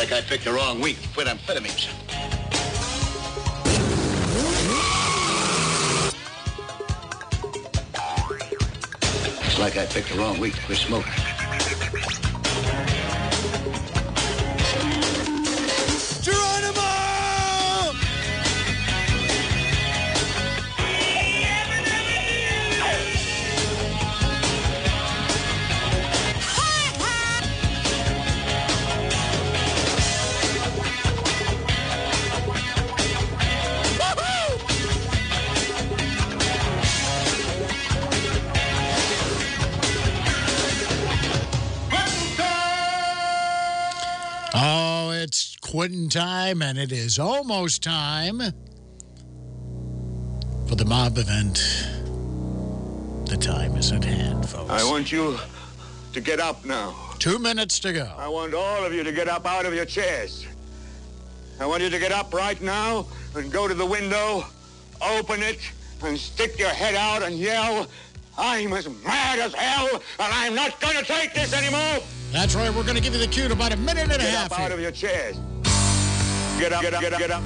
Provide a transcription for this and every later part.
like I picked the wrong week to quit amphetamines. It's like I picked the wrong week to quit smoking. Time, and it is almost time for the mob event. The time is at hand, folks. I want you to get up now. Two minutes to go. I want all of you to get up out of your chairs. I want you to get up right now and go to the window, open it, and stick your head out and yell, I'm as mad as hell, and I'm not going to take this anymore. That's right. We're going to give you the cue in about a minute and a half. Get up out of your chairs. Get up, get up, get up, get up.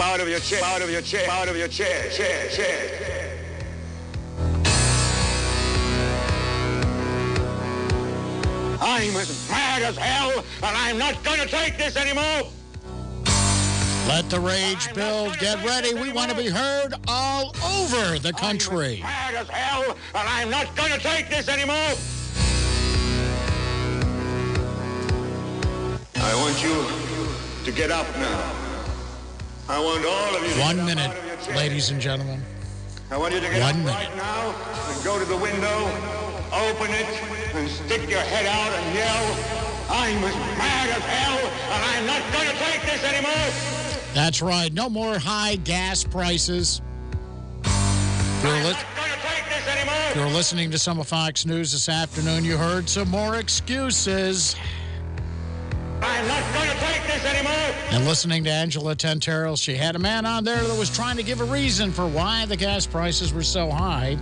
Out of your chair, out of your chair, out of your chair, chair, chair. I'm as mad as hell, and I'm not going to take this anymore. Let the rage build. Get ready. We want to be heard all over the country. Mad as hell, and I'm not going to take this anymore. I want you to get up now. I want all of you One minute, out of your chairs. ladies and gentlemen. I want you to get One up minute. right now and go to the window, open it, and stick your head out and yell, I'm as mad as hell, and I'm not going to take this anymore. That's right. No more high gas prices. You're, li- Going to take this anymore. you're listening to some of Fox News this afternoon. You heard some more excuses. I'm not going to take this anymore. And listening to Angela Tantaros, she had a man on there that was trying to give a reason for why the gas prices were so high.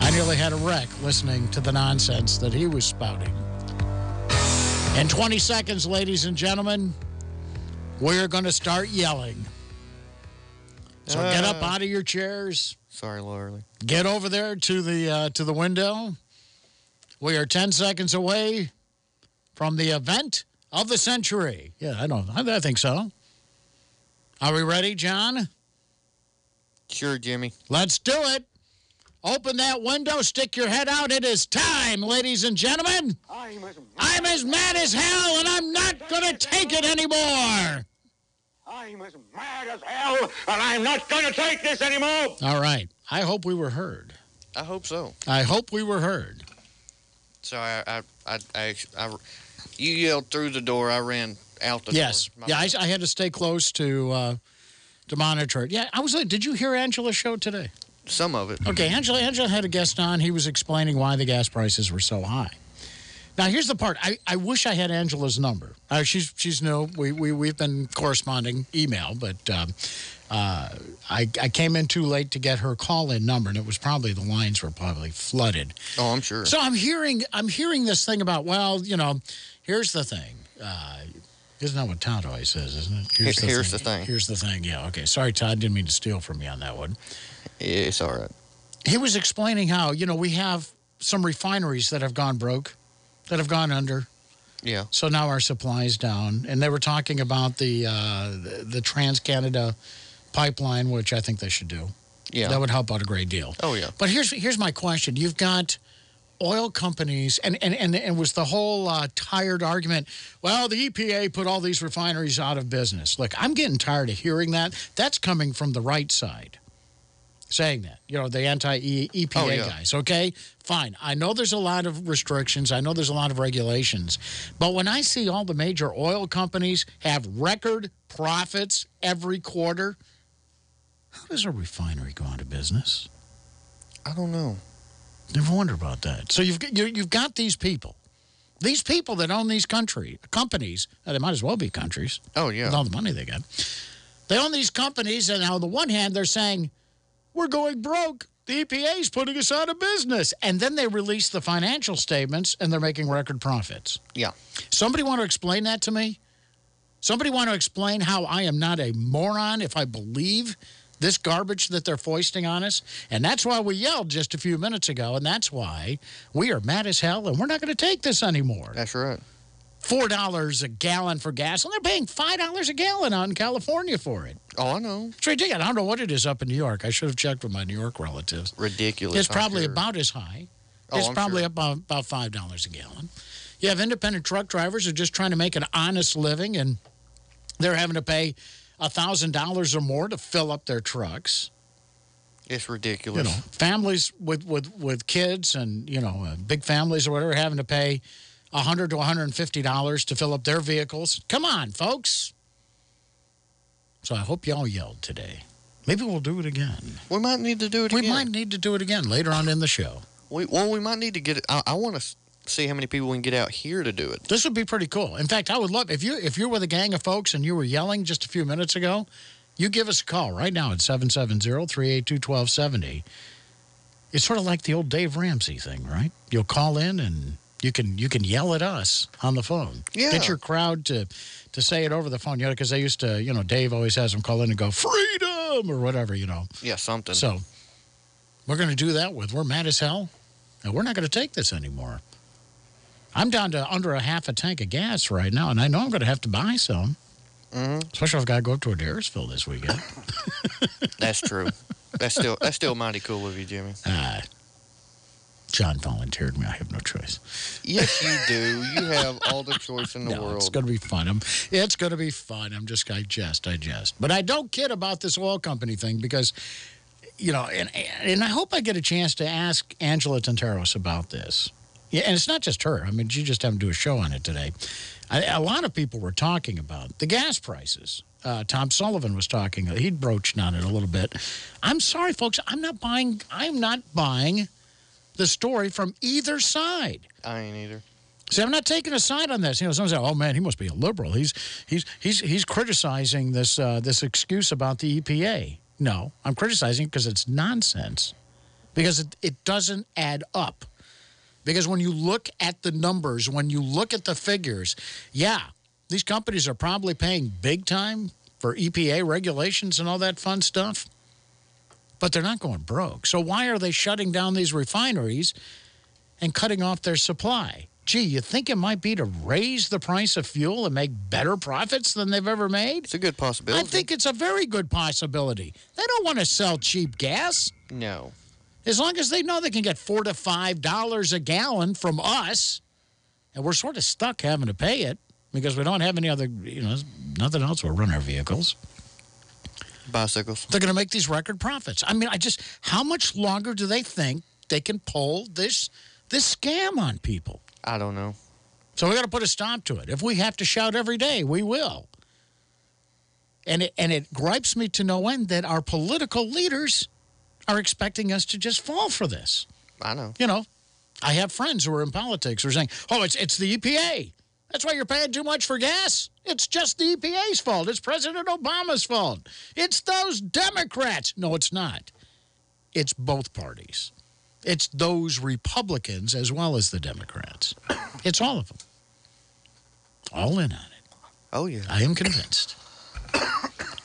I nearly had a wreck listening to the nonsense that he was spouting. In 20 seconds, ladies and gentlemen, we're going to start yelling. So get up Uh. out of your chairs. Sorry, Lorelei. Get over there to the, uh, to the window. We are 10 seconds away from the event of the century. Yeah, I don't. I, I think so. Are we ready, John? Sure, Jimmy. Let's do it. Open that window, stick your head out. It is time, ladies and gentlemen. I'm as, I'm as mad as hell, and I'm not going to take it anymore. I'm as mad as hell, and I'm not going to take this anymore. All right. I hope we were heard. I hope so. I hope we were heard. So I, I, I, I, I you yelled through the door. I ran out the Yes. door. My Yeah, I. I had to stay close to uh, to monitor it. Yeah, I was like, did you hear Angela's show today? Some of it. Okay, Angela, Angela had a guest on. He was explaining why the gas prices were so high. Now, here's the part. I, I wish I had Angela's number. Uh, she's, she's new. We, we, we've been corresponding email, but um, uh, I, I came in too late to get her call in number, and it was probably the lines were probably flooded. Oh, I'm sure. So I'm hearing, I'm hearing this thing about, well, you know, here's the thing. Uh, isn't that what Todd always says, isn't it? Here- here's the thing. Here's the thing. Yeah, okay. Sorry, Todd. Didn't mean to steal from you on that one it's all right. he was explaining how, you know, we have some refineries that have gone broke, that have gone under. Yeah. So now our supply's down. And they were talking about the, uh, the, the Trans Canada pipeline, which I think they should do. Yeah. That would help out a great deal. Oh, yeah. But here's, here's my question you've got oil companies, and, and, and, and was the whole uh, tired argument well, the EPA put all these refineries out of business. Look, I'm getting tired of hearing that. That's coming from the right side saying that, you know, the anti EPA Oh, yeah. guys. Okay, fine. I know there's a lot of restrictions, I know there's a lot of regulations. But when I see all the major oil companies have record profits every quarter, how does a refinery go out of business? I don't know. Never wonder about that. So you've you've got these people, these people that own these country companies. Now, they might as well be countries. Oh, yeah. With all the money they got, they own these companies, and on the one hand, they're saying we're going broke. the EPA is putting us out of business. And then they release the financial statements and they're making record profits. Yeah. Somebody want to explain that to me? Somebody want to explain how I am not a moron if I believe this garbage that they're foisting on us? And that's why we yelled just a few minutes ago. And that's why we are mad as hell and we're not going to take this anymore. That's right. $4 a gallon for gas, and they're paying $5 a gallon out in California for it. Oh, I know. It's ridiculous. I don't know what it is up in New York. I should have checked with my New York relatives. Ridiculous. It's probably sure. about as high. Oh, it's I'm probably sure. about, about $5 a gallon. You have independent truck drivers who are just trying to make an honest living, and they're having to pay $1,000 or more to fill up their trucks. It's ridiculous. You know, families with, with, with kids and, you know, uh, big families or whatever having to pay 100 to $150 to fill up their vehicles. Come on, folks. So I hope y'all yelled today. Maybe we'll do it again. We might need to do it again. We again. might need to do it again later on in the show. We, well, we might need to get it. I, I want to see how many people we can get out here to do it. This would be pretty cool. In fact, I would love if you if you're with a gang of folks and you were yelling just a few minutes ago, you give us a call right now at 770-382-1270. It's sort of like the old Dave Ramsey thing, right? You'll call in and you can you can yell at us on the phone. Yeah. Get your crowd to to say it over the phone, you know, because they used to, you know, Dave always has them call in and go freedom or whatever, you know. Yeah, something. So we're going to do that with we're mad as hell, and we're not going to take this anymore. I'm down to under a half a tank of gas right now, and I know I'm going to have to buy some, Mhm. especially if I've got to go up to Adairsville this weekend. That's true. that's still that's still mighty cool of you, Jimmy. uh, John volunteered me. I have no choice. Yes, you do. You have all the choice in the no, world. it's going to be fun. I'm, it's going to be fun. I'm just, I jest, I jest. But I don't kid about this oil company thing because, you know, and, and I hope I get a chance to ask Angela Tantaros about this. Yeah, and it's not just her. I mean, she just happened to do a show on it today. I, a lot of people were talking about the gas prices. Uh, Tom Sullivan was talking. He'd broached on it a little bit. I'm sorry, folks. I'm not buying. I'm not buying the story from either side. I ain't either. See, I'm not taking a side on this. You know, someone say, "Oh man, he must be a liberal. He's he's he's he's criticizing this uh, this excuse about the EPA." No, I'm criticizing because it's nonsense. Because it, it doesn't add up. Because when you look at the numbers, when you look at the figures, yeah, these companies are probably paying big time for EPA regulations and all that fun stuff. But they're not going broke. So why are they shutting down these refineries and cutting off their supply? Gee, you think it might be to raise the price of fuel and make better profits than they've ever made? It's a good possibility. I think it's a very good possibility. They don't want to sell cheap gas. no. As long as they know they can get four to five dollars a gallon from us, and we're sort of stuck having to pay it because we don't have any other, you know, nothing else will run our vehicles. Bicycles. They're going to make these record profits. I mean, I just, how much longer do they think they can pull this this scam on people? I don't know. So we got to put a stop to it. If we have to shout every day, we will. And it, and it gripes me to no end that our political leaders are expecting us to just fall for this. I know. You know, I have friends who are in politics who are saying, oh, it's, it's the EPA. That's why you're paying too much for gas. It's just the EPA's fault. It's President Obama's fault. It's those Democrats. No, it's not. It's both parties. It's those Republicans as well as the Democrats. It's all of them. All in on it. Oh, yeah. I am convinced.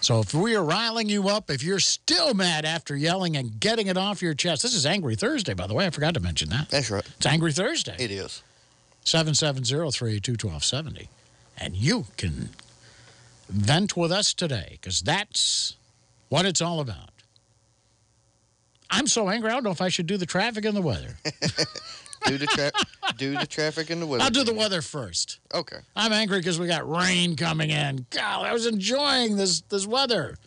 So if we are riling you up, if you're still mad after yelling and getting it off your chest, this is Angry Thursday, by the way. I forgot to mention that. That's right. It's Angry Thursday. It is. 770 382 1270. And you can vent with us today because that's what it's all about. I'm so angry, I don't know if I should do the traffic and the weather. Do the, tra do the traffic and the weather. I'll do the weather first. Okay. I'm angry because we got rain coming in. God, I was enjoying this, this weather.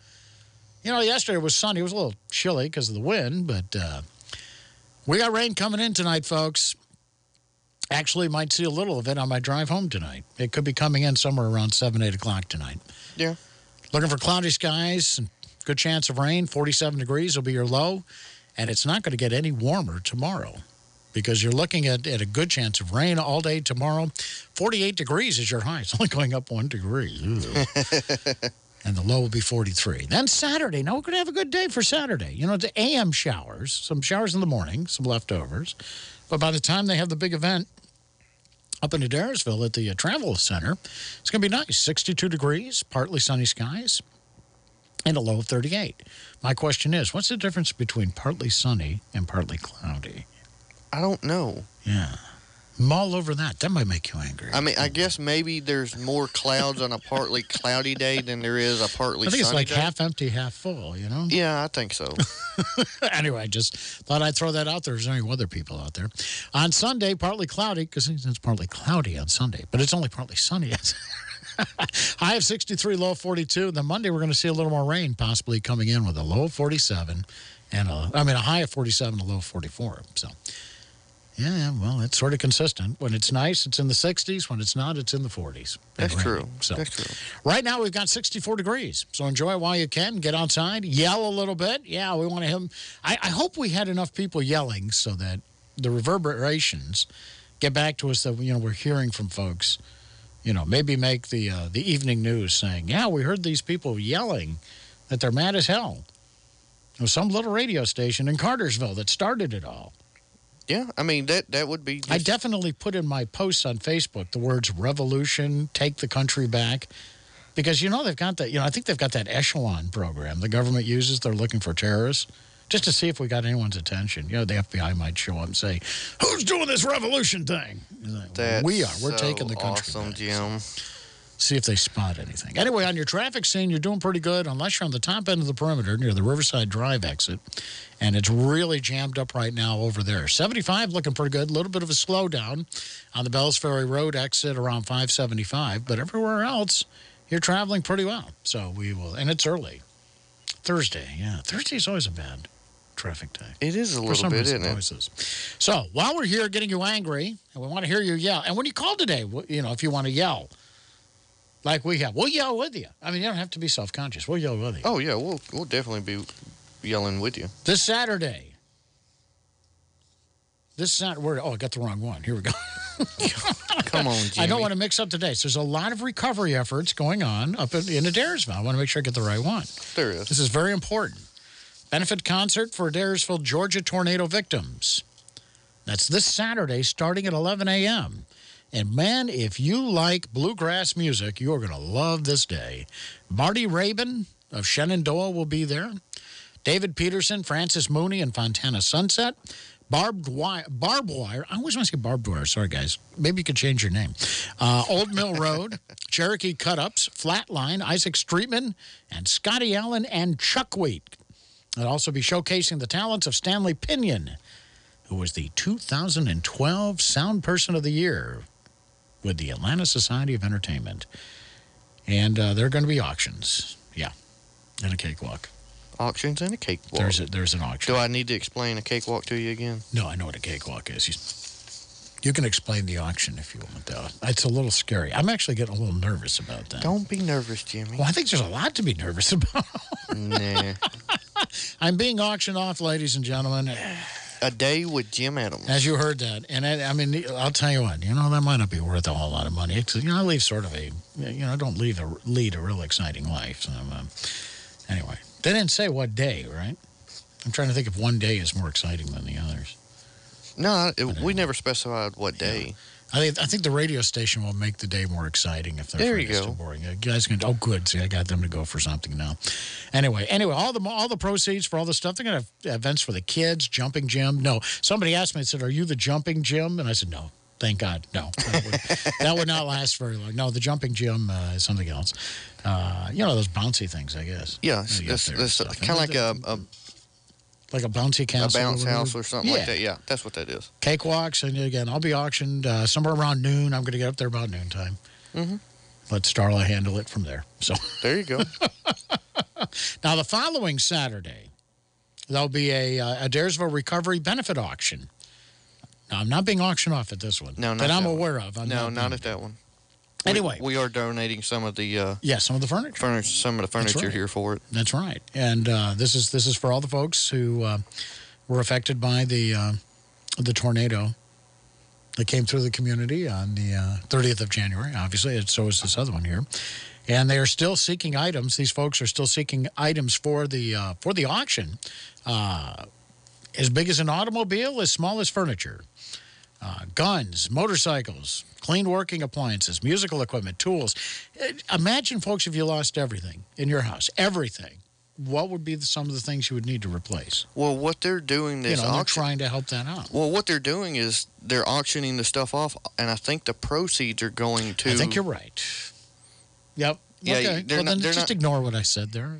You know, yesterday was sunny. It was a little chilly because of the wind, but uh, we got rain coming in tonight, folks. Actually, might see a little of it on my drive home tonight. It could be coming in somewhere around 7, 8 o'clock tonight. Yeah. Looking for cloudy skies and good chance of rain. 47 degrees will be your low. And it's not going to get any warmer tomorrow because you're looking at, at a good chance of rain all day tomorrow. 48 degrees is your high. It's only going up one degree. And the low will be 43. Then Saturday, now we're going to have a good day for Saturday. You know, the AM showers, some showers in the morning, some leftovers. But by the time they have the big event up in Adairsville at the uh, Travel Center, it's going to be nice 62 degrees, partly sunny skies, and a low of 38. My question is what's the difference between partly sunny and partly cloudy? I don't know. Yeah. I'm all over that. That might make you angry. I mean, I guess maybe there's more clouds on a partly cloudy day than there is a partly sunny. I think it's like day. half empty, half full, you know? Yeah, I think so. anyway, I just thought I'd throw that out there. There's any weather people out there. On Sunday, partly cloudy, because it's partly cloudy on Sunday, but it's only partly sunny. High of 63, low of 42. Then Monday, we're going to see a little more rain possibly coming in with a low of 47 and a, I mean, a high of 47, a low of 44. So, yeah, well, it's sort of consistent. When it's nice, it's in the 60s. When it's not, it's in the 40s. That's true. So, That's true. Right now, we've got 64 degrees. So enjoy while you can. Get outside, yell a little bit. Yeah, we want to have. I, I hope we had enough people yelling so that the reverberations get back to us that you know, we're hearing from folks. You know, maybe make the, uh, the evening news saying, yeah, we heard these people yelling that they're mad as hell. It was some little radio station in Cartersville that started it all. Yeah, I mean that that would be. I definitely put in my posts on Facebook the words revolution, take the country back. Because, you know, they've got that, you know, I think they've got that echelon program the government uses. They're looking for terrorists just to see if we got anyone's attention. You know, the FBI might show up and say, Who's doing this revolution thing? Like, we are. We're so taking the country. Awesome, back. Jim. See if they spot anything. Anyway, on your traffic scene, you're doing pretty good, unless you're on the top end of the perimeter near the Riverside Drive exit. And it's really jammed up right now over there. 75 looking pretty good. A little bit of a slowdown on the Bells Ferry Road exit around 575. But everywhere else, you're traveling pretty well. So we will, and it's early. Thursday, yeah. Thursday's always a bad traffic day. It is a little bit, reason, isn't it? So while we're here getting you angry, and we want to hear you yell, and when you call today, you know, if you want to yell, like we have, we'll yell with you. I mean, you don't have to be self conscious. We'll yell with you. Oh yeah, we'll we'll definitely be yelling with you. This Saturday. This Saturday. Oh, I got the wrong one. Here we go. Come on, Jimmy. I don't want to mix up the dates. There's a lot of recovery efforts going on up in, in Adairsville. I want to make sure I get the right one. There is. This is very important. Benefit concert for Adairsville, Georgia tornado victims. That's this Saturday starting at 11 a.m. And man, if you like bluegrass music, you're going to love this day. Marty Raybon of Shenandoah will be there. David Peterson, Francis Mooney, and Fontana Sunset. Barbed wire, barbed wire. I always want to say barbed wire. Sorry, guys. Maybe you could change your name. Uh, Old Mill Road, Cherokee Cut Ups, Flatline, Isaac Streetman, and Scotty Allen and Chuck Wheat. I'll also be showcasing the talents of Stanley Pinion, who was the 2012 Sound Person of the Year with the Atlanta Society of Entertainment. And uh, there are going to be auctions. Yeah. And a cakewalk. Auctions and a cakewalk. There's, a, there's an auction. Do I need to explain a cakewalk to you again? No, I know what a cakewalk is. You, you can explain the auction if you want, though. It's a little scary. I'm actually getting a little nervous about that. Don't be nervous, Jimmy. Well, I think there's a lot to be nervous about. nah. I'm being auctioned off, ladies and gentlemen. A day with Jim Adams. As you heard that. And I, I mean, I'll tell you what, you know, that might not be worth a whole lot of money. It's, you know, I leave sort of a, you know, I don't leave a, lead a real exciting life. So, um, anyway, they didn't say what day, right? I'm trying to think if one day is more exciting than the others. No, it, we never specified what day. I think I think the radio station will make the day more exciting if they're There you go. boring. You guys can oh good, see I got them to go for something now. Anyway, anyway, all the all the proceeds for all the stuff they're gonna have events for the kids, jumping gym. No, somebody asked me, I said, "Are you the jumping gym?" And I said, "No." Thank God, no. That would, that would not last very long. No, the jumping gym uh, is something else. Uh, you know those bouncy things, I guess. Yeah, it's kind of like a, a, like a bouncy castle. a bounce house or something yeah. like that. Yeah, that's what that is. cakewalks, and again, I'll be auctioned uh, somewhere around noon. I'm going to get up there about noontime. Mhm. Let Starla handle it from there. So There you go. now the following Saturday, there'll be a, uh, Adairsville Recovery Benefit Auction. Now, I'm not being auctioned off at this one. No, not that I'm that one. aware of. I'm no, not, not at that one. We- Anyway. we, are donating some of the uh, Yeah, some of the furniture. furniture, some of the furniture right. here for it. That's right. And uh, this is this is for all the folks who uh, were affected by the uh, the tornado that came through the community on the uh, 30th of January. Obviously, and so is this other one here. And they are still seeking items. These folks are still seeking items for the, uh, for the auction. Uh, as big as an automobile, as small as furniture. Uh, guns, motorcycles, clean working appliances, musical equipment, tools. Uh, Imagine, folks, if you lost everything in your house, everything. What would be the, some of the things you would need to replace? Well, what they're doing You this know, they're auction. trying to help that out. Well, what they're doing is they're auctioning the stuff off, and I think the proceeds are going to. I think you're right. Yep. Yeah, okay. well, not- then just not- ignore what I said there.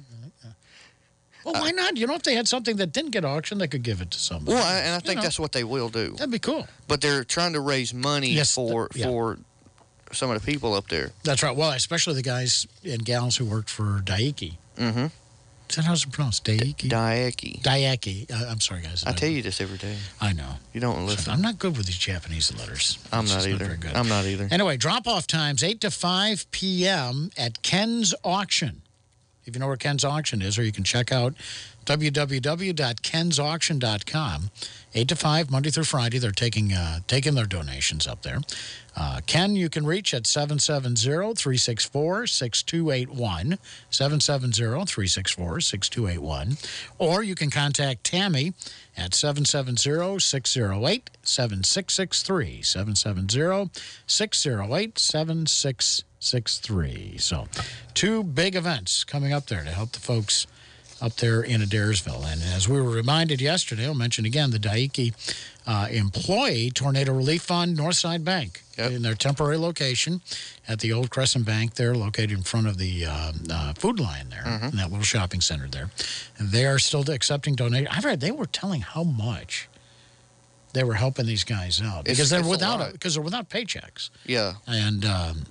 Well, why not? You know, if they had something that didn't get auctioned, they could give it to somebody. Well, I- and I You think know, that's what they will do. that'd be cool. But they're trying to raise money Yes, for th- yeah. for some of the people up there. That's right. Well, especially the guys and gals who worked for Daiki. Mm-hmm. Is that how it's pronounced? Daiki? Daeki. Daiki. Uh, I'm sorry, guys. I tell you this every day. I know. You don't listen. I'm not good with these Japanese letters. I'm It's not either. good. I'm not either. Anyway, drop off times 8 to 5 p.m. at Ken's Auction. If you know where Ken's Auction is, or you can check out www.kensauction.com. 8 to 5, Monday through Friday. They're taking, uh, taking their donations up there. Uh, Ken, you can reach at 770 364 6281. 770 364 6281. Or you can contact Tammy at 770 608 7663. 770 608 7663. So, two big events coming up there to help the folks up there in Adairsville. And as we were reminded yesterday, I'll mention again the Daiki uh, Employee Tornado Relief Fund, Northside Bank, in their temporary location at the old Crescent Bank there, located in front of the uh, uh, food line there, in that little shopping center there. And they are still accepting donations. I've heard they were telling how much they were helping these guys out It's- because they're it's a without lot. because they're without paychecks. Yeah. And um,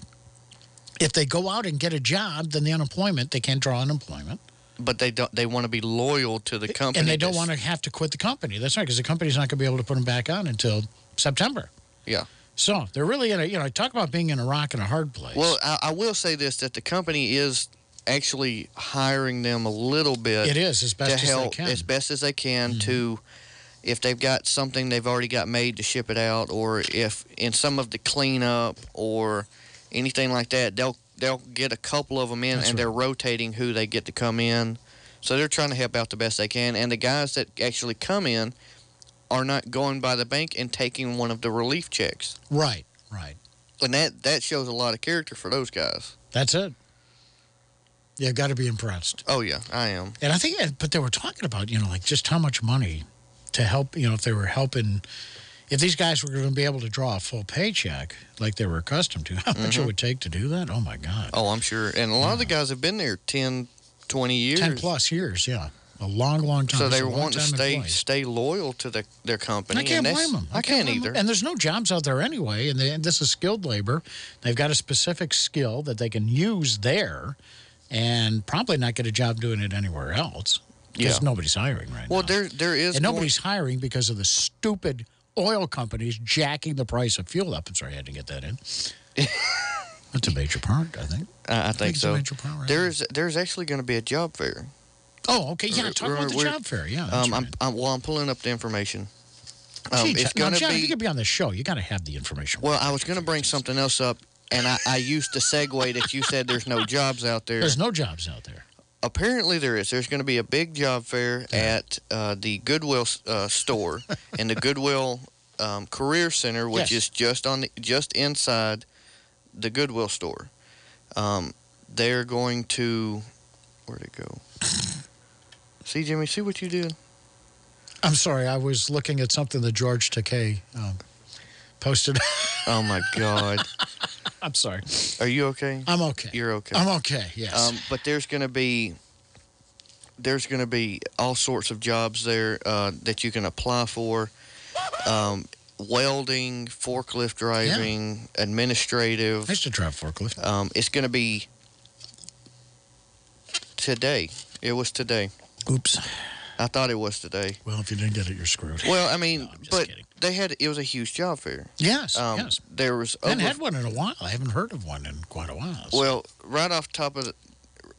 if they go out and get a job, then the unemployment, they can't draw unemployment. But they don't. They want to be loyal to the company. and they don't want to have to quit the company. That's right, because the company's not going to be able to put them back on until September. Yeah. So they're really in a, you know, talk about being in a rock and a hard place. Well, I, I will say this: that the company is actually hiring them a little bit. it is as best to as help they can. As best as they can mm-hmm. to if they've got something they've already got made to ship it out or if in some of the cleanup or anything like that they'll they'll get a couple of them in That's and they're rotating who they get to come in so they're trying to help out the best they can and the guys that actually come in are not going by the bank and taking one of the relief checks Right, right. and that that shows a lot of character for those guys That's it. You've got to be impressed. oh yeah i am And I think, but they were talking about, you know, like just how much money to help, you know, if they were helping, if these guys were going to be able to draw a full paycheck like they were accustomed to, how much it Mhm. would take to do that? Oh, my God. oh i'm sure and a lot of the guys have been there 10 20 years 10 plus years, yeah. A long, long time. So they a were long wanting to stay stay loyal to the, their company. I can't blame them. I, can't, blame either. them. And there's no jobs out there anyway. And, they, and this is skilled labor. They've got a specific skill that they can use there and probably not get a job doing it anywhere else because Yeah. nobody's hiring right well, now. there there is and nobody's hiring because of the stupid oil companies jacking the price of fuel up. I'm sorry, I had to get that in. That's a major part, I think. I, I think a so. major part, right? There's there's actually going to be a job fair. Oh, okay. Yeah, We're- talk about the job fair. Yeah. Um, I'm. I'm well. I'm pulling up the information. Um, Gee, it's going to be going to be on the show, you got to have the information. well. I was going to bring something else up, and I, I used the segue that you said there's no jobs out there. There's no jobs out there. Apparently there is. There's going to be a big job fair at uh, the Goodwill uh, store in the Goodwill um, Career Center, which Yes. is just on the, just inside the Goodwill store. Um, they're going to where'd it go? see, Jimmy, see what you did. I'm sorry, I was looking at something that George Takei um, posted. Oh my God, I'm sorry. are you okay? I'm okay. You're okay. I'm okay, yes. Um, but there's going to be there's going to be all sorts of jobs there uh, that you can apply for. Um, welding, forklift driving, administrative. I used to drive forklift. Um, it's going to be today. It was today. Oops. I thought it was today. Well, if you didn't get it, you're screwed. Well, I mean, No, I'm just but kidding. They had it was a huge job fair. Yes, Um, yes. There was I haven't had one in a while. I haven't heard of one in quite a while. so- well, right off top of the,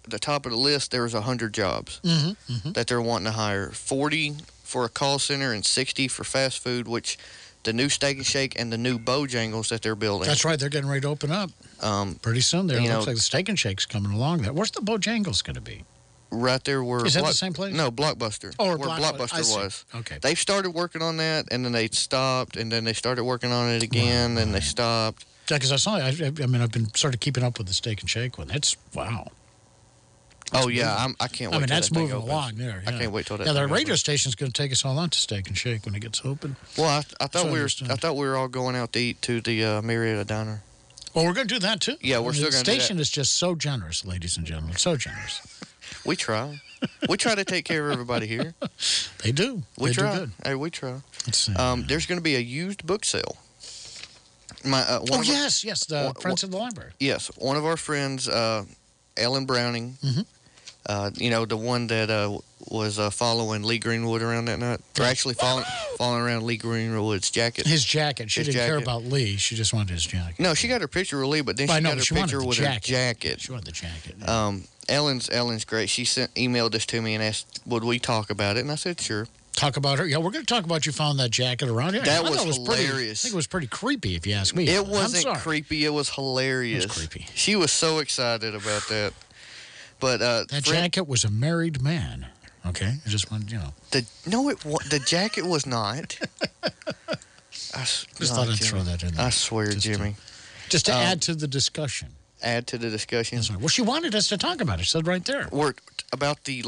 the top of the list, there was hundred jobs. Mhm, mhm. that they're wanting to hire 40 for a call center and 60 for fast food which the new Steak and Shake and the new Bojangles that they're building. That's right. They're getting ready to open up Um, pretty soon. There You looks know- like the Steak and Shake's coming along. There. Where's the Bojangles going to be? Right there where Is that the same place? No, Blockbuster. Oh, or where Blockbuster. Blockbuster was. Okay. They've started working on that, and then they stopped, and then they started working on it again, and they stopped. Yeah, because I saw. I, I mean, I've been sort of keeping up with the Steak and Shake one. That's wow. oh yeah, I'm, I can't wait. I mean, that's that moving along there. I can't wait till that. Yeah, the radio opens. station's going to take us all out to Steak and Shake when it gets open. Well, I, I So thought we were. I thought we were all going out to eat to the uh, Marietta Diner. Well, we're going to do that too. Yeah, we're still gonna do that. station is just so generous, ladies and gentlemen. So generous. We try. we try to take care of everybody here. They do. We they try. do good. Hey, we try. Um, there's going to be a used book sale. My uh, oh of our- yes, yes. The one- Friends of the Library. yes, one of our friends, uh, Ellen Browning. Mhm. Uh, you know the one that uh, was uh, following Lee Greenwood around that night. Or actually following following around Lee Greenwood's jacket. His jacket. She His didn't care about Lee. She just wanted his jacket. No, she got her picture with Lee, but then I she know, got but her she picture with jacket. her jacket. She wanted the jacket. Um, Ellen's Ellen's great. She sent emailed this to me and asked, "Would we talk about it?" And I said, "Sure." talk about her. Yeah, we're going to talk about you found that jacket around here. That I thought was it pretty- hilarious. I think it was pretty creepy, if you ask me. It wasn't creepy. It was hilarious. It was creepy. She was so excited about that. But uh, That jacket was a married man. Okay, I just wanted you know. the no, it the jacket was not. I Just thought I'd Jimmy. throw that in there. I swear, Just to- Jimmy. Just to Um, add to the discussion. Add to the discussion. Right. Well, she wanted us to talk about it. She said right there. We're about the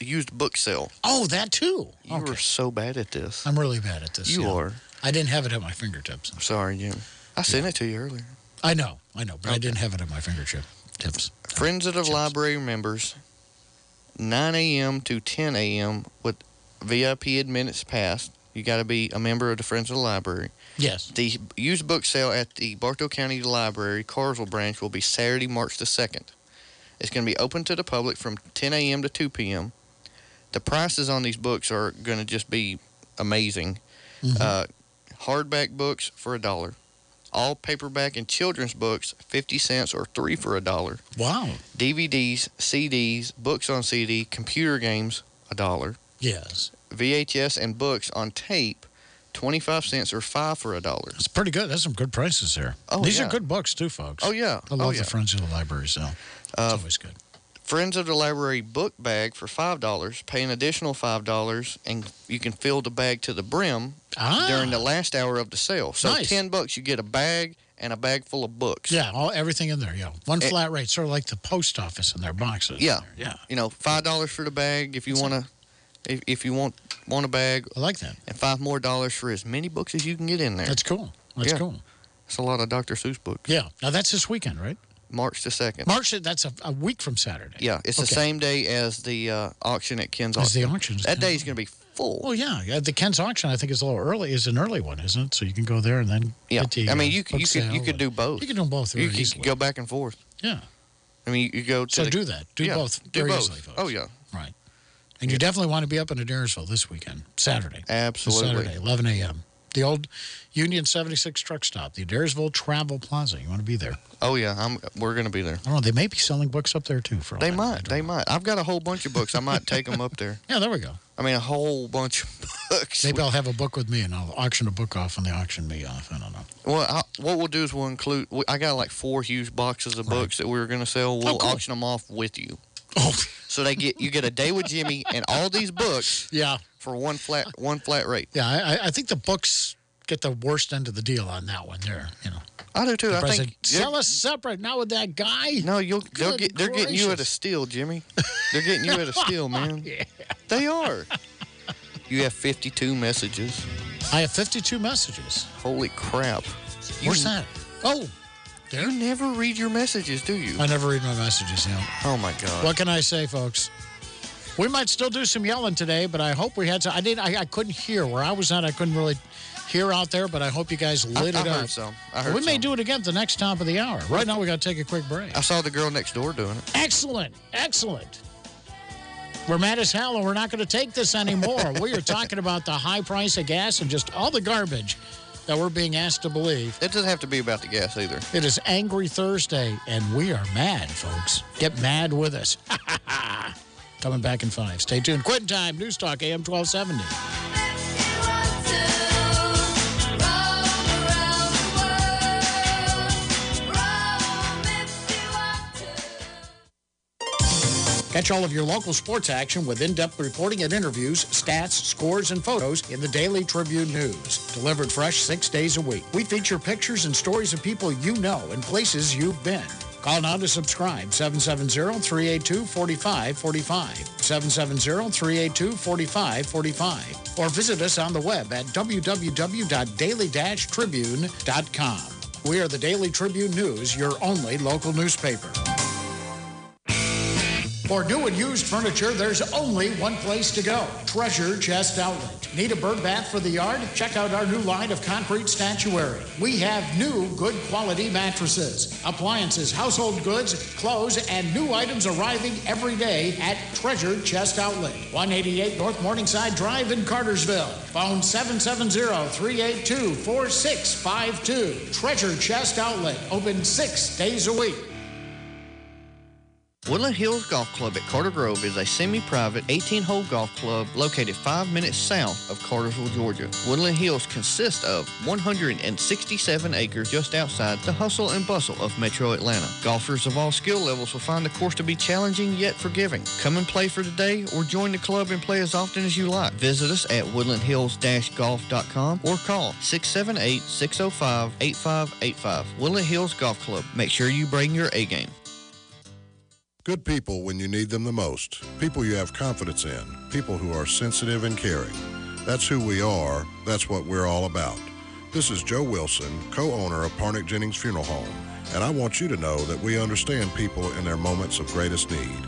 used book sale. Oh, that too. You okay. were so bad at this. I'm really bad at this. you yeah. are. I didn't have it at my fingertips. I'm sorry, Jimmy. I sent it to you earlier. I know, I know, but I didn't have it at my fingertips. Uh, Friends of the. Library members, 9 a.m. to 10 a.m. with VIP admittance pass. You got to be a member of the Friends of the Library. Yes. The used book sale at the Bartow County Library, Carswell branch, will be Saturday, March the 2nd. It's going to be open to the public from 10 a.m. to 2 p.m. The prices on these books are going to just be amazing. Mhm. Uh, hardback books for a dollar. All paperback and children's books, 50 cents or three for a dollar. wow. DVDs, CDs, books on CD, computer games, a dollar. Yes. VHS and books on tape, 25 cents or five for a dollar. It's pretty good. That's some good prices there. Oh, These yeah. are good books too, folks. Oh, yeah. I love oh, yeah. the Friends of the Library sale. It's Uh, always good. Friends of the Library book bag for $5. Pay an additional $5 and you can fill the bag to the brim Ah. during the last hour of the sale. So Nice. 10 bucks you get a bag and a bag full of books. Yeah, all, everything in there. Yeah. One Eh. flat rate, sort of like the post office in their boxes. Yeah. Yeah. You know, $5 for the bag if you want to if, if you want want a bag I like that. and 5 more dollars for as many books as you can get in there. That's cool. That's Yeah. cool. It's a lot of Dr. Seuss books. Yeah. Now that's this weekend, right? March the 2nd. March, that's a, a week from Saturday. Yeah, it's the same day as the uh, auction at Ken's As the auction. auctions. That day is going to be full. Well, yeah, yeah. The Ken's auction, I think, is a little early. Is an early one, isn't it? So you can go there and then. yeah, the, I mean, uh, you could you could you could do both. You could do both You could easily. go back and forth. Yeah. I mean, you, go to So the, do that. Do yeah, both do very both. easily, folks. Oh yeah, Right. And you definitely want to be up in Adairsville this weekend, Saturday. Absolutely. Saturday, 11 a.m. The old Union 76 truck stop, the Adairsville Travel Plaza. You want to be there. Oh yeah, I'm. We're going to be there. I don't know. They may be selling books up there too. For They might. They know. might. I've got a whole bunch of books. I might take them up there. Yeah, there we go. I mean, a whole bunch of books. Maybe I'll have a book with me and I'll auction a book off and they auction me off. I don't know. Well, I, what we'll do is we'll include. I got like four huge boxes of Right. books that we were going to sell. Oh, we'll cool. auction them off with you, Oh, so they get you get a day with Jimmy and all these books yeah. for one flat one flat rate. Yeah, I, I- I think the books get the worst end of the deal on that one there. You know, I do too. I think sell us separate, not with that guy. No, you'll they'll get, they're getting you at a steal, Jimmy. They're getting you at a steal, man. Yeah. They are. You have 52 messages. I have 52 messages. Holy crap. You, Where's that? Oh, You never read your messages, do you? I never read my messages, yeah. Oh my god. What can I say, folks? We might still do some yelling today, but I hope we had some. I did. I, I couldn't hear where I was at. I couldn't really hear out there, but I hope you guys lit I it heard up. some. I heard we may do it again at the next top of the hour. Right now, we got to take a quick break. I saw the girl next door doing it. Excellent, excellent. We're mad as hell, and we're not going to take this anymore. we are talking about the high price of gas and just all the garbage that we're being asked to believe. It doesn't have to be about the gas either. It is Angry Thursday, and we are mad, folks. Get mad with us. Coming back in five. Stay tuned. Quitting time. News Talk AM 1270. Catch all of your local sports action with in-depth reporting and interviews, stats, scores, and photos in the Daily Tribune News. Delivered fresh six days a week. We feature pictures and stories of people you know and places you've been. Call now to subscribe, 770-382-4545, 770-382-4545, or visit us on the web at www.daily-tribune.com. We are the Daily Tribune News, your only local newspaper. For new and used furniture, there's only one place to go Treasure Chest Outlet. Need a bird bath for the yard? Check out our new line of concrete statuary. We have new, good quality mattresses, appliances, household goods, clothes, and new items arriving every day at Treasure Chest Outlet. 188 North Morningside Drive in Cartersville. Phone 770 382 4652. Treasure Chest Outlet, open six days a week. Woodland Hills Golf Club at Carter Grove is a semi-private 18-hole golf club located five minutes south of Cartersville, Georgia. Woodland Hills consists of 167 acres just outside the hustle and bustle of metro Atlanta. Golfers of all skill levels will find the course to be challenging yet forgiving. Come and play for the day or join the club and play as often as you like. Visit us at woodlandhills-golf.com or call 678-605-8585. Woodland Hills Golf Club. Make sure you bring your A game. Good people when you need them the most. People you have confidence in. People who are sensitive and caring. That's who we are. That's what we're all about. This is Joe Wilson, co-owner of Parnick Jennings Funeral Home, and I want you to know that we understand people in their moments of greatest need.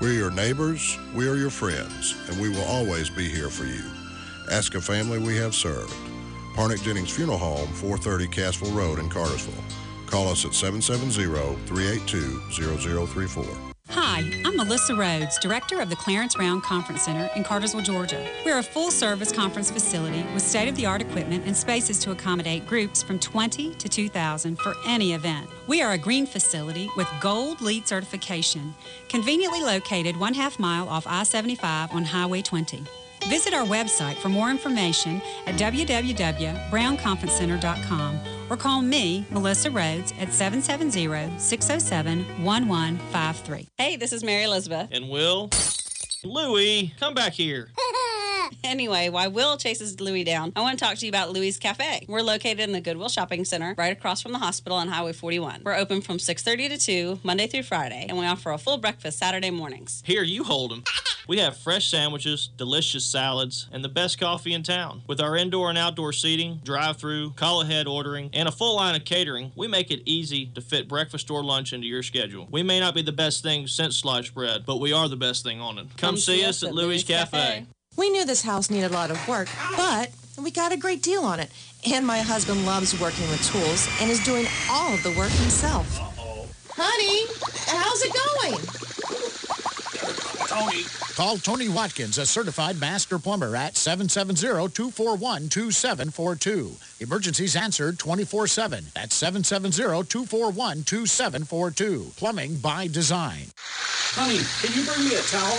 We're your neighbors, we are your friends, and we will always be here for you. Ask a family we have served. Parnick Jennings Funeral Home, 430 Castle Road in Cartersville. Call us at 770-382-0034. Hi, I'm Melissa Rhodes, Director of the Clarence Brown Conference Center in Cartersville, Georgia. We're a full service conference facility with state of the art equipment and spaces to accommodate groups from 20 to 2,000 for any event. We are a green facility with gold LEED certification, conveniently located one half mile off I 75 on Highway 20. Visit our website for more information at www.brownconferencecenter.com or call me, Melissa Rhodes, at 770-607-1153. Hey, this is Mary Elizabeth. And Will? Louie, come back here. Anyway, while Will chases Louie down, I want to talk to you about Louie's Cafe. We're located in the Goodwill Shopping Center, right across from the hospital on Highway 41. We're open from 6:30 to 2, Monday through Friday, and we offer a full breakfast Saturday mornings. Here, you hold him. We have fresh sandwiches, delicious salads, and the best coffee in town. With our indoor and outdoor seating, drive-through, call ahead ordering, and a full line of catering, we make it easy to fit breakfast or lunch into your schedule. We may not be the best thing since sliced bread, but we are the best thing on it. Come, see us at Louie's Cafe. We knew this house needed a lot of work, but we got a great deal on it. And my husband loves working with tools and is doing all of the work himself. Honey, how's it going? Tony. Call Tony Watkins, a certified master plumber at 770-241-2742. Emergencies answered 24-7. That's 770-241-2742. Plumbing by design. Honey, can you bring me a towel?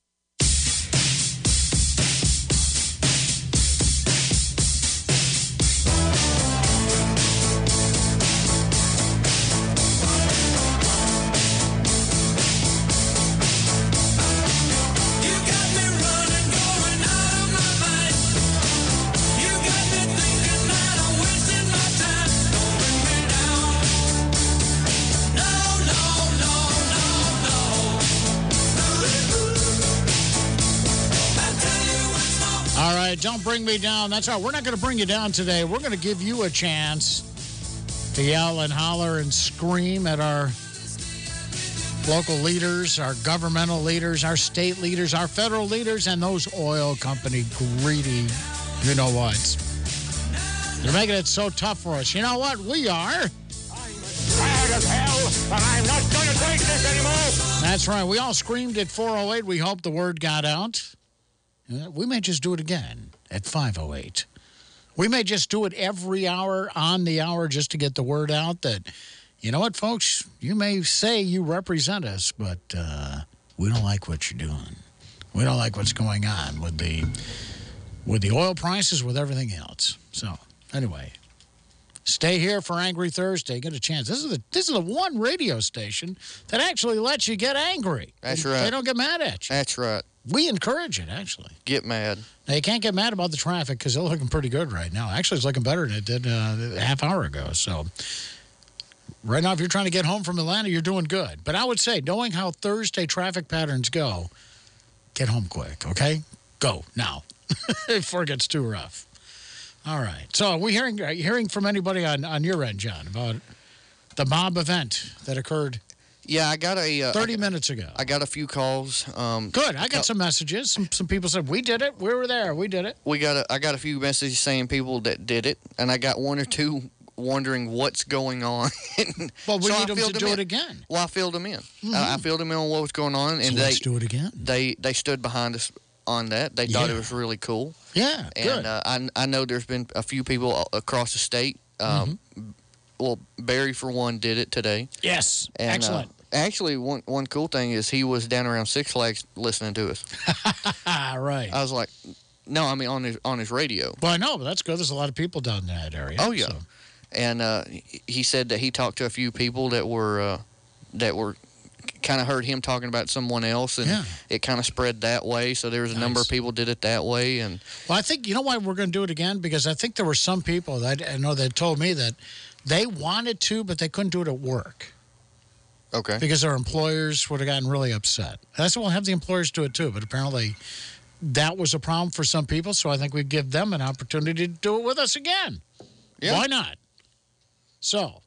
Bring me down. That's all. We're not going to bring you down today. We're going to give you a chance to yell and holler and scream at our local leaders, our governmental leaders, our state leaders, our federal leaders, and those oil company greedy, you know what? They're making it so tough for us. You know what? We are. Hell. That's right. We all screamed at 408. We hope the word got out. Uh, We may just do it again at 508. We may just do it every hour on the hour just to get the word out that, you know what, folks? You may say you represent us, but uh, we don't like what you're doing. We don't like what's going on with the, with the oil prices, with everything else. So, anyway, Stay here for Angry Thursday. Get a chance. This is the this is the one radio station that actually lets you get angry. That's right. They don't get mad at you. That's right. We encourage it, actually. Get mad. Now, you can't get mad about the traffic because it's looking pretty good right now. Actually, it's looking better than it did uh, a half hour ago. So, right now, if you're trying to get home from Atlanta, you're doing good. But I would say, knowing how Thursday traffic patterns go, get home quick, okay? Go now before it gets too rough. All right. So, are we hearing, are hearing from anybody on, on your end, John, about the mob event that occurred Yeah, I got a. Uh, 30 minutes ago? I got a few calls. Um, Good. I got some messages. Some, some people said, We did it. We were there. We did it. we got a, I got a few messages saying people that did it, and I got one or two wondering what's going on. Well, we So I need them to filled do in. it again. Well, I filled them in. I, I filled them in on what was going on, and So they let's do it again. they they stood behind us on that. They thought it was really cool. Yeah, good. And uh, I I know there's been a few people across the state. Um, Mm-hmm. Well, Barry for one did it today. Yes. And, uh, Excellent. actually, one one cool thing is he was down around Six Flags listening to us. Right. I was like, no, I mean on his on his radio. Well, I know, but that's good. There's a lot of people down in that area. Oh yeah, so. and uh, he- said that he talked to a few people that were uh, that were kind of heard him talking about someone else, and Yeah. it kind of spread that way. So there was a number of people did it that way, and Well, I think, you know why we're going to do it again? Because I think there were some people that I know that told me that they wanted to, but they couldn't do it at work okay, because their employers would have gotten really upset. That's what we'll have the employers do it too, but apparently that was a problem for some people. So I think we give them an opportunity to do it with us again. Yeah. Why not? So,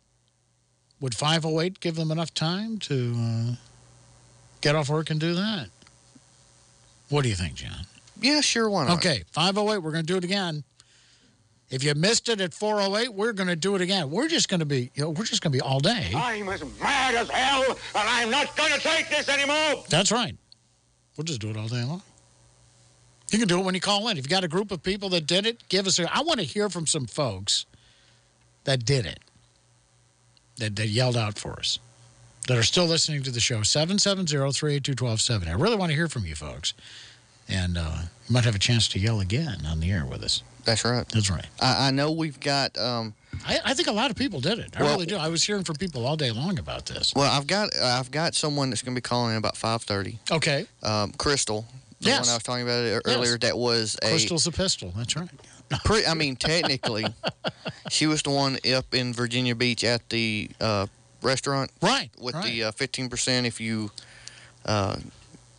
would 508 give them enough time to uh, get off work and do that? What do you think, John? yeah, sure, why not? Okay, 508, we're going to do it again. If you missed it at 408, we're going to do it again. We're just going to be, you know, we're just going to be all day. I'm as mad as hell, and I'm not going to take this anymore. That's right. We'll just do it all day long. You can do it when you call in. If you got a group of people that did it, give us a. I want to hear from some folks that did it, that, that yelled out for us, that are still listening to the show. 770 382 1270. I really want to hear from you folks. And uh, you might have a chance to yell again on the air with us. That's right. That's right. I, I know we've got. Um, I, I think a lot of people did it. I Well- really do. I was hearing from people all day long about this. well, I've got I've got someone that's going to be calling in about five thirty. Okay. Um, Crystal, the Yes. one I was talking about earlier, that was a Crystal's a pistol. That's right. Pre- I mean, technically, she was the one up in Virginia Beach at the uh, restaurant. Right. With right. the uh, fifteen percent, if you, uh,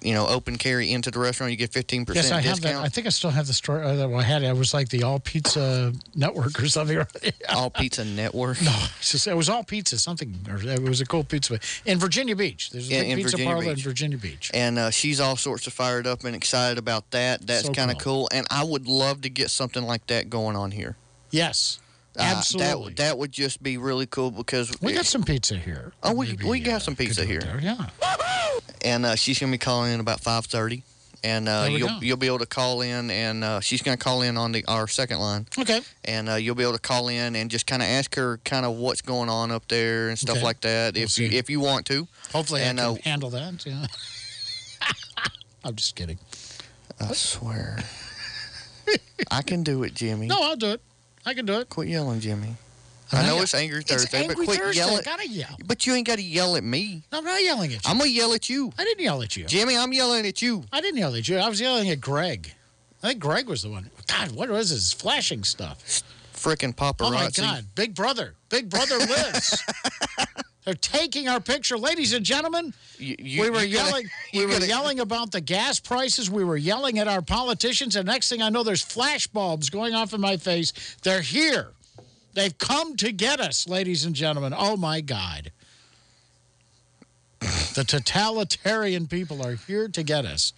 you know, open carry into the restaurant, you get 15% Yes, I percent have that. discount. I think I still have the story. Uh, that I had it. Was like the All Pizza Network or something. All Pizza Network. No, just, it was all pizza. Something. Or it was a cool pizza in Virginia Beach. There's a In- big pizza Virginia parlor in Virginia Beach. And uh, she's all sorts of fired up and excited about that. That's So kind of cool. cool. And I would love to get something like that going on here. Yes, absolutely. that, that would just be really cool because we got some pizza here. Oh, we Maybe, we got uh, some pizza here. there, Yeah. and uh, she's gonna be calling in about five thirty. And uh, you'll go. you'll be able to call in, and uh, she's gonna call in on the our second line, Okay. and uh, you'll be able to call in and just kind of ask her kind of what's going on up there and stuff Okay. like that, We'll if you see. if you want to. Hopefully, And, I can uh, handle that. Yeah. I'm just kidding. I swear, I can do it, Jimmy. No, I'll do it. I can do it. Quit yelling, Jimmy. I'm I know it's Angry It's Thursday, Angry but quit Thursday. yelling. I gotta yell. But you ain't got to yell at me. No, I'm not yelling at you. I'm gonna yell at you, I didn't yell at you. Jimmy. I'm yelling at you. I didn't yell at you. I was yelling at Greg. I think Greg was the one. God, what was this flashing stuff? Frickin' paparazzi. Oh my God, Big Brother, Big Brother lives. They're taking our picture. Ladies and gentlemen, You- you- we were you gotta- yelling. we were yelling about the gas prices. We were yelling at our politicians. And next thing I know, there's flash bulbs going off in my face. They're here. They've come to get us, ladies and gentlemen. Oh, my God. the totalitarian people are here to get us.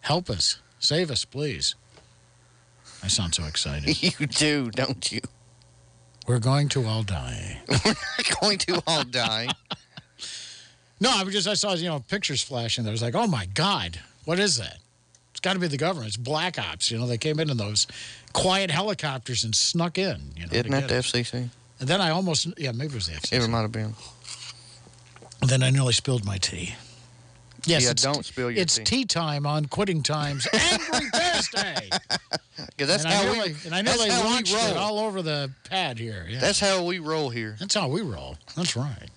Help us. Save us, please. I sound so excited. You do, don't you? We're going to all die. We're not going to all die. No, I was just I saw you know pictures flashing. there. I was like, oh my god, what is that? It's got to be the government. It's black ops. You know, they came in in those quiet helicopters and snuck in. You know, Isn't that the. FCC? And then I almost yeah maybe it was the FCC. It might have been. And then I nearly spilled my tea. Yes, Yeah, don't spill your it's tea. tea time on Quitting Times Angry Thursday. 'Cause that's and how I we- nearly, and I that's they how we launched it all over the pad here. Yeah. That's how we roll here. That's how we roll. That's right.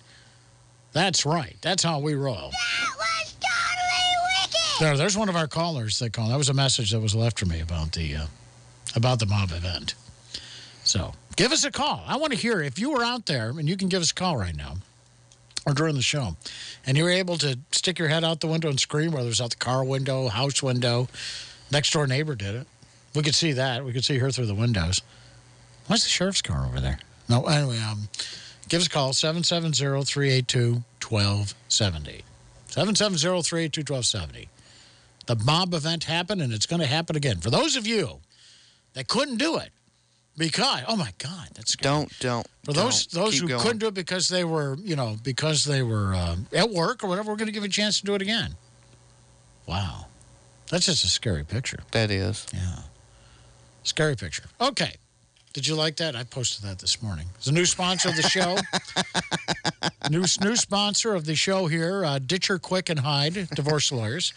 That's right. That's how we roll. That was totally wicked. There, there's one of our callers that called. That was a message that was left for me about the, uh, about the mob event. So give us a call. I want to hear if you were out there, and you can give us a call right now or during the show, and you were able to stick your head out the window and scream, whether it was out the car window, house window. Next door neighbor did it. We could see that. We could see her through the windows. Why's the sheriff's car over there? No, anyway, um, give us a call 770 382 1270. 770 382 1270. The mob event happened, and it's going to happen again. For those of you that couldn't do it, because, oh my God, that's Don't, don't. for those don't. those Keep who going. couldn't do it because they were, you know, because they were uh, at work or whatever, we're going to give you a chance to do it again. Wow. That's just a scary picture. That is. Yeah. Scary picture. Okay. Did you like that? I posted that this morning. It's a new sponsor of the show. new, new sponsor of the show here, uh, Ditcher Quick and Hyde, divorce lawyers.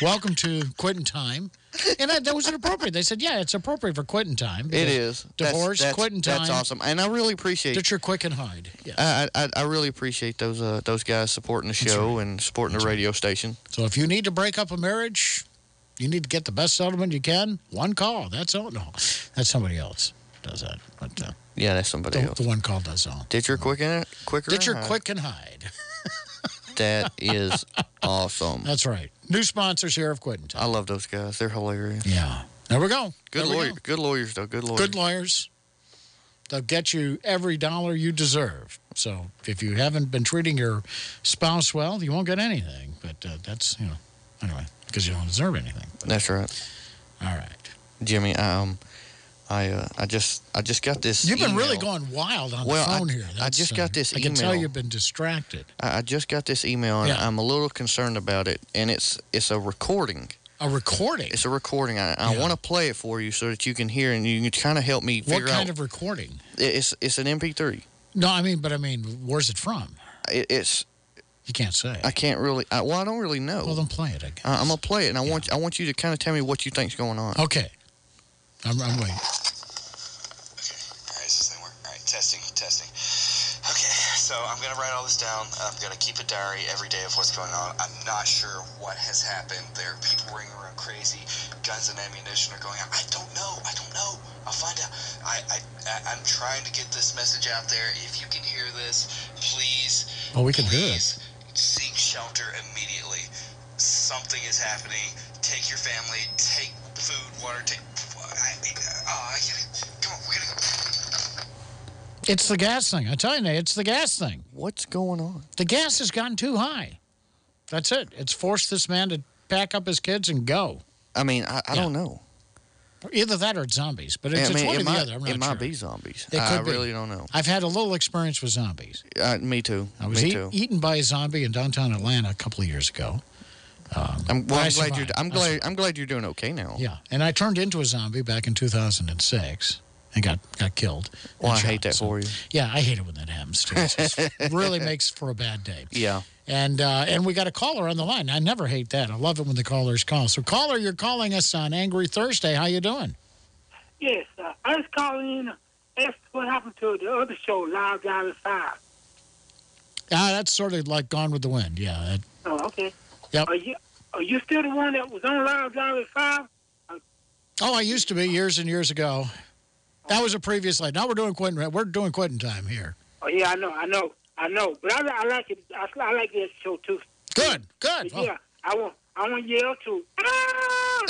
Welcome to Quitting Time. And I, that was inappropriate. They said, yeah, it's appropriate for quitting time. It is. Divorce, that's, quitting time. That's awesome. And I really appreciate Ditcher Quick and Hyde. Yeah. I, I, I really appreciate those, uh, those guys supporting the show and supporting the radio station. So if you need to break up a marriage, you need to get the best settlement you can. One call. That's all. No, that's somebody else does that. But uh, Yeah, that's somebody the, else. the one call does all. Ditcher quick and quicker. and Ditcher hide. Quick and Hide. That is awesome. That's right. New sponsors here of Quitting Time. I love those guys. They're hilarious. Yeah. There we go. Good There lawyer. go. Good lawyers though. Good lawyers. Good lawyers. They'll get you every dollar you deserve. So if you haven't been treating your spouse well, you won't get anything. But uh, that's, you know, anyway, because you don't deserve anything. That's right. All right. Jimmy, um, I uh, I just I just got this. You've been really going wild on Well, the I- phone here. I just uh, got this I can tell you've been distracted. I, I just got this email and Yeah. I'm a little concerned about it. And it's it's a recording. A recording? It's a recording. I, I Yeah. want to play it for you so that you can hear and you can kind of help me figure out. What kind out. of recording? it's it's an MP3. No, I mean, but I mean, where's it from? It, it's You can't say. I can't really. I, well, I don't really know. Well, then play it, I guess. I, I'm gonna play it, and I want I want you to kind of tell me what you think's going on. Okay. I'm, I'm waiting. All right, is this thing work? All right, testing, testing. Okay, so I'm gonna write all this down. I'm gonna keep a diary every day of what's going on. I'm not sure what has happened. There are people ringing around crazy. Guns and ammunition are going out. I don't know. I don't know. I'll find out. I, I, I I'm trying to get this message out there. If you can hear this, please. Oh, we can hear it. Seek shelter immediately. Something is happening. Take your family. Take food, water. Take. I, oh, I gotta. Come on, we gotta go. It's the gas thing. I tell you, Nate, it's the gas thing. What's going on? The gas has gotten too high. That's it. It's forced this man to pack up his kids and go. I mean, I, I don't know. Either that or it's zombies, but it's, I it's one it or the might, other. I'm not it might be zombies. It I could be. really don't know. I've had a little experience with zombies. Uh, me too. I was me eat- too. eaten by a zombie in downtown Atlanta a couple of years ago. I'm, well, I I'm glad you're. I'm glad. I'm glad you're doing okay now. Yeah, and I turned into a zombie back in 2006 and got, got killed. Well, and I hate that So- for you. Yeah, I hate it when that happens too. It's it really makes for a bad day. Yeah. And, uh, and we got a caller on the line. I never hate that. I love it when the callers call. So, caller, you're calling us on Angry Thursday. How you doing? Yes, uh, I was calling in to ask what happened to the other show, Live Driving 5. Ah, that's sort of like Gone with the Wind. Yeah. that- Oh, okay. Yep. Are you, are you still the one that was on Live Driving 5? Oh, I used to be years and years ago. That was a previous life. Now we're doing quitting. We're doing quitting time here. Oh, yeah, I know, I know. I know, but I, I like it. I, I like that show too. Good, good. But yeah, I want I want to yell too. Ah!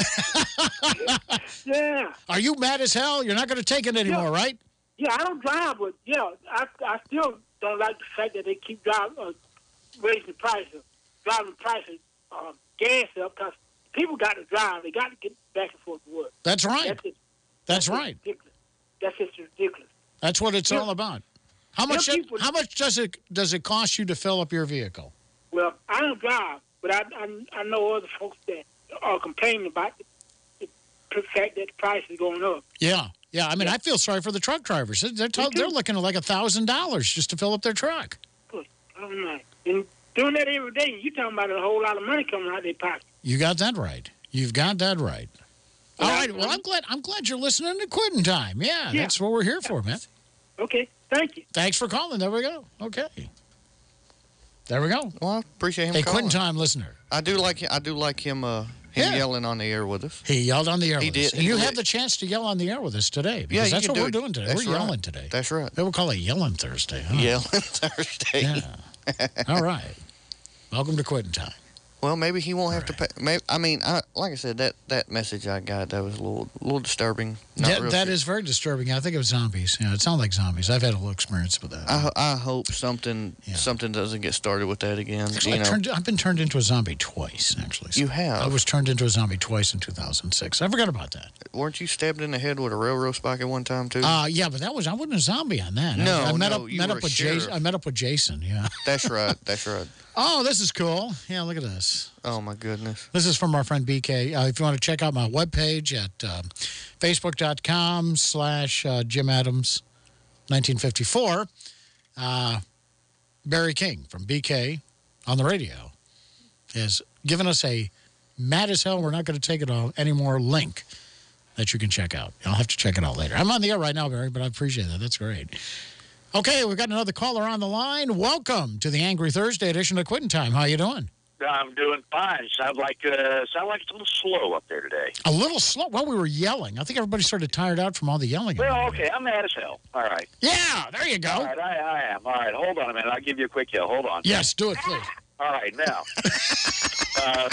yeah. Are you mad as hell? You're not going to take it anymore, right? Yeah, I don't drive, but yeah, I I still don't like the fact that they keep driving, uh, raising the prices, driving prices, uh, gas up because people got to drive. They got to get back and forth to work. That's right. That's, just, That's right. ridiculous. That's just ridiculous. That's what it's Yeah. all about. How much? Yeah, how much does it does it cost you to fill up your vehicle? Well, I don't drive, but I I, I know other folks that are complaining about the, the fact that the price is going up. Yeah, yeah. I mean, I feel sorry for the truck drivers. They're told, they're looking at like a thousand dollars just to fill up their truck. I don't know. And doing that every day, you're talking about a whole lot of money coming out of their pocket. You got that right. You've got that right. All right. Well, I'm glad. I'm glad you're listening to Quitting Time. Yeah, Yeah. that's what we're here for, man. Okay, thank you. Thanks for calling. There we go. Okay. There we go. Well, I appreciate him A calling. Quitting Time listener. I do like I do like him uh him yelling on the air with us. He yelled on the air He with did. us. And you lit- have the chance to yell on the air with us today. Yeah, Because you that's can what do we're it. doing today. That's we're right. yelling today. That's right. They will call it Yelling Thursday. Huh? Yelling Thursday. Yeah. All right. Welcome to Quitting Time. Well, maybe he won't have to pay. Maybe, I mean, I, like I said, that, that message I got that was a little little disturbing. That, that is very disturbing. I think it was zombies. Yeah, it sounds like zombies. I've had a little experience with that. I, I hope something something doesn't get started with that again. Actually, you I know, turned, I've been turned into a zombie twice, actually. You have? I was turned into a zombie twice in 2006. I forgot about that. weren't you stabbed in the head with a railroad spike at one time too? Uh, yeah, but that was I wasn't a zombie on that. No, I, met no, up you met were up a with Jason. I met up with Jason. Yeah. that's right. That's right. Oh, this is cool. Yeah, look at this. Oh my goodness. This is from our friend BK. Uh, if you want to check out my webpage at uh, facebook.com slash uh, Jim Adams 1954, uh, Barry King from BK on the radio has given us a mad as hell, we're not going to take it all anymore link that you can check out. I'll have to check it out later. I'm on the air right now, Barry, but I appreciate that. That's great. Okay, we've got another caller on the line. Welcome to the Angry Thursday edition of Quitting Time. How you doing? I'm doing fine. Sound like uh, sound like it's a little slow up there today. A little slow. Well, we were yelling. I think everybody started tired out from all the yelling. Well, okay, I'm mad as hell. All right. Yeah, there you go. All right, I, I am. All right, hold on a minute. I'll give you a quick yell. Hold on. Yes, do it, please. All right, now. uh,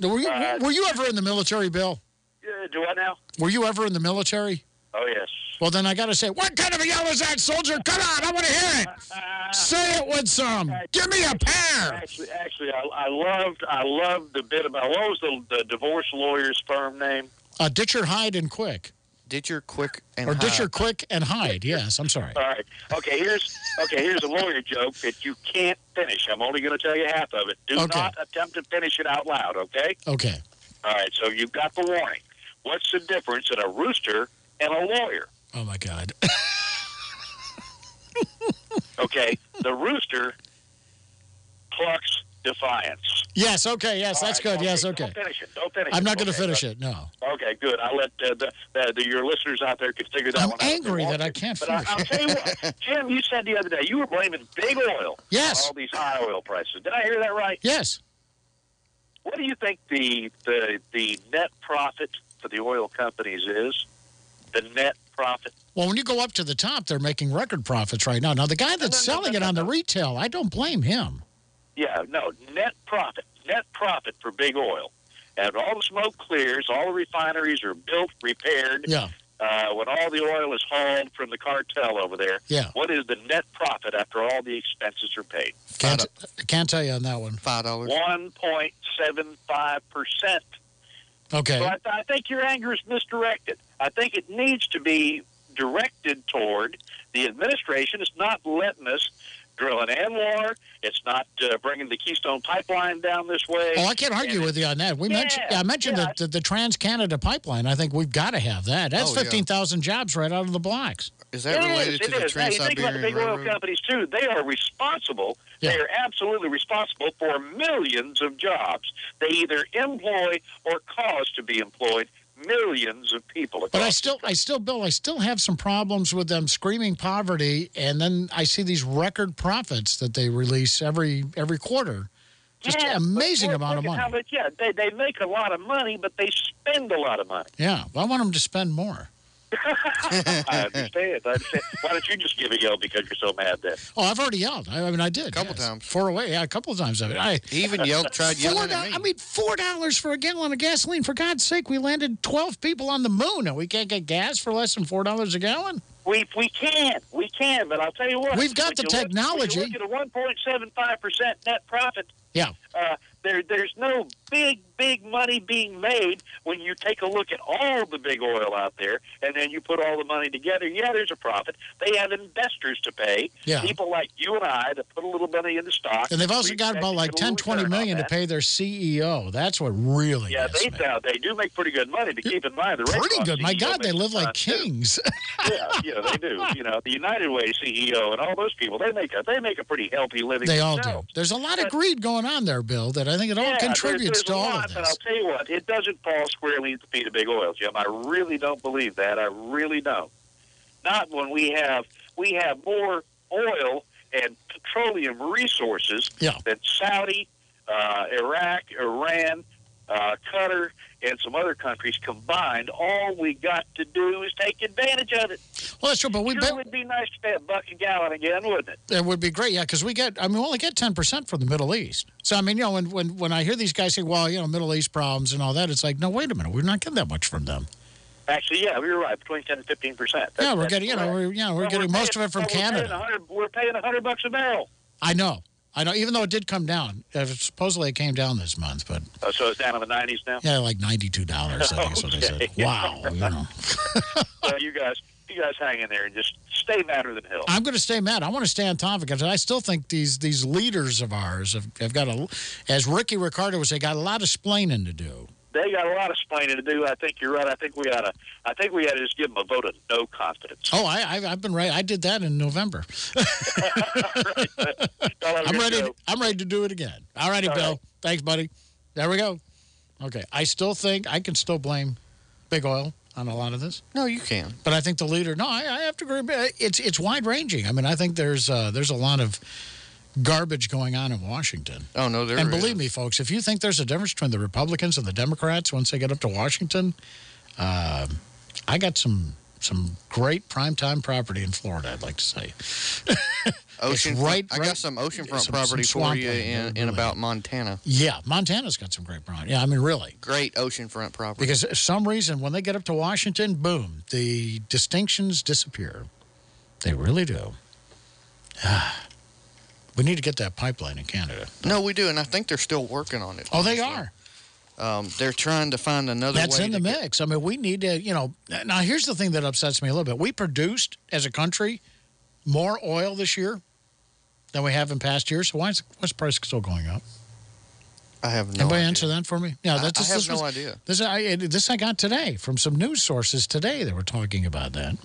Were you, Uh, were you ever in the military, Bill? uh, do what now? Were you ever in the military? Oh yes. Well, then I got to say, what kind of a yell is that, soldier? Come on, I want to hear it. Say it with some. Give me a pair. Actually, actually, I, I loved I loved the bit about what was the, the divorce lawyer's firm name? Uh, Ditcher, Hyde, and Quick. Ditcher, Quick, and Or Hyde. Ditcher, Quick, and Hyde. Yes, I'm sorry. All right. Okay, here's okay. Here's a lawyer joke that you can't finish. I'm only going to tell you half of it. Do Okay. not attempt to finish it out loud. Okay. Okay. All right. So you've got the warning. What's the difference in a rooster and a lawyer? Oh, my God. Okay. the rooster clucks defiance. yes, okay, yes, All that's right, good. Yes, Don't okay. finish it. Don't finish it. I'm not going to Okay, finish it, no. Okay, good. I'll let uh, the, the, the, your listeners out there can figure that I'm one out. they angry that I can't But I, finish. I'll tell you what, Jim, you said the other day you were blaming big oil Yes. all these high oil prices. Did I hear that right? Yes. What do you think the the the net profit for the oil companies is? The net profit. Well, when you go up to the top, they're making record profits right now. Now, the guy that's no, no, selling no, it on the retail, I don't blame him. Yeah, no, net profit, net profit for big oil. And all the smoke clears, all the refineries are built, repaired. Yeah. Uh, when all the oil is hauled from the cartel over there, yeah. what is the net profit after all the expenses are paid? Can't, can't tell you on that one. $5. 1.75%. Okay. So I, I think your anger is misdirected. I think it needs to be directed toward the administration. It's not letting us drill an ANWR. It's not uh, bringing the Keystone Pipeline down this way. Oh, I can't argue with you on that. We Yeah, mentioned, I mentioned yeah. the, the, the Trans Canada pipeline. I think we've got to have that. That's Oh, yeah. 15,000 jobs right out of the blocks. Is It is, it is. Now, you think about the big oil companies too. They are responsible. They are absolutely responsible for millions of jobs. They either employ or cause to be employed millions of people. But I still, I still, Bill, I still have some problems with them screaming poverty, and then I see these record profits that they release every every quarter. Just Yeah, amazing amount of money. yeah, they, they make a lot of money, but they spend a lot of money. Yeah, well, I want them to spend more. I understand. I understand. Why don't you just give a yell because you're so mad then? Oh, I've already yelled. I, I mean, I did. A couple yes. times. Four away. Yeah, a couple of times. I, mean, I He even yelled, tried yelling at me. I mean, four dollars for a gallon of gasoline. For God's sake, we landed twelve people on the moon, and we can't get gas for less than four dollars a gallon. We we can, we can, but I'll tell you what. We've got the you look- technology. when you look at a 1.75 percent net profit. Yeah. Uh, there, there's no big, big money being made when you take a look at all the big oil out there, and then you put all the money together. Yeah, there's a profit. They have investors to pay. Yeah. People like you and I that put a little money in the stock. And they've also got about like get 10, little 20 return to pay their CEO. That's what really Yeah, they now they do make pretty good money. But keep in mind, the Pretty good. My CEO God, they live like kings. yeah, yeah, they do. You know, the United Way CEO and all those people, they make a they make a pretty healthy living. They all do. There's a lot of greed going on there, Bill, that I think it all Yeah, contributes there's to a all of But I'll tell you what, it doesn't fall squarely at the feet of big oil, Jim. I really don't believe that. I really don't. Not when we have we have more oil and petroleum resources Yeah. than Saudi, uh, Iraq, Iran, uh, Qatar, and some other countries combined. All we got to do is take advantage of it. Well, that's true, but we sure bet would be nice to pay a buck a gallon again, wouldn't it? it would be great, yeah, because we get, I mean, we only get 10% from the Middle East. So, I mean, you know, when, when, when I hear these guys say, well, you know, Middle East problems and all that, it's like, no, wait a minute, we're not getting that much from them. Actually, yeah, you're right. Between ten and fifteen percent. yeah, we're getting, you know, we're, yeah, we're getting most of it from Canada. We're paying a hundred bucks a barrel. I know. I know, even though it did come down. Supposedly it came down this month, but Oh, so it's down in the nineties now. yeah, like $92, I think is what they said. Wow, you know. well, you guys, you guys hang in there and just stay madder than hell. I'm going to stay mad. I want to stay on top of it because I still think these these leaders of ours have, have got a, as Ricky Ricardo would say, got a lot of splaining to do. They got a lot of explaining to do. I think you're right. I think we ought to. I think we ought to just give them a vote of no confidence. Oh, I, I, I've been right. I did that in November. I'm ready. To, I'm ready to do it again. All righty, All Bill. right. Thanks, buddy. There we go. Okay. I still think I can still blame big oil on a lot of this. No, you can. But I think the leader. No, I, I have to agree. It's it's wide ranging. I mean, I think there's uh, there's a lot of garbage going on in Washington. Oh no, there and is. believe me, folks, if you think there's a difference between the Republicans and the Democrats once they get up to Washington, uh, I got some some great primetime property in Florida. I'd like to say. Ocean right, I right- got some oceanfront some- property some for you in, really. in about Montana. Yeah, Montana's got some great property. Yeah, I mean, really. Great oceanfront property. Because for some reason, when they get up to Washington, boom, the distinctions disappear. They really do. We need to get that pipeline in Canada. No, we do, and I think they're still working on it. Oh, they are. Um, they're trying to find another That's in the mix. I mean, we need to, you know. Now, here's the thing that upsets me a little bit. We produced, as a country, more oil this year than we have in past years. So why is the price still going up? I have no Anybody idea. answer that for me? Yeah, I- that's I have no was- idea. This I this I got today from some news sources today. They were talking about that,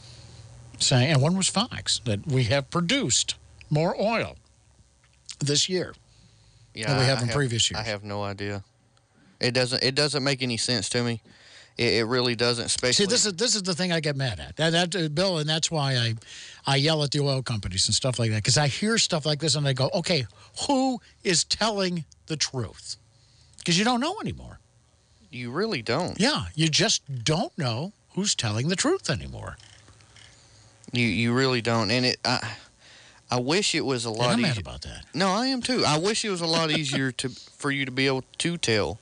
saying, and one was Fox that we have produced more oil this year Yeah, than we have I in previous years. I have no idea. It doesn't. It doesn't make any sense to me. It, it really doesn't. Especially. See, this is this is the thing I get mad at. That, that uh, Bill, and that's why I, I yell at the oil companies and stuff like that because I hear stuff like this and I go, okay, who is telling the truth? Because you don't know anymore. You really don't. Yeah, you just don't know who's telling the truth anymore. You you really don't. And it. I, I wish it was a lot I'm easier. mad about that. No, I am too. I wish it was a lot easier to for you to be able to tell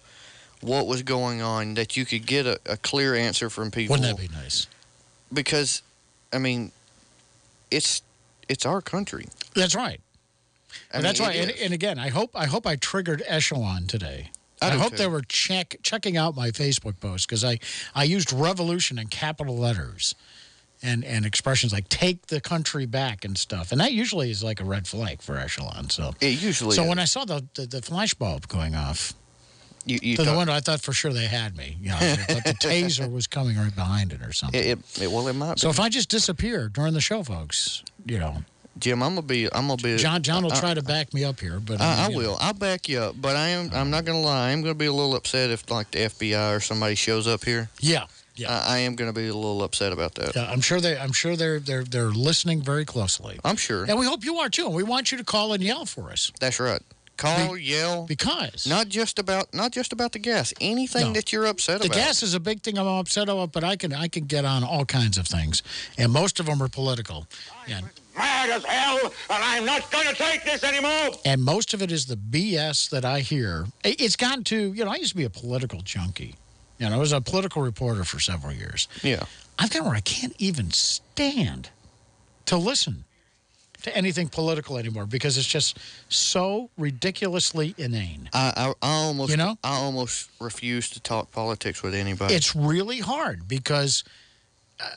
what was going on, that you could get a, a clear answer from people. Wouldn't that be nice? Because, I mean, it's it's our country. That's right. I And that's why. And, and again, I hope I hope I triggered Echelon today. I do hope too. they were check checking out my Facebook post because I I used revolution in capital letters. And, and expressions like take the country back and stuff. And that usually is like a red flag for Echelon. So It usually So is. when I saw the, the, the flash bulb going off you, you to the window, I thought for sure they had me. You know, thought the taser was coming right behind it or something. it, it, it- well, it might. so if I just disappear during the show, folks, you know, Jim, I'm gonna be. I'm gonna be. John John will I- try to back me up here, but I, I mean, you know. will. I'll back you up. But I am. I'm not gonna lie. I am gonna be a little upset if like the FBI or somebody shows up here. Yeah, yeah. I, I am gonna be a little upset about that. Yeah, I'm sure they. I'm sure they're they're they're listening very closely. I'm sure. And we hope you are too. And we want you to call and yell for us. That's right. Call, yell. Because not just about not just about the gas. Anything No. that you're upset The about. The gas is a big thing I'm upset about, but I can I can get on all kinds of things, and most of them are political. And, Mad as hell, and I'm not going to take this anymore. and most of it is the BS that I hear. It- It's gotten to, you know, I used to be a political junkie. You know, I was a political reporter for several years. Yeah. I've gotten where I can't even stand to listen to anything political anymore because it's just so ridiculously inane. I, I, I almost You know? I almost refuse to talk politics with anybody. It's really hard because uh,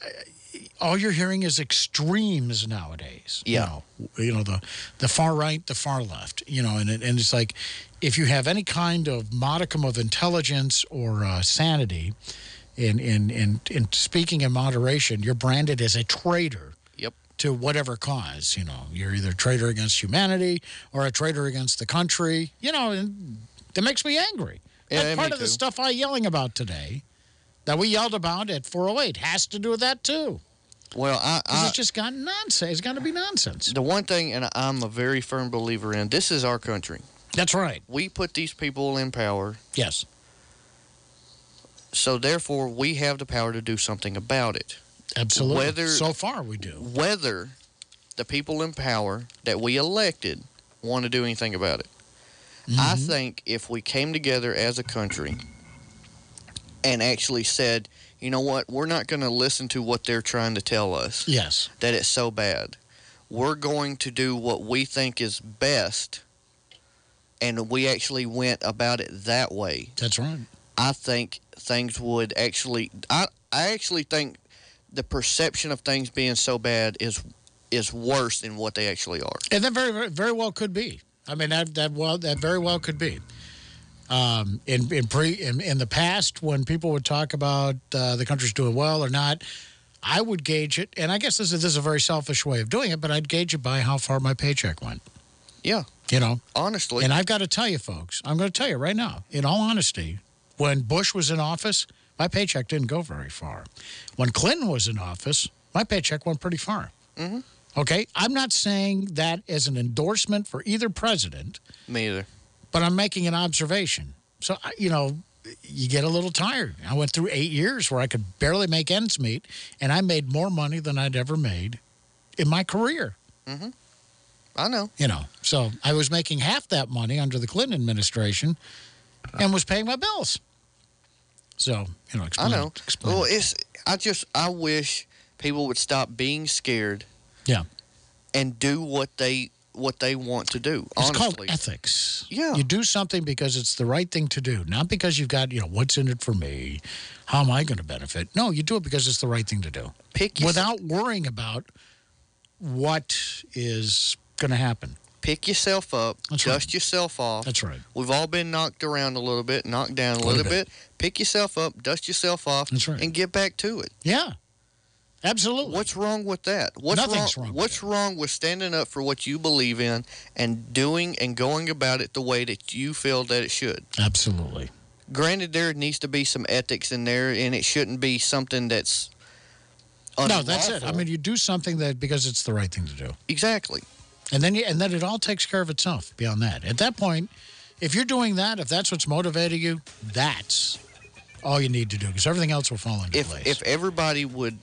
all you're hearing is extremes nowadays. Yeah. You know, you know the, the far right, the far left, you know, and, it, and it's like if you have any kind of modicum of intelligence or uh, sanity in, in, in, in speaking in moderation, you're branded as a traitor. Yep. To whatever cause, you know, you're either a traitor against humanity or a traitor against the country, you know, and that makes me angry. Yeah, That's part of the stuff I'm yelling about today that we yelled about at 408 has to do with that too. Well, I, I it's just got nonsense. It's got to be nonsense. the one thing, and I'm a very firm believer in this is our country. That's right. We put these people in power, Yes. so therefore we have the power to do something about it. Absolutely. Whether so far, we do. whether the people in power that we elected want to do anything about it. I Mm-hmm. think if we came together as a country and actually said, you know what, we're not going to listen to what they're trying to tell us Yes. that it's so bad. We're going to do what we think is best, and we actually went about it that way. That's right. I think things would actually. I I actually think the perception of things being so bad is is worse than what they actually are. And that very, very, very well could be. I mean, that, that, well, that very well could be. Um, in, in, pre, in, in the past, when people would talk about uh, the country's doing well or not, I would gauge it. And I guess this is, this is a very selfish way of doing it, but I'd gauge it by how far my paycheck went. Yeah, You know? honestly. And I've got to tell you, folks, I'm going to tell you right now, in all honesty, when Bush was in office, my paycheck didn't go very far. When Clinton was in office, my paycheck went pretty far. Mhm. Okay? I'm not saying that as an endorsement for either president, Me either. but I'm making an observation. So, you know, you get a little tired. I went through eight years where I could barely make ends meet, and I made more money than I'd ever made in my career. Mm-hmm. I know. You know, so I was making half that money under the Clinton administration and was paying my bills. So, you know, I know. Explain. Well, it's. I just. I wish people would stop being scared. Yeah. And do what they what they want to do. It's called ethics. Yeah. You do something because it's the right thing to do, not because you've got, you know, what's in it for me? How am I going to benefit? No, you do it because it's the right thing to do. Pick Without worrying about what is going to happen. Pick yourself up. That's right. dust yourself off. That's right. We've all been knocked around a little bit, knocked down a a little bit. bit. Pick yourself up, dust yourself off, That's right. and get back to it. Yeah. Absolutely. What's wrong with that? What's Nothing's wrong, wrong What's wrong with standing up for what you believe in and doing and going about it the way that you feel that it should? Absolutely. Granted, there needs to be some ethics in there, and it shouldn't be something that's. No, that's it. I mean, you do something that because it's the right thing to do. Exactly. And then, you, and then it all takes care of itself beyond that. At that point, if you're doing that, if that's what's motivating you, that's all you need to do because everything else will fall into If place. if everybody would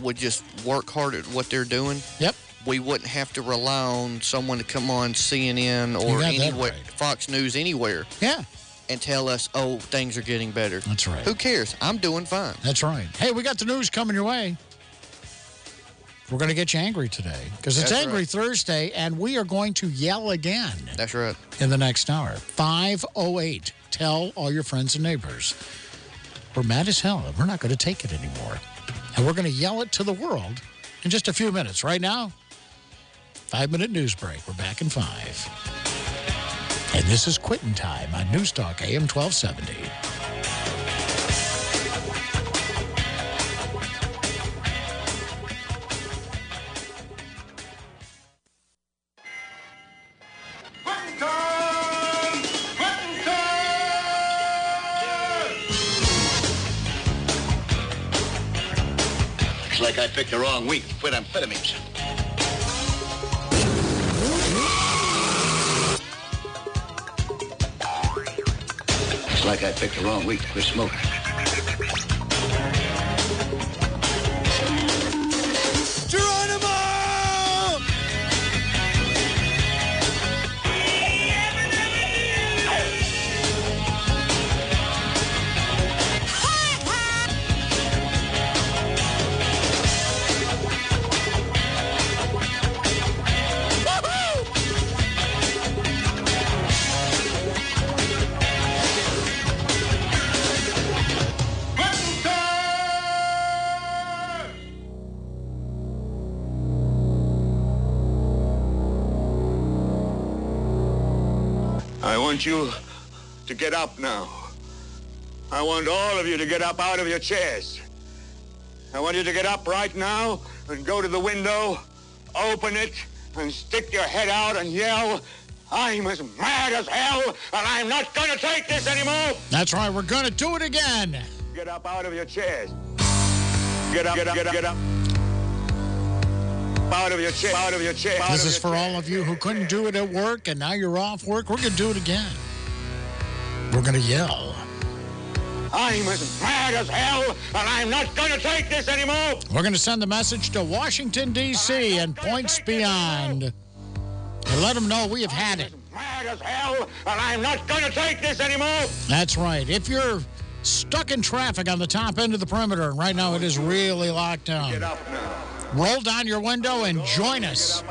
would just work hard at what they're doing, yep, we wouldn't have to rely on someone to come on CNN or anywhere, right. Fox News, anywhere, yeah, and tell us, "Oh, things are getting better." That's right. Who cares? I'm doing fine. That's right. Hey, we got the news coming your way. We're going to get you angry today because it's That's Angry right. Thursday, and we are going to yell again That's right. in the next hour. 508. Tell all your friends and neighbors. We're mad as hell, and we're not going to take it anymore. And we're going to yell it to the world in just a few minutes. Right now, five minute news break. We're back in five. And this is Quitting Time on News Talk AM 1270. like I picked the wrong week to quit amphetamines. It's like I picked the wrong week to quit smoking. Want you to get up now. I want all of you to get up out of your chairs. I want you to get up right now and go to the window, open it, and stick your head out and yell, I'm as mad as hell, and I'm not going to take this anymore. That's right, we're going to do it again. Get up out of your chairs. Get up, get up, get up, get up. Out of your chair, out of your chair. This is for all of you who couldn't do it at work and now you're off work. We're going to do it again. We're going to yell. I'm as mad as hell, and I'm not going to take this anymore. We're going to send the message to Washington, D.C. and points beyond. And let them know we have had it. Mad as hell, and I'm not going to take this anymore. That's right. If you're stuck in traffic on the top end of the perimeter, and right now it is really locked down, roll down your window and join us.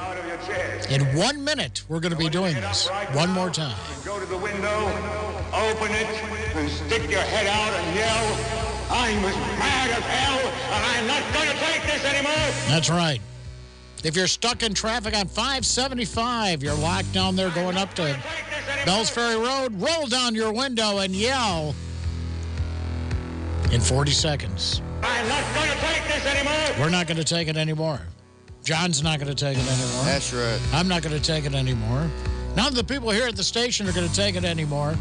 In one minute, we're going to be doing this. One more time. Go to the window, open it, and stick your head out and yell, I'm as mad as hell, and I'm not going to take this anymore. That's right. If you're stuck in traffic on 575, you're locked down there going up to Bells Ferry Road, roll down your window and yell in 40 seconds. I'm not going to take this anymore. We're not going to take it anymore. John's not going to take it anymore. That's right. I'm not going to take it anymore. None of the people here at the station are going to take it anymore.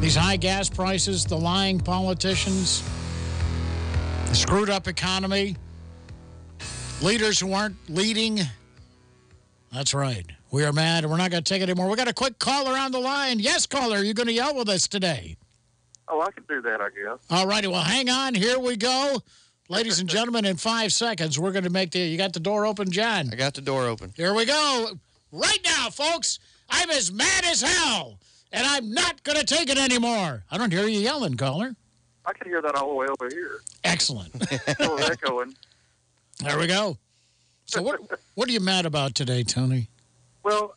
These high gas prices, the lying politicians, the screwed up economy, leaders who aren't leading. That's right. We are mad and we're not going to take it anymore. We got a quick caller on the line. Yes, caller, you're going to yell with us today. Oh, I can do that, I guess. All righty. Well, hang on. Here we go. Ladies and gentlemen, in five seconds, we're going to make the. You got the door open, John? I got the door open. Here we go. Right now, folks, I'm as mad as hell, and I'm not going to take it anymore. I don't hear you yelling, caller. I can hear that all the way over here. Excellent. Oh, Still echoing. There we go. So, what, what are you mad about today, Tony? Well,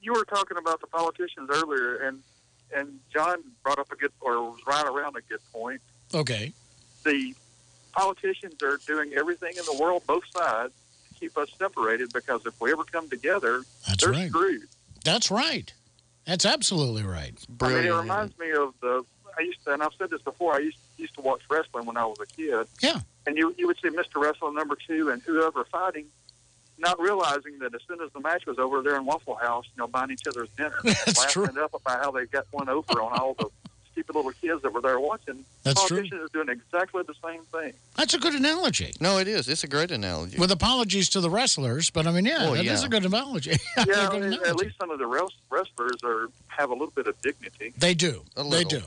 you were talking about the politicians earlier, and and John brought up a good, or was right around a good point. Okay. The politicians are doing everything in the world, both sides, to keep us separated. Because if we ever come together, That's they're right. screwed. That's right. That's absolutely right. I mean, it reminds me of the. I used to, and I've said this before. I used used to watch wrestling when I was a kid. Yeah. And you you would see Mr. Wrestler number two and whoever fighting, not realizing that as soon as the match was over, they're in Waffle House, you know, buying each other's dinner, That's laughing it up about how they got one over on all the stupid little kids that were there watching. That's true. Politicians are doing exactly the same thing. That's a good analogy. No, it is. It's a great analogy. With apologies to the wrestlers, but I mean, yeah, Oh, that is yeah. a good analogy. yeah, Good analogy. at least some of the wrestlers are have a little bit of dignity, They do. A They do.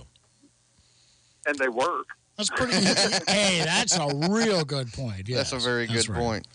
and they work. That's pretty. hey, that's a real good point. Yes, That's a very that's good right. point.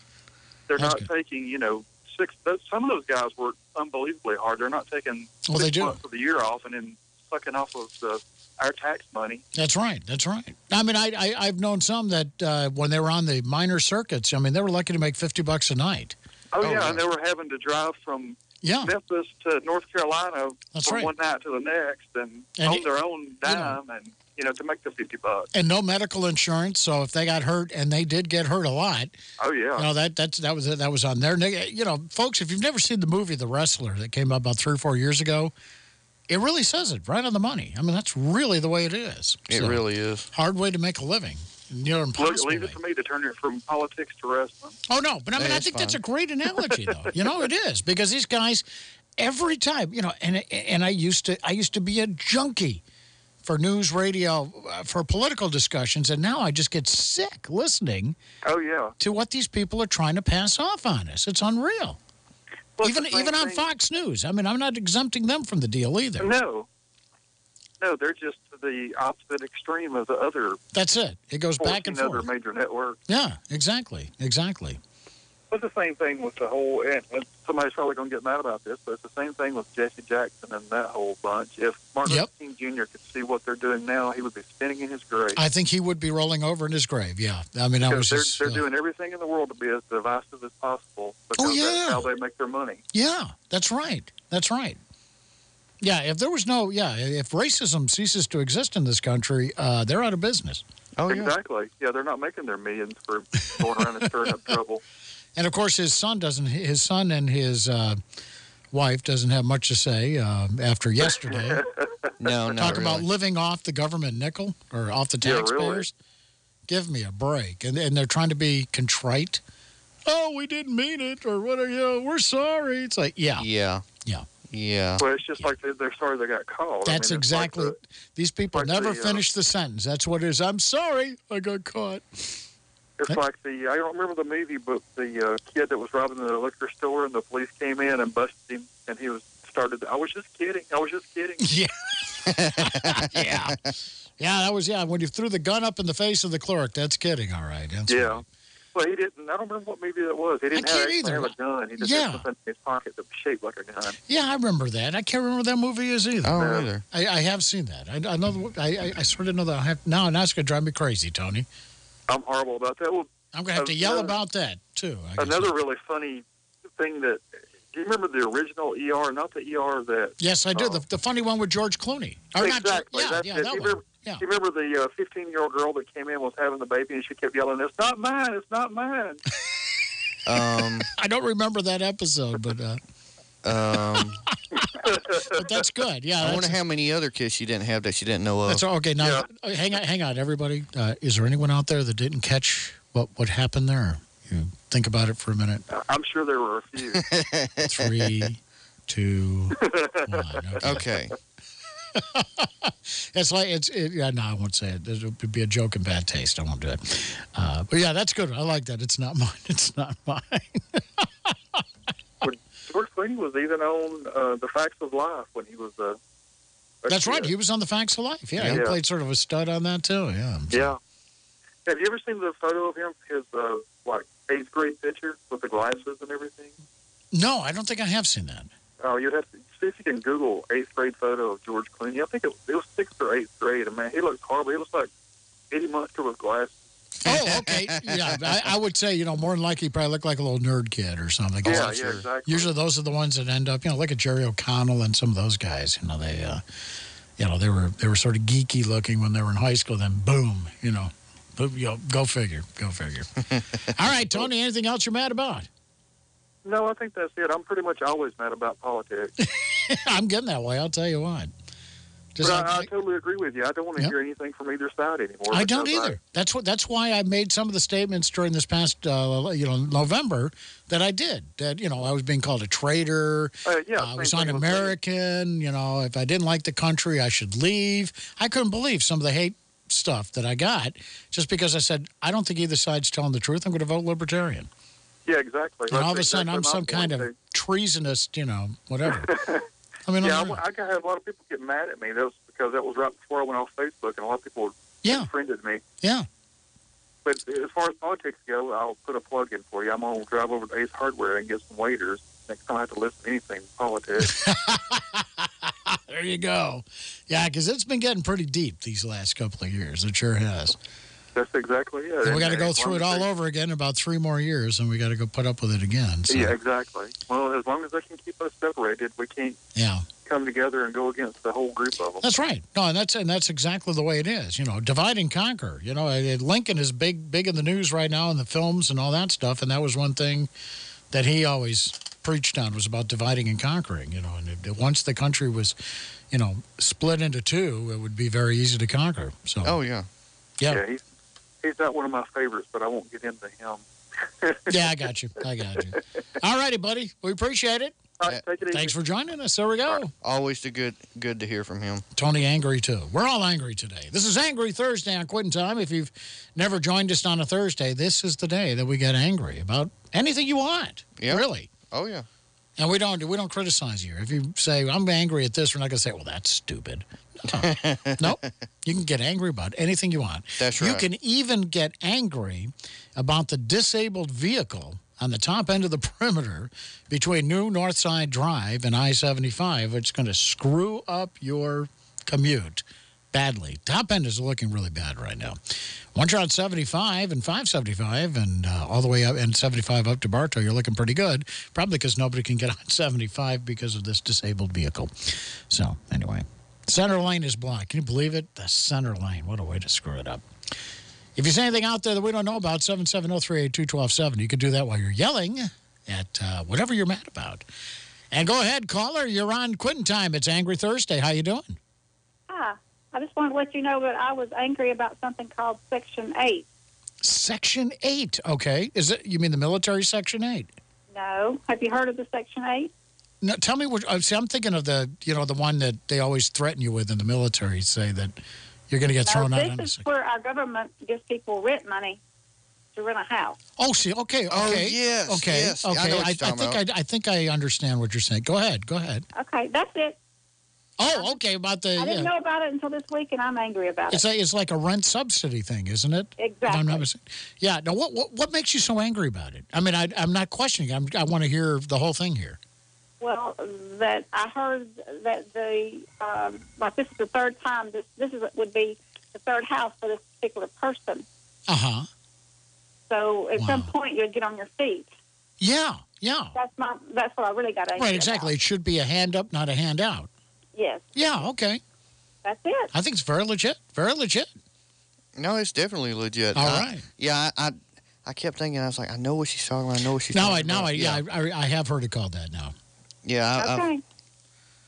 They're That's not taking, you know, six. Those, some of those guys work unbelievably hard. They're not taking Well, they six do. months of the year off and then sucking off of the, our tax money. That's right. That's right. I mean, I, I I've known some that uh, when they were on the minor circuits, I mean, they were lucky to make fifty bucks a night. Oh, Oh, yeah, and they were having to drive from Yeah. Memphis to North Carolina That's from right. one night to the next, and, And on it- their own dime, and you know to make the fifty bucks. And no medical insurance, so if they got hurt, and they did get hurt a lot, Oh yeah, you know that that's that was that was on their. You know, folks, if you've never seen the movie The Wrestler that came out about three or four years ago, it really says it right on the money. I mean, that's really the way it is. It So, really is. hard way to make a living. You know, Look, impossible. leave it to me to turn it from politics to wrestling. Oh no, but I mean, Hey, I it's think that's a great analogy, though. you know, it is because these guys, every time, you know, and and I used to I used to be a junkie for news radio uh, for political discussions, and now I just get sick listening Oh yeah, to what these people are trying to pass off on us. It's unreal. Well, even even on thing- Fox News. I mean, I'm not exempting them from the deal either. No. No, they're just the opposite extreme of the other. That's it. It goes back and 14 forth. other major network. Yeah, exactly. Exactly. But the same thing with the whole, and and somebody's probably going to get mad about this, but it's the same thing with Jesse Jackson and that whole bunch. If Martin Yep. Luther King Jr. could see what they're doing now, he would be spinning in his grave. I think he would be rolling over in his grave. Yeah. I mean, that was because they're, just. they're uh, doing everything in the world to be as divisive as possible because Oh, yeah. that's how they make their money. Yeah, that's right. That's right. Yeah, if there was no, yeah, if racism ceases to exist in this country, uh, they're out of business. Oh, exactly. Yeah. they're not making their millions for going around and stirring up trouble. And of course, his son doesn't. His son and his uh, wife doesn't have much to say uh, after yesterday. no, no. Talk about living off the government nickel or off the Yeah, really. taxpayers. Give me a break. And and they're trying to be contrite. Oh, we didn't mean it, or what are you? We're sorry. It's like, yeah, Yeah. Yeah. Yeah. Well, it's just like they, they're sorry they got caught. I that's mean, it's like exactly. the- these people like never the, uh, finish the sentence. That's what it is. I'm sorry, I got caught. It's like the I don't remember the movie, but the uh, kid that was robbing the liquor store and the police came in and busted him, and he was started. I was just kidding. I was just kidding. Yeah. yeah. Yeah, that was, yeah, when you threw the gun up in the face of the clerk. That's kidding, all right. That's yeah. Well, he didn't. I don't remember what movie that was. He didn't I have, can't actually either. have a gun. He just Yeah. had something in his pocket that was shaped like a gun. Yeah, I remember that. I can't remember what that movie is either. Oh, Yeah. either. I, I have seen that. I, I know. The, I, I, I sort of know that. I have, now, now it's going to drive me crazy, Tony. I'm horrible about that. Well, I'm going to have to yell another- about that, too. Another really funny thing that. Do you remember the original ER? Not the ER that. Yes, I do. uh, the, the funny one with George Clooney. Or not- exactly. yeah, That's yeah, it. that you, remember, Yeah. you remember the 15 year old girl that came in was having the baby and she kept yelling, "It's not mine! It's not mine!" Um, I don't remember that episode, but, uh, um, but that's good. Yeah. I wonder how many other kids she didn't have that she didn't know of. That's okay. Now, uh, hang on, hang on, everybody. Uh, is there anyone out there that didn't catch what what happened there? You think about it for a minute. I'm sure there were a few. Three, two, one. Okay. It's like it's. It, yeah, no, I won't say it. It would be a joke in bad taste. I won't do it. Uh, but yeah, that's good. I like that. It's not mine. It's not mine. George Clooney was even on uh, The Facts of Life when he was uh, a That's right. He was on the Facts of Life. Yeah, he played sort of a stud on that too. Yeah. Yeah. Have you ever seen the photo of him? His uh, like eighth grade picture with the glasses and everything. No, I don't think I have seen that. Oh, you'd have to see if you can Google eighth grade photo of George Clooney. I think it, it was sixth or eighth grade. And man, he looks horrible. He looks like Eddie Munster with glasses. Oh, okay. Yeah, I, I would say, you know, more than likely, he probably looked like a little nerd kid or something. Yeah, Oh, yeah, exactly. Usually those are the ones that end up, you know, like a Jerry O'Connell and some of those guys. You know, they, uh, you know, they were they were sort of geeky looking when they were in high school. Then boom, you know, boom, you know, go figure, go figure. All right, Tony. Anything else you're mad about? No, I think that's it. I'm pretty much always mad about politics. I'm getting that way. I'll tell you what. Just but I, I totally agree with you. I don't want to Yep. hear anything from either side anymore. I don't either. That's what. That's why I made some of the statements during this past, uh, you know, November that I did. That you know, I was being called a traitor. Uh, yeah, I was un-American. You know, if I didn't like the country, I should leave. I couldn't believe some of the hate stuff that I got just because I said I don't think either side's telling the truth. I'm going to vote libertarian. Yeah, exactly. And all of a That's sudden, I'm some kind of treasonous, you know, whatever. I mean, yeah, I, I had a lot of people get mad at me. That was because that was right before I went off Facebook, and a lot of people Yeah. friended me. Yeah. But as far as politics go, I'll put a plug in for you. I'm to drive over to Ace Hardware and get some waiters. Next time I have to listen to anything politics. there you go. Yeah, because it's been getting pretty deep these last couple of years. It sure has. That's exactly it. And we got to go through it all they- over again in about three more years, and we got to go put up with it again. So, Yeah, exactly. Well, as long as they can keep us separated, we can't yeah. come together and go against the whole group of them. That's right. No, and that's and that's exactly the way it is. You know, divide and conquer. You know, uh, Lincoln is big, big in the news right now in the films and all that stuff. And that was one thing that he always preached on was about dividing and conquering. You know, and it, once the country was, you know, split into two, it would be very easy to conquer. So, Oh, yeah. yeah, he's, he's not one of my favorites, but I won't get into him. yeah, I got you. I got you. All righty, buddy. We appreciate it. All right, take it easy. Thanks for joining us. There we go. Always the good, good to hear from him. Tony angry too. We're all angry today. This is Angry Thursday on Quitting Time. If you've never joined us on a Thursday, this is the day that we get angry about anything you want. Yeah. Really. Oh, yeah. And we don't, we don't criticize you. If you say, I'm angry at this, we're not going to say, well, that's stupid. No. nope. You can get angry about anything you want. That's You can even get angry about the disabled vehicle on the top end of the perimeter between New Northside Drive and I 75, which is going to screw up your commute badly. Top end is looking really bad right now. Once you're on 75 and 575 and uh, all the way up and 75 up to Bartow, you're looking pretty good. Probably because nobody can get on 75 because of this disabled vehicle. So, anyway, center lane is blocked. Can you believe it? The center lane. What a way to screw it up. If you see anything out there that we don't know about, 770 382 1270, you can do that while you're yelling at uh, whatever you're mad about. And go ahead, caller. You're on quitting time. It's Angry Thursday. How you doing? Hi. I just wanted to let you know that I was angry about something called Section 8. Section 8. Okay. Is it, you mean the military Section 8? No. Have you heard of the Section 8? No, tell me what, uh, see, I'm thinking of the, you know, the one that they always threaten you with in the military, say that you're going to get thrown no, out this on a is where our government gives people rent money to rent a house. Oh, see, okay, okay. Oh, yes, Okay, yes. Okay. know what I, think. I, I think I understand what you're saying. Go ahead, go ahead. Okay, that's it. Oh, okay, about the, I didn't yeah. know about it until this week, and I'm angry about It's, it. a, it's like a rent subsidy thing, isn't it? Exactly. I'm not yeah. Now, what, what, what makes you so angry about it? I mean, I, I'm not questioning. I'm, I want to hear the whole thing here. Well, that I heard that the um, like this is the third time this this is would be the third house for this particular person. Uh huh. So at some point you'd get on your feet. Yeah, yeah. That's my that's what I really got angry Right, exactly. It should be a hand up, not a hand out. About. Yes, Yeah, okay. that's it. I think it's very legit. Very legit. No, it's definitely legit. All I- right. Yeah, I, I, I kept thinking, I was like, I know what she's talking about. I know what she's Now I, talking now about. I, yeah, I, I, I have heard it called that now. Yeah, I, I, Okay.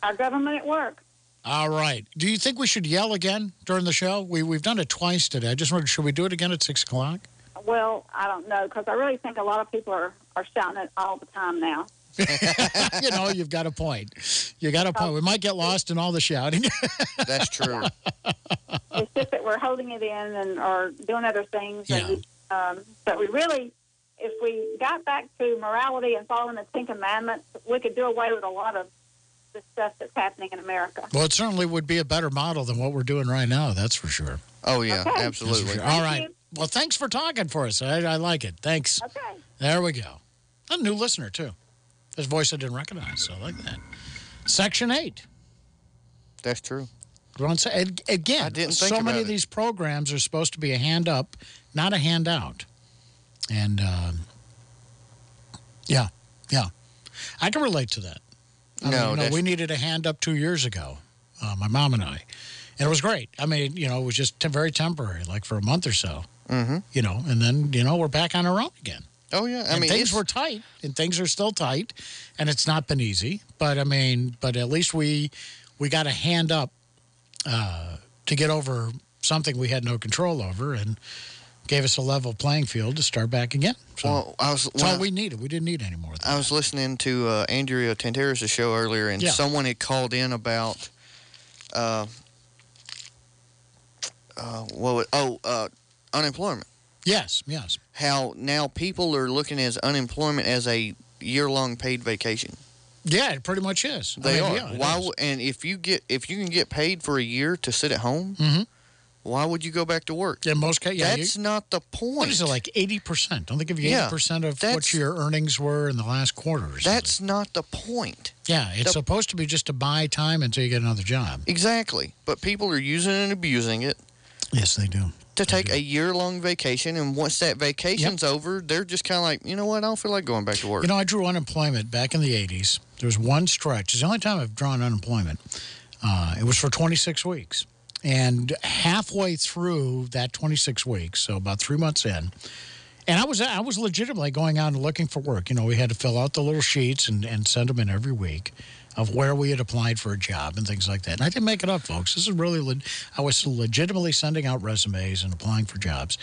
Our government at work. All right. Do you think we should yell again during the show? We, we've done it twice today. I just wondered, should we do it again at 6 o'clock? Well, I don't know because I really think a lot of people are are shouting it all the time now. you know, you've got a point. You got a point. We might get lost in all the shouting. That's true. It's just that we're holding it in and or doing other things. And, um, but we really, if we got back to morality and following the Ten Commandments, we could do away with a lot of the stuff that's happening in America. well, it certainly would be a better model than what we're doing right now. That's for sure. Oh, yeah, Okay. absolutely. Sure. All right. Well, thanks for talking for us. I, I like it. Thanks. Okay. There we go. A new listener, too. His voice I didn't recognize, so I like that. Section 8. That's true. Again, I didn't so many of these programs are supposed to be a hand up, not a hand out. And um, yeah, yeah. I can relate to that. I mean, No, you know, we needed a hand up two years ago, uh, my mom and I. And it was great. I mean, you know, it was just very temporary, like for a month or so, Mm-hmm. you know, and then, you know, we're back on our own again. Oh, yeah. I and mean, things were tight, and things are still tight, and it's not been easy. But I mean, but at least we we got a hand up uh, to get over something we had no control over, and gave us a level playing field to start back again. So Well, I was, that's all we needed. We didn't need any more. I was listening to uh, Angela Tantaros' show earlier, and Yeah. someone had called in about, uh, uh, what? was- Oh, uh, unemployment. Yes, yes. How now people are looking at unemployment as a year-long paid vacation. Yeah, it pretty much is. I They mean, are. yeah, why? is. And if you get if you can get paid for a year to sit at home, Mhm. why would you go back to work? In most cases, yeah, that's you- not the point. What is it like? Eighty percent? Don't they give you eighty Yeah, percent of what your earnings were in the last quarter? That's not the point. yeah, it's the- supposed to be just to buy time until you get another job. Exactly. But people are using and abusing it Yes, they do. To take a year long vacation. And once that vacation's over, they're just kind of like, you know what? I don't feel like going back to work. You know, I drew unemployment back in the 80s. There was one stretch. It's the only time I've drawn unemployment. Uh, it was for 26 weeks. And halfway through that 26 weeks, so about three months in, and I was, I was legitimately going out and looking for work. You know, we had to fill out the little sheets and, and send them in every week of where we had applied for a job and things like that. And I didn't make it up, folks. This is really, I was legitimately sending out resumes and applying for jobs.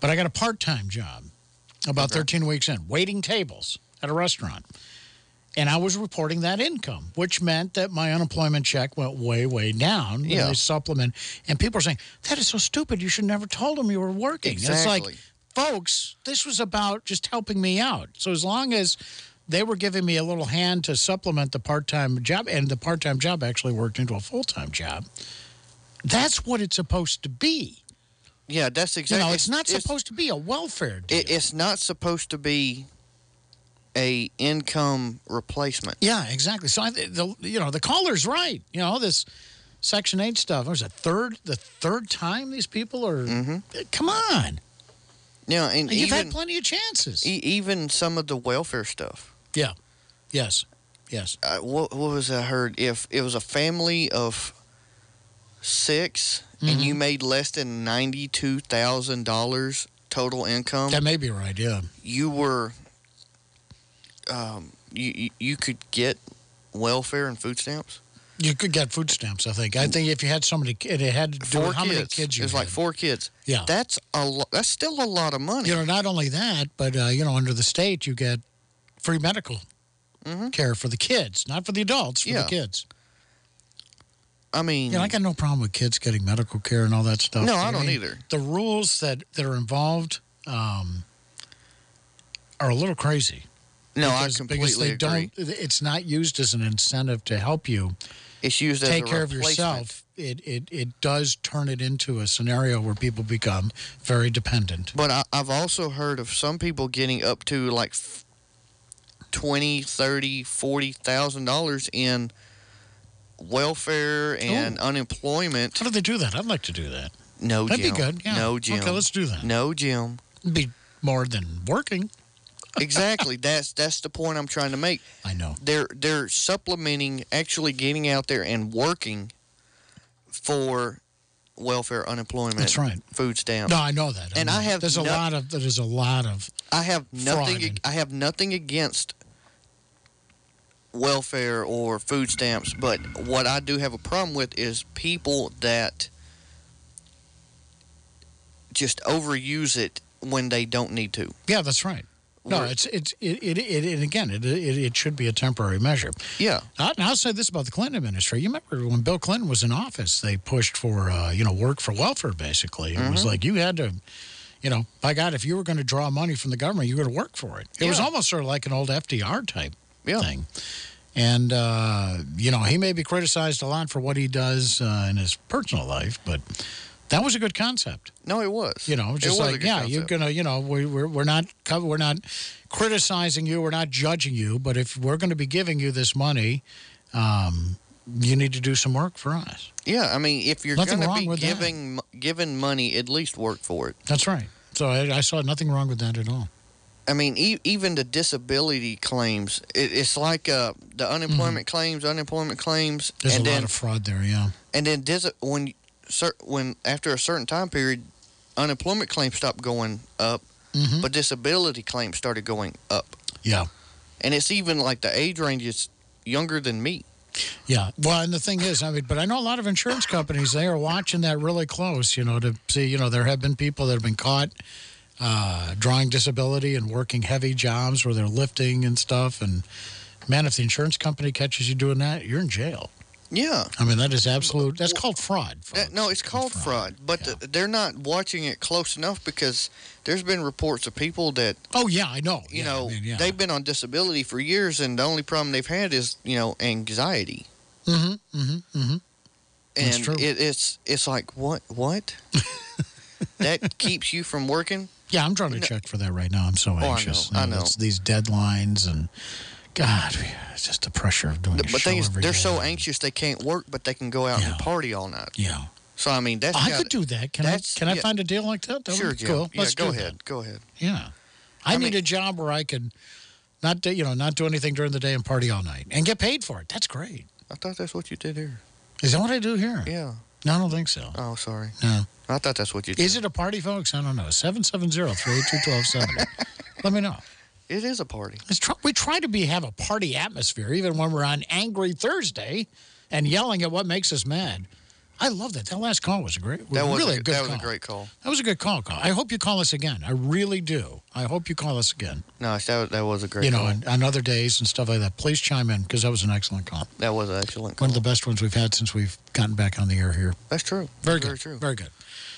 But I got a part time job about 13 weeks in, waiting tables at a restaurant. And I was reporting that income, which meant that my unemployment check went way, way down. Yeah. a supplement. And people are saying, that is so stupid. You should never told them you were working. And It's like, folks, this was about just helping me out. So as long as they were giving me a little hand to supplement the part time job, and the part time job actually worked into a full time job. That's what it's supposed to be. Yeah, that's You exactly. know, it's not supposed to be a welfare deal. It, it's not supposed to be a income replacement. Yeah, exactly. So I, the you know the caller's right. You know this Section Eight stuff. Was it third the third time these people are? Mm-hmm. Uh, come on. Yeah, and You've even, had plenty of chances. e- even some of the welfare stuff. Yeah. Yes. Yes. Uh, what, what was I heard? If it was a family of 6 and Mm-hmm. you made less than ninety-two thousand dollars total income, That may be right. Yeah. you were, um, you you- could get welfare and food stamps. You could get food stamps. I think. I think if you had somebody, it had to do Four with how kids. many kids you It's had. like four kids. Yeah. That's a lo- That's still a lot of money. You know, not only that, but uh, you know, under the state, you get free medical care for the kids, not for the adults, for. Yeah. the kids. I mean, know, I got no problem with kids getting medical care and all that stuff. No, I don't mean, either. The rules that, that are involved um, are a little crazy. No, I completely because they agree. don't. It's not used as an incentive to help you. It's used as take a care of yourself. It, it it does turn it into a scenario where people become very dependent. But I, I've also heard of some people getting up to like twenty, thirty, forty thousand dollars in welfare oh. and unemployment. How do they do that? I'd like to do that. No, That'd be good, yeah. No, Jim. Okay, let's do that. No, Jim. It'd be more than working. exactly. That's that's the point I'm trying to make. I know. They're they're supplementing actually getting out there and working for welfare, unemployment. That's right. Food stamps. No, I know that. And I have there's a lot of there's a lot of I have nothing. I have nothing against welfare or food stamps, but what I do have a problem with is people that just overuse it when they don't need to. yeah. That's right. No, We're- it's it's it, it, it, it again. It, it it should be a temporary measure. Yeah. I, and I'll say this about the Clinton administration. You remember when Bill Clinton was in office, they pushed for uh, you know work for welfare. Basically, it was Mhm. like you had to, you know, by God, if you were going to draw money from the government, you were going to work for it. It was almost sort of like an old FDR type Yeah. thing. And uh, you know, he may be criticized a lot for what he does uh, in his personal life, but that was a good concept. No, it was. You know, just like yeah, you're gonna, you know, we, we're we're not we're not criticizing you, we're not judging you, but if we're going to be giving you this money, um, you need to do some work for us. Yeah, I mean, if you're going to be that. giving giving money, at least work for it. That's right. So I, I saw nothing wrong with that at all. I mean, e- even the disability claims, it, it's like uh, the unemployment claims, unemployment claims, Mm-hmm. There's and a then lot of fraud there. Yeah. and then dis- when when after a certain time period, unemployment claims stopped going up, Mhm. but disability claims started going up, Yeah. and it's even like the age range is younger than me. Yeah. Well, and the thing is, I mean, but I know a lot of insurance companies, they are watching that really close, you know, to see, you know, there have been people that have been caught uh, drawing disability and working heavy jobs where they're lifting and stuff. And man, if the insurance company catches you doing that, you're in jail. Yeah. I mean, that is absolute, that's called fraud. Uh, no, it's called fraud, but th- they're not watching it close enough because there's been reports of people that Oh, yeah, I know. you Yeah, know I mean, yeah. they've been on disability for years, and the only problem they've had is you know anxiety, Mm hmm. Mm hmm. Mm hmm. That's and true. It, it's it's like what what that keeps you from working. Yeah, I'm trying to check for that right now. I'm so Oh, I know, anxious. I know. it's these deadlines and God, it's just the pressure of doing. a But thing is, they're day. so anxious they can't work, but they can go out and party all night. Yeah. So I mean, that's I gotta- could do that. Can I? Can I find a deal like that? That Sure, cool. Yeah, Let's go ahead. that. Go ahead. Yeah, I, need a job where I could not do, you know not do anything during the day and party all night and get paid for it. That's great. I thought that's what you did here. Is that what I do here? Yeah. No, I don't think so. Oh, sorry. No. I thought that's what you did. Is it a party, folks? I don't know. 770-382-1270. Let me know. It is a party. We try to be have a party atmosphere even when we're on Angry Thursday and yelling at what makes us mad. I love that. That last call was a great, That was really a, good that was call. a great call. That was a good call, call. I hope you call us again. I really do. I hope you call us again. No, that was, that was a great call. you know, on, on other days and stuff like that. Please chime in because that was an excellent call. that was an excellent call. One of the best ones we've had since we've gotten back on the air here. That's true. Very That's good. Very true. Very good.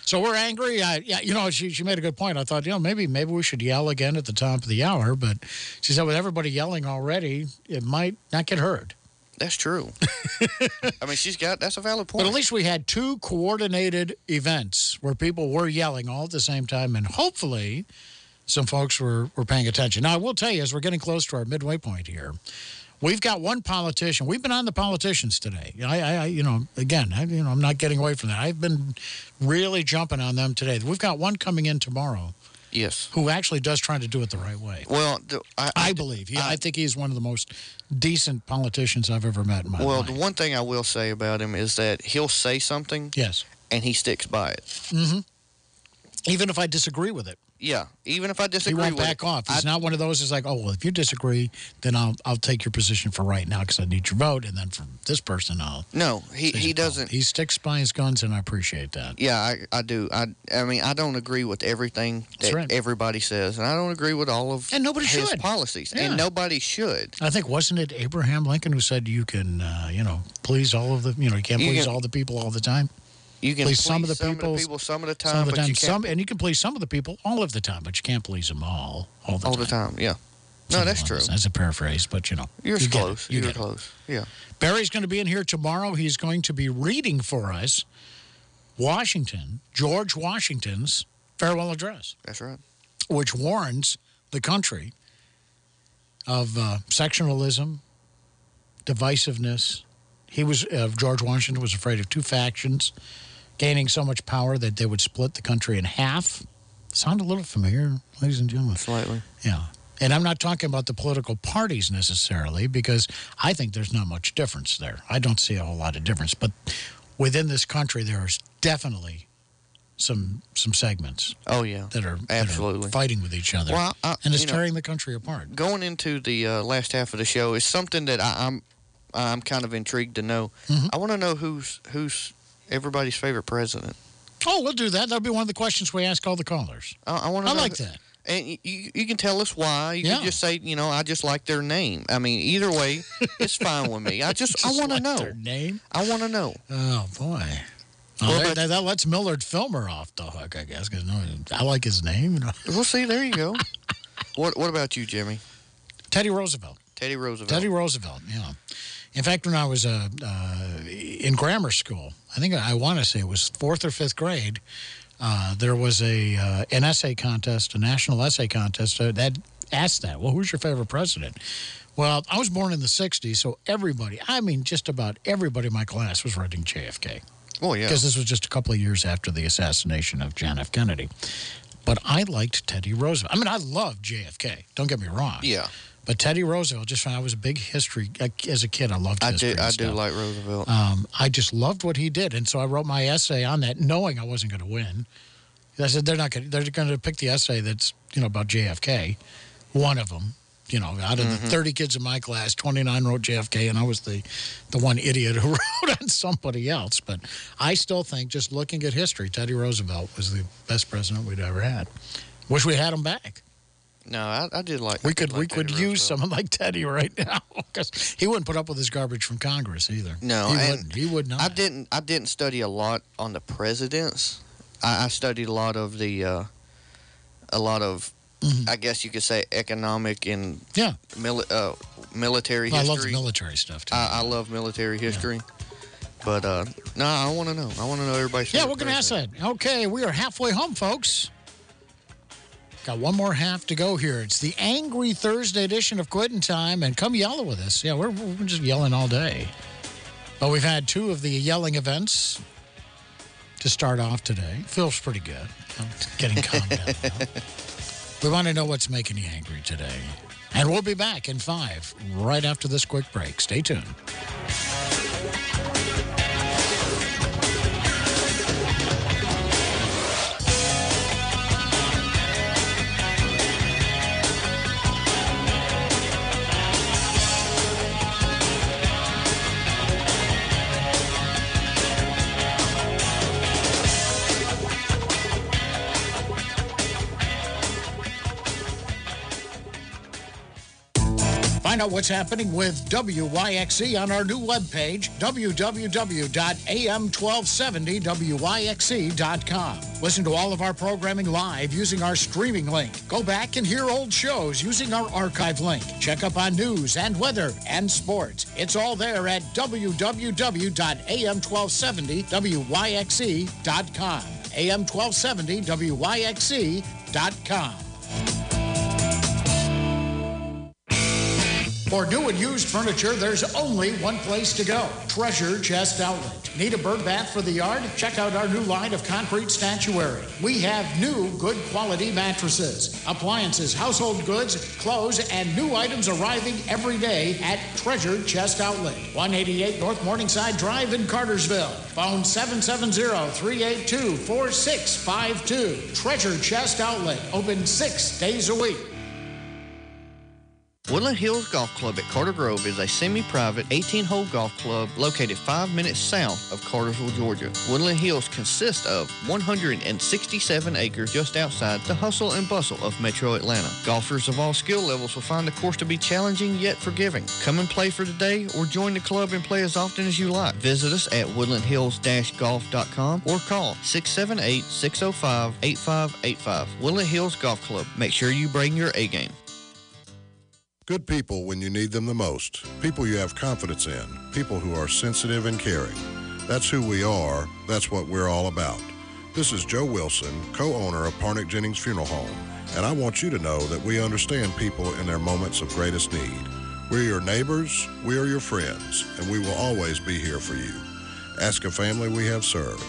So we're angry. I, yeah, you know, she, she made a good point. I thought, you know, maybe, maybe we should yell again at the top of the hour. But she said, with everybody yelling already, it might not get heard. That's true. I mean, she's got, that's a valid point. But at least we had two coordinated events where people were yelling all at the same time, and hopefully some folks were, were paying attention. Now, I will tell you, as we're getting close to our midway point here, we've got one politician. We've been on the politicians today. I, I you know, again, I, you know, I'm not getting away from that. I've been really jumping on them today. We've got one coming in tomorrow. Yes. Who actually does try to do it the right way. Well, I, I, believe. He, I, I, think he's one of the most decent politicians I've ever met in my well, life. Well, the one thing I will say about him is that he'll say something. Yes. And he sticks by it. Mm hmm. Even if I disagree with it. Yeah, even if I disagree he won't back it, off. He's not one of those who's like, oh, well, if you disagree, then I'll, I'll take your position for right now because I need your vote. And then from this person, I'll. No, he, he doesn't. He sticks by his guns, and I appreciate that. Yeah, I, I do. I, I mean, I don't agree with everything that right. everybody says, and I don't agree with all of and nobody his should. policies, Yeah. and nobody should. I think, wasn't it Abraham Lincoln who said you can, uh, you know, please all of the, you know, you can't You please can- all the people all the time? You can please some of the please people, people some of the time, some of the but time, you can't some, and you can please some of the people all of the time, but you can't please them all all the all time. the time. Yeah, no, Something that's true. That's a paraphrase, but you know, You're you close. You it. close. Yeah. Barry's going to be in here tomorrow. He's going to be reading for us Washington, George Washington's farewell address, That's right. which warns the country of uh, sectionalism, divisiveness. He was, uh, George Washington was afraid of two factions gaining so much power that they would split the country in half. Sound a little familiar, ladies and gentlemen? Slightly. Yeah. And I'm not talking about the political parties necessarily because I think there's not much difference there. I don't see a whole lot of difference. But within this country, there's definitely some, some segments Oh yeah. that are, that are Absolutely. fighting with each other. Well, I- and it's you know- tearing the country apart. Going into the uh, last half of the show is something that I, I'm I'm kind of intrigued to know. Mm-hmm. I want to know who's who's everybody's favorite president. Oh, we'll do that. That'll be one of the questions we ask all the callers. I, I want to. I like that. And you- you, can tell us why. You Yeah. can just say, you know, I just like their name. I mean, either way, it's fine with me. I just, I Just want to know. their name? I want to know. Oh, boy. Oh, What that, that, that lets Millard Fillmore off the hook, I guess, because no, I like his name. You know. Well, see, there you go. what What about you, Jimmy? Teddy Roosevelt. Teddy Roosevelt. Teddy Roosevelt, yeah. In fact, when I was uh, uh, in grammar school, I think I want to say it was fourth or fifth grade, uh, there was a, uh, an essay contest, a national essay contest uh, that asked that. Well, who's your favorite president? Well, I was born in the 60s, so everybody, I mean, just about everybody in my class was writing JFK. Oh, yeah. Because this was just a couple of years after the assassination of John F. Kennedy. But I liked Teddy Roosevelt. I mean, I loved JFK. Don't get me wrong. Yeah. But Teddy Roosevelt, just found I was a big history as a kid. I loved I history. do. and I do like Roosevelt. Um, I just loved what he did, and so I wrote my essay on that, knowing I wasn't going to win. I said they're not going. They're going to pick the essay that's you know about JFK. One of them, you know, out of the Mhm. thirty kids in my class, twenty nine wrote JFK, and I was the the one idiot who wrote on somebody else. But I still think, just looking at history, Teddy Roosevelt was the best president we'd ever had. Wish we had him back. No, I, I did like. We I could we like could Teddy use someone like Teddy right now because he wouldn't put up with his garbage from Congress either. No, he and wouldn't. He would not. I didn't. I didn't study a lot on the presidents. I, I studied a lot of the, uh, a lot of, I guess you could say, economic and. Yeah. mili- uh, military I history. love military stuff too. I, I love military history. But uh, no, I want to know. I want to know everybody's. yeah, we're going to ask that. Okay, we are halfway home, folks. Got one more half to go here. It's the Angry Thursday edition of Quitting Time, and come yell with us. Yeah, we're, we're just yelling all day. But we've had two of the yelling events to start off today. Feels pretty good. I'm getting calmed down now. We want to know what's making you angry today. And we'll be back in five right after this quick break. Stay tuned. Find out what's happening with WYXC on our new webpage, www.am1270wyxc.com. Listen to all of our programming live using our streaming link. Go back and hear old shows using our archive link. Check up on news and weather and sports. It's all there at www.am1270wyxc.com. AM1270wyxc.com. For new and used furniture, there's only one place to go Treasure Chest Outlet. Need a bird bath for the yard? Check out our new line of concrete statuary. We have new, good quality mattresses, appliances, household goods, clothes, and new items arriving every day at Treasure Chest Outlet. 188 North Morningside Drive in Cartersville. Phone 770 382 4652. Treasure Chest Outlet, open six days a week. Woodland Hills Golf Club at Carter Grove is a semi-private 18-hole golf club located five minutes south of Cartersville, Georgia. Woodland Hills consists of 167 acres just outside the hustle and bustle of metro Atlanta. Golfers of all skill levels will find the course to be challenging yet forgiving. Come and play for the day or join the club and play as often as you like. Visit us at woodlandhills-golf.com or call 678-605-8585. Woodland Hills Golf Club. Make sure you bring your A game. Good people when you need them the most. People you have confidence in. People who are sensitive and caring. That's who we are. That's what we're all about. This is Joe Wilson, co-owner of Parnick Jennings Funeral Home, and I want you to know that we understand people in their moments of greatest need. We're your neighbors, we are your friends, and we will always be here for you. Ask a family we have served.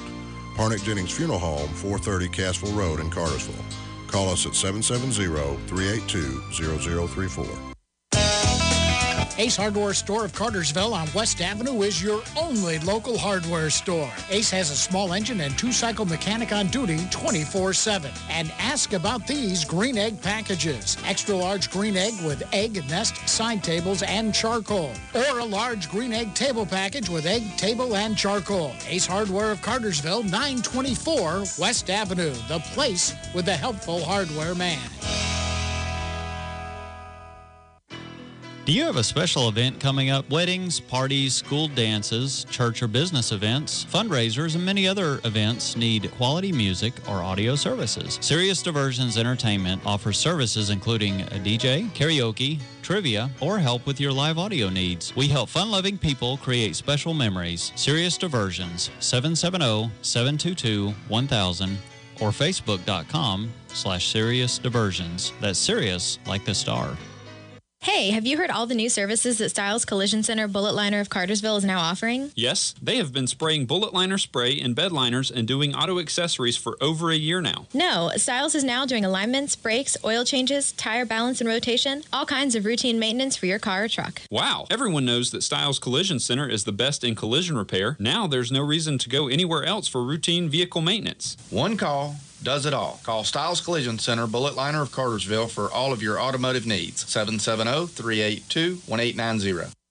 Parnick Jennings Funeral Home, 430 Cassville Road in Cartersville. Call us at 770-382-0034. Ace Hardware Store of Cartersville on West Avenue is your only local hardware store. Ace has a small engine and two-cycle mechanic on duty 24-7. And ask about these green egg packages. Extra large green egg with egg, nest, side tables, and charcoal. Or a large green egg table package with egg, table, and charcoal. Ace Hardware of Cartersville, 924 West Avenue. The place with the helpful hardware man. Do you have a special event coming up? Weddings, parties, school dances, church or business events, fundraisers, and many other events need quality music or audio services. Sirius Diversions Entertainment offers services including a DJ, karaoke, trivia, or help with your live audio needs. We help fun-loving people create special memories. Sirius Diversions, 770-722-1000 or facebook.com slash Sirius Diversions. That's Sirius like the star. Hey, have you heard all the new services that Styles Collision Center Bullet Liner of Cartersville is now offering? Yes, they have been spraying bullet liner spray in bed liners and doing auto accessories for over a year now. No, Styles is now doing alignments, brakes, oil changes, tire balance and rotation, all kinds of routine maintenance for your car or truck. Wow, everyone knows that Styles Collision Center is the best in collision repair. Now there's no reason to go anywhere else for routine vehicle maintenance. One call does it all. Call Styles Collision Center, Bullet Liner of Cartersville for all of your automotive needs. 770-382-1890.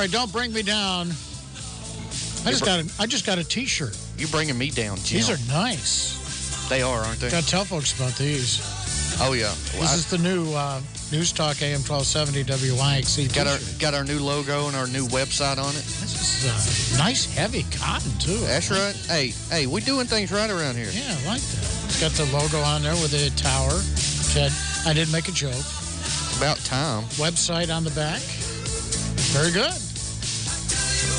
Right. Don't bring me down. I just got a, I just got a T-shirt. You're bringing me down, Jim. These are nice. They are, aren't they? Got to tell folks about these. Oh yeah. This is the new uh, News Talk AM 1270 WYXC. got our got our new logo and our new website on it. This is uh, nice, heavy cotton too. That's right. Hey, hey, we doing things right around here. Yeah, I like that. It's got the logo on there with the tower. Said I didn't make a joke. About time. Website on the back. Very good.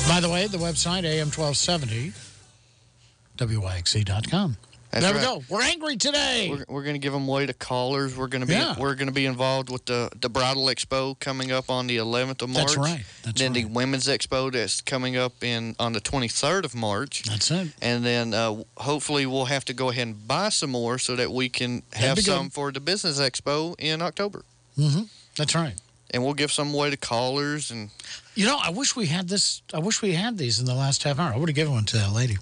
By the way, the website AM1270 WYXC.com. That's there we go. We're angry today. We're, we're going to give them away to callers. We're going to be Yeah. we're going to be involved with the the bridal expo coming up on the 11th of March. That's right. That's then the women's expo that's coming up in on the 23rd of March. That's it. And then uh, hopefully we'll have to go ahead and buy some more so that we can have good. some for the business expo in October. Mm-hmm. That's right. And we'll give some away to callers and You know, I wish we had this. I wish we had these in the last half hour. I would have given one to that lady.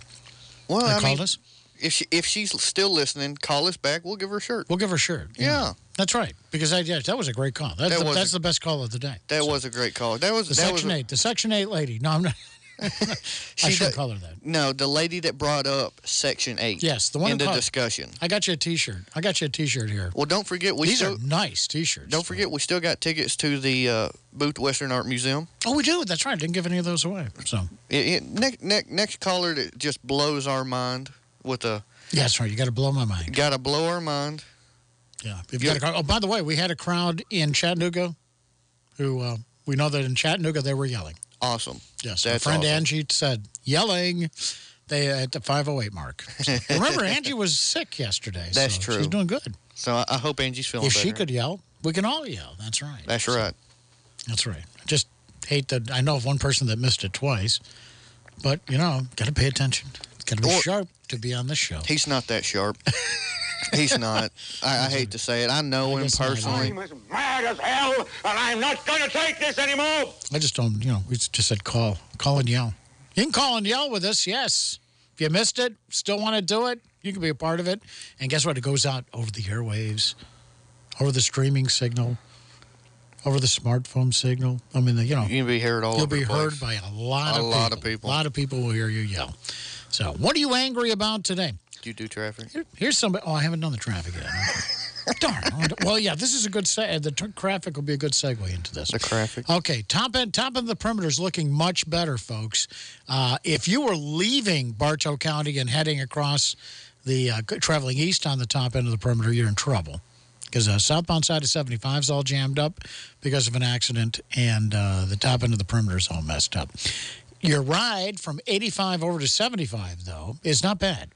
well, that I called mean, us. if she if she's still listening, call us back. We'll give her a shirt. We'll give her a shirt. Yeah. That's right. Because I, yeah, that was a great call. That's, That the, was that's a- the best call of the day. That was a great call. That was The that was Section a- 8. The Section 8 lady. No, I'm not. I She should do- call her that. No, the lady that brought up Section 8. Yes, the one in the called. discussion. I got you a T-shirt. I got you a T-shirt here. Well, don't forget we These still are nice T-shirts. don't forget we still got tickets to the uh, Booth Western Art Museum. Oh, we do. That's right. Didn't give any of those away. So It, it, next, next next caller that just blows our mind with a yeah, that's right. You got to blow my mind. got to blow our mind. Yeah. You've got a. Oh, by the way, we had a crowd in Chattanooga, who uh, we know that in Chattanooga they were yelling. Awesome. Yes, That's our friend awesome. Angie said yelling. They at the 508 mark. So, remember, Angie was sick yesterday. That's so true. She's doing good. So I, I hope Angie's feeling If better. she could yell, we can all yell. That's right. That's right. That's right. Just hate that. I know of one person that missed it twice, but you know, got to pay attention. Got to be Or- sharp to be on this show. He's not that sharp. He's not. I, I hate to say it. I know him personally. I'm as mad as hell, and I'm not going to take this anymore. I just don't, you know, we just said call, call and yell. You can call and yell with us, yes. If you missed it, still want to do it, you can be a part of it. And guess what? It goes out over the airwaves, over the streaming signal, over the smartphone signal. I mean, you know, You can be heard all you'll be the place. heard by a lot A of lot people. of people. A lot of people will hear you yell. So, what are you angry about today? Do you do traffic? Here's somebody. Oh, I haven't done the traffic yet. Okay. Darn. Well, yeah, this is a good. Se- the traffic will be a good segue into this. The traffic. Okay, top end, top end of the perimeter is looking much better, folks. Uh, if you were leaving Bartow County and heading across the uh, traveling east on the top end of the perimeter, you're in trouble because uh, southbound side of 75 is all jammed up because of an accident, and uh, the top end of the perimeter is all messed up. Your ride from 85 over to 75, though, is not bad.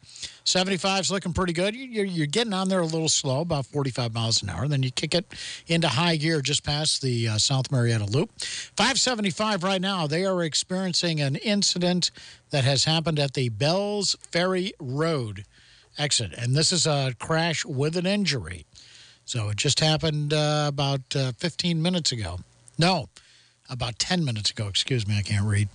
75 is looking pretty good. You- You're, you're getting on there a little slow, about 45 miles an hour. Then you kick it into high gear just past the uh, South Marietta Loop. 575 right now, they are experiencing an incident that has happened at the Bells Ferry Road exit. And this is a crash with an injury. So it just happened uh, about uh, 15 minutes ago. No, about 10 minutes ago. Excuse me, I can't read.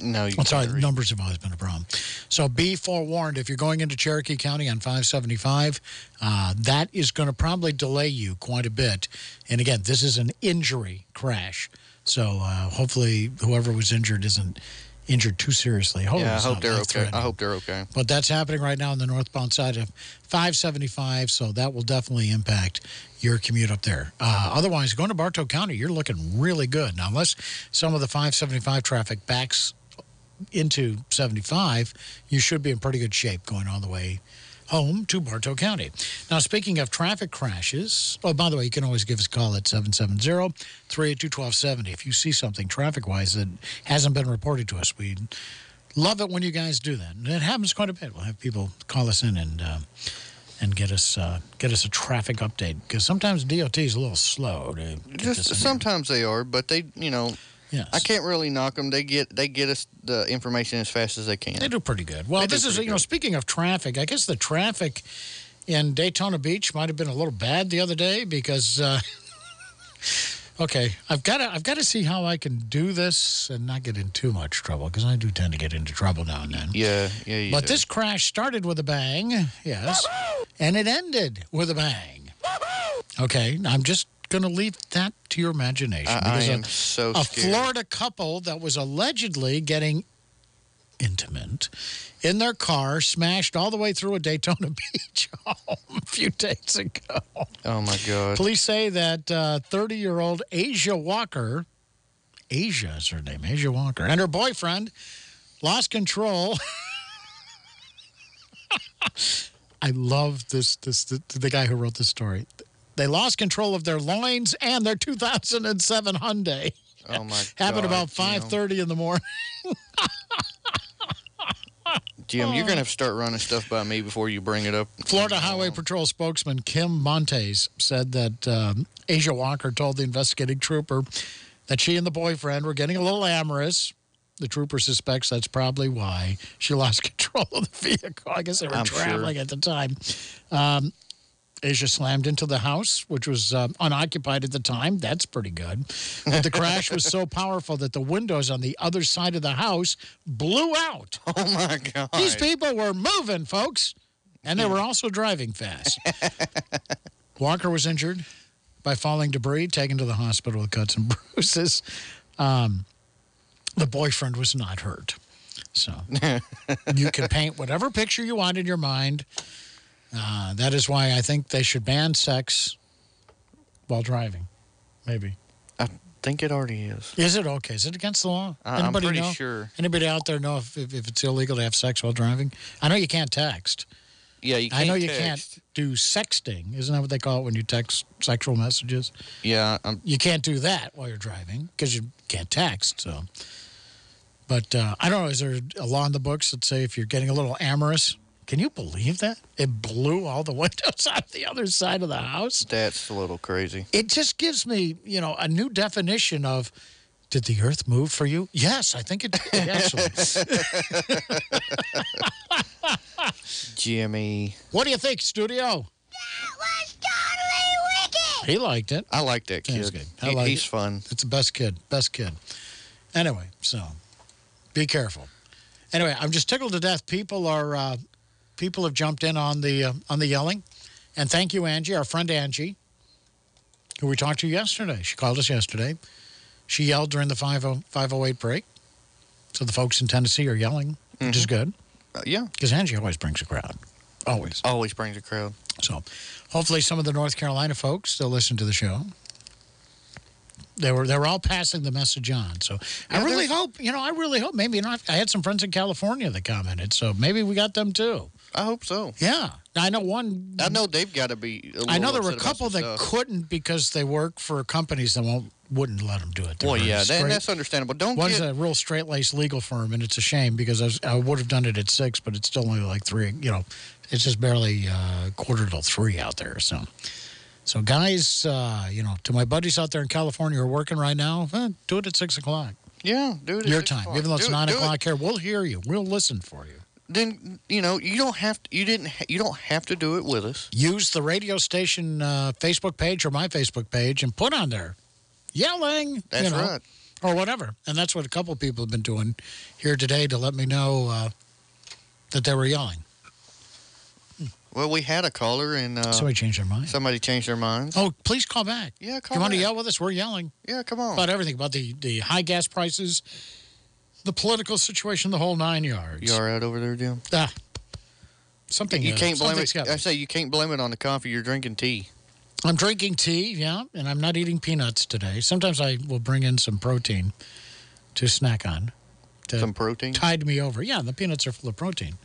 No, you I'm sorry, read. numbers have always been a problem. So be forewarned if you're going into Cherokee County on 575, uh, that is going to probably delay you quite a bit. And again, this is an injury crash. So uh, hopefully, whoever was injured isn't injured too seriously. Yeah, I hope they're okay. I hope they're okay. But that's happening right now on the northbound side of 575, so that will definitely impact your commute up there. Uh, otherwise, going to Bartow County, you're looking really good. Now, unless some of the 575 traffic backs into 75, you should be in pretty good shape going all the way home to Bartow County. Now, speaking of traffic crashes, oh, by the way, you can always give us a call at 770 382 1270 if you see something traffic wise that hasn't been reported to us. We love it when you guys do that. And it happens quite a bit. We'll have people call us in and. Uh, and get us uh, get us a traffic update because sometimes DOT is a little slow to get Just in sometimes they are, but they, you know, Yes. I can't really knock them. They get they get us the information as fast as they can. They do pretty good. Well, They this is, pretty you know, speaking of traffic, I guess the traffic in Daytona Beach might have been a little bad the other day because, uh, okay, I've got to, I've got to see how I can do this and not get in too much trouble because I do tend to get into trouble now and then. Yeah, yeah. You But do. this crash started with a bang, yes, and it ended with a bang. Okay, I'm just going to leave that to your imagination. I, I because a- am so a scared. Florida couple that was allegedly getting intimate in their car, smashed all the way through a Daytona Beach home a few days ago. Oh, my God. Police say that uh, 30 year old Asia Walker, Asia is her name, Asia Walker, and her boyfriend lost control. I love this, this the, the guy who wrote this story. They lost control of their loins and their 2007 Hyundai. Oh, my Happened God, about Jim. 5.30 in the morning. Jim, you're going to have to start running stuff by me before you bring it up. Florida Highway Patrol spokesman Kim Montes said that um, Asia Walker told the investigating trooper that she and the boyfriend were getting a little amorous. The trooper suspects that's probably why she lost control of the vehicle. I guess they were I'm sure. traveling at the time. Um, Asia slammed into the house, which was uh, unoccupied at the time. That's pretty good. But the crash was so powerful that the windows on the other side of the house blew out. Oh, my God. These people were moving, folks, and they were also driving fast. Walker was injured by falling debris, taken to the hospital with cuts and bruises. Um, the boyfriend was not hurt. So you can paint whatever picture you want in your mind. Uh, that is why I think they should ban sex while driving. Maybe. I think it already is. Is it okay? Is it against the law? I- I'm Anybody pretty know? sure. Anybody out there know if, if, if it's illegal to have sex while driving? I know you can't text. Yeah, you can't I know you can't do sexting. Isn't that what they call it when you text sexual messages? Yeah, I'm, You can't do that while you're driving because you can't text. So, but uh, I don't know. Is there a law in the books that say if you're getting a little amorous? Can you believe that it blew all the windows out the other side of the house? that's a little crazy. It just gives me, you know, a new definition of. Did the earth move for you? Yes, I think it did, actually. Jimmy. what do you think, studio? That was totally wicked. He liked it. I liked that Yeah, kid. he's good. I He- he's it. fun. It's the best kid. Best kid. Anyway, so be careful. Anyway, I'm just tickled to death. People are uh, people have jumped in on the uh, on the yelling, and thank you, Angie, our friend Angie, who we talked to yesterday. She called us yesterday. She yelled during the 50, 508 break, so the folks in Tennessee are yelling, which is good. Uh, yeah. Because Angie always brings a crowd. Always. Always brings a crowd. So hopefully some of the North Carolina folks still listen to the show. They were, they were all passing the message on. So I really hope, you know, I really hope maybe not. I had some friends in California that commented, so maybe we got them too. I hope so. Yeah. I know one. I know they've got to be. a I know there were a couple that stuff. couldn't because they work for companies that won't, wouldn't let them do it. They're Well, yeah, that, straight- that's understandable. Don't One's get. a real straight laced legal firm, and it's a shame because I, was, I would have done it at six, but it's still only like three. You know, it's just barely uh, quarter till three out there. So, so guys, uh, you know, to my buddies out there in California who are working right now, eh, do it at six o'clock. yeah, do it. at Your time, o'clock. even though it's Do nine do it. o'clock here, we'll hear you. We'll listen for you. Then you know you don't have to. You didn't. You don't have to do it with us. Use the radio station uh, Facebook page or my Facebook page and put on there yelling. That's you know, right. Or whatever. And that's what a couple people have been doing here today to let me know uh, that they were yelling. Well, we had a caller and uh, Somebody changed their mind. somebody changed their minds. Oh, please call back. Yeah, call you want to yell with us? We're yelling Yeah, come on. about everything about the, the high gas prices, the political situation, the whole nine yards. You all right over there, Jim? Ah, something You uh, can't blame it. I say you can't blame it on the coffee. You're drinking tea. I'm drinking tea, yeah, and I'm not eating peanuts today. Sometimes I will bring in some protein to snack on. To Some protein. Tide me over. Yeah, the peanuts are full of protein.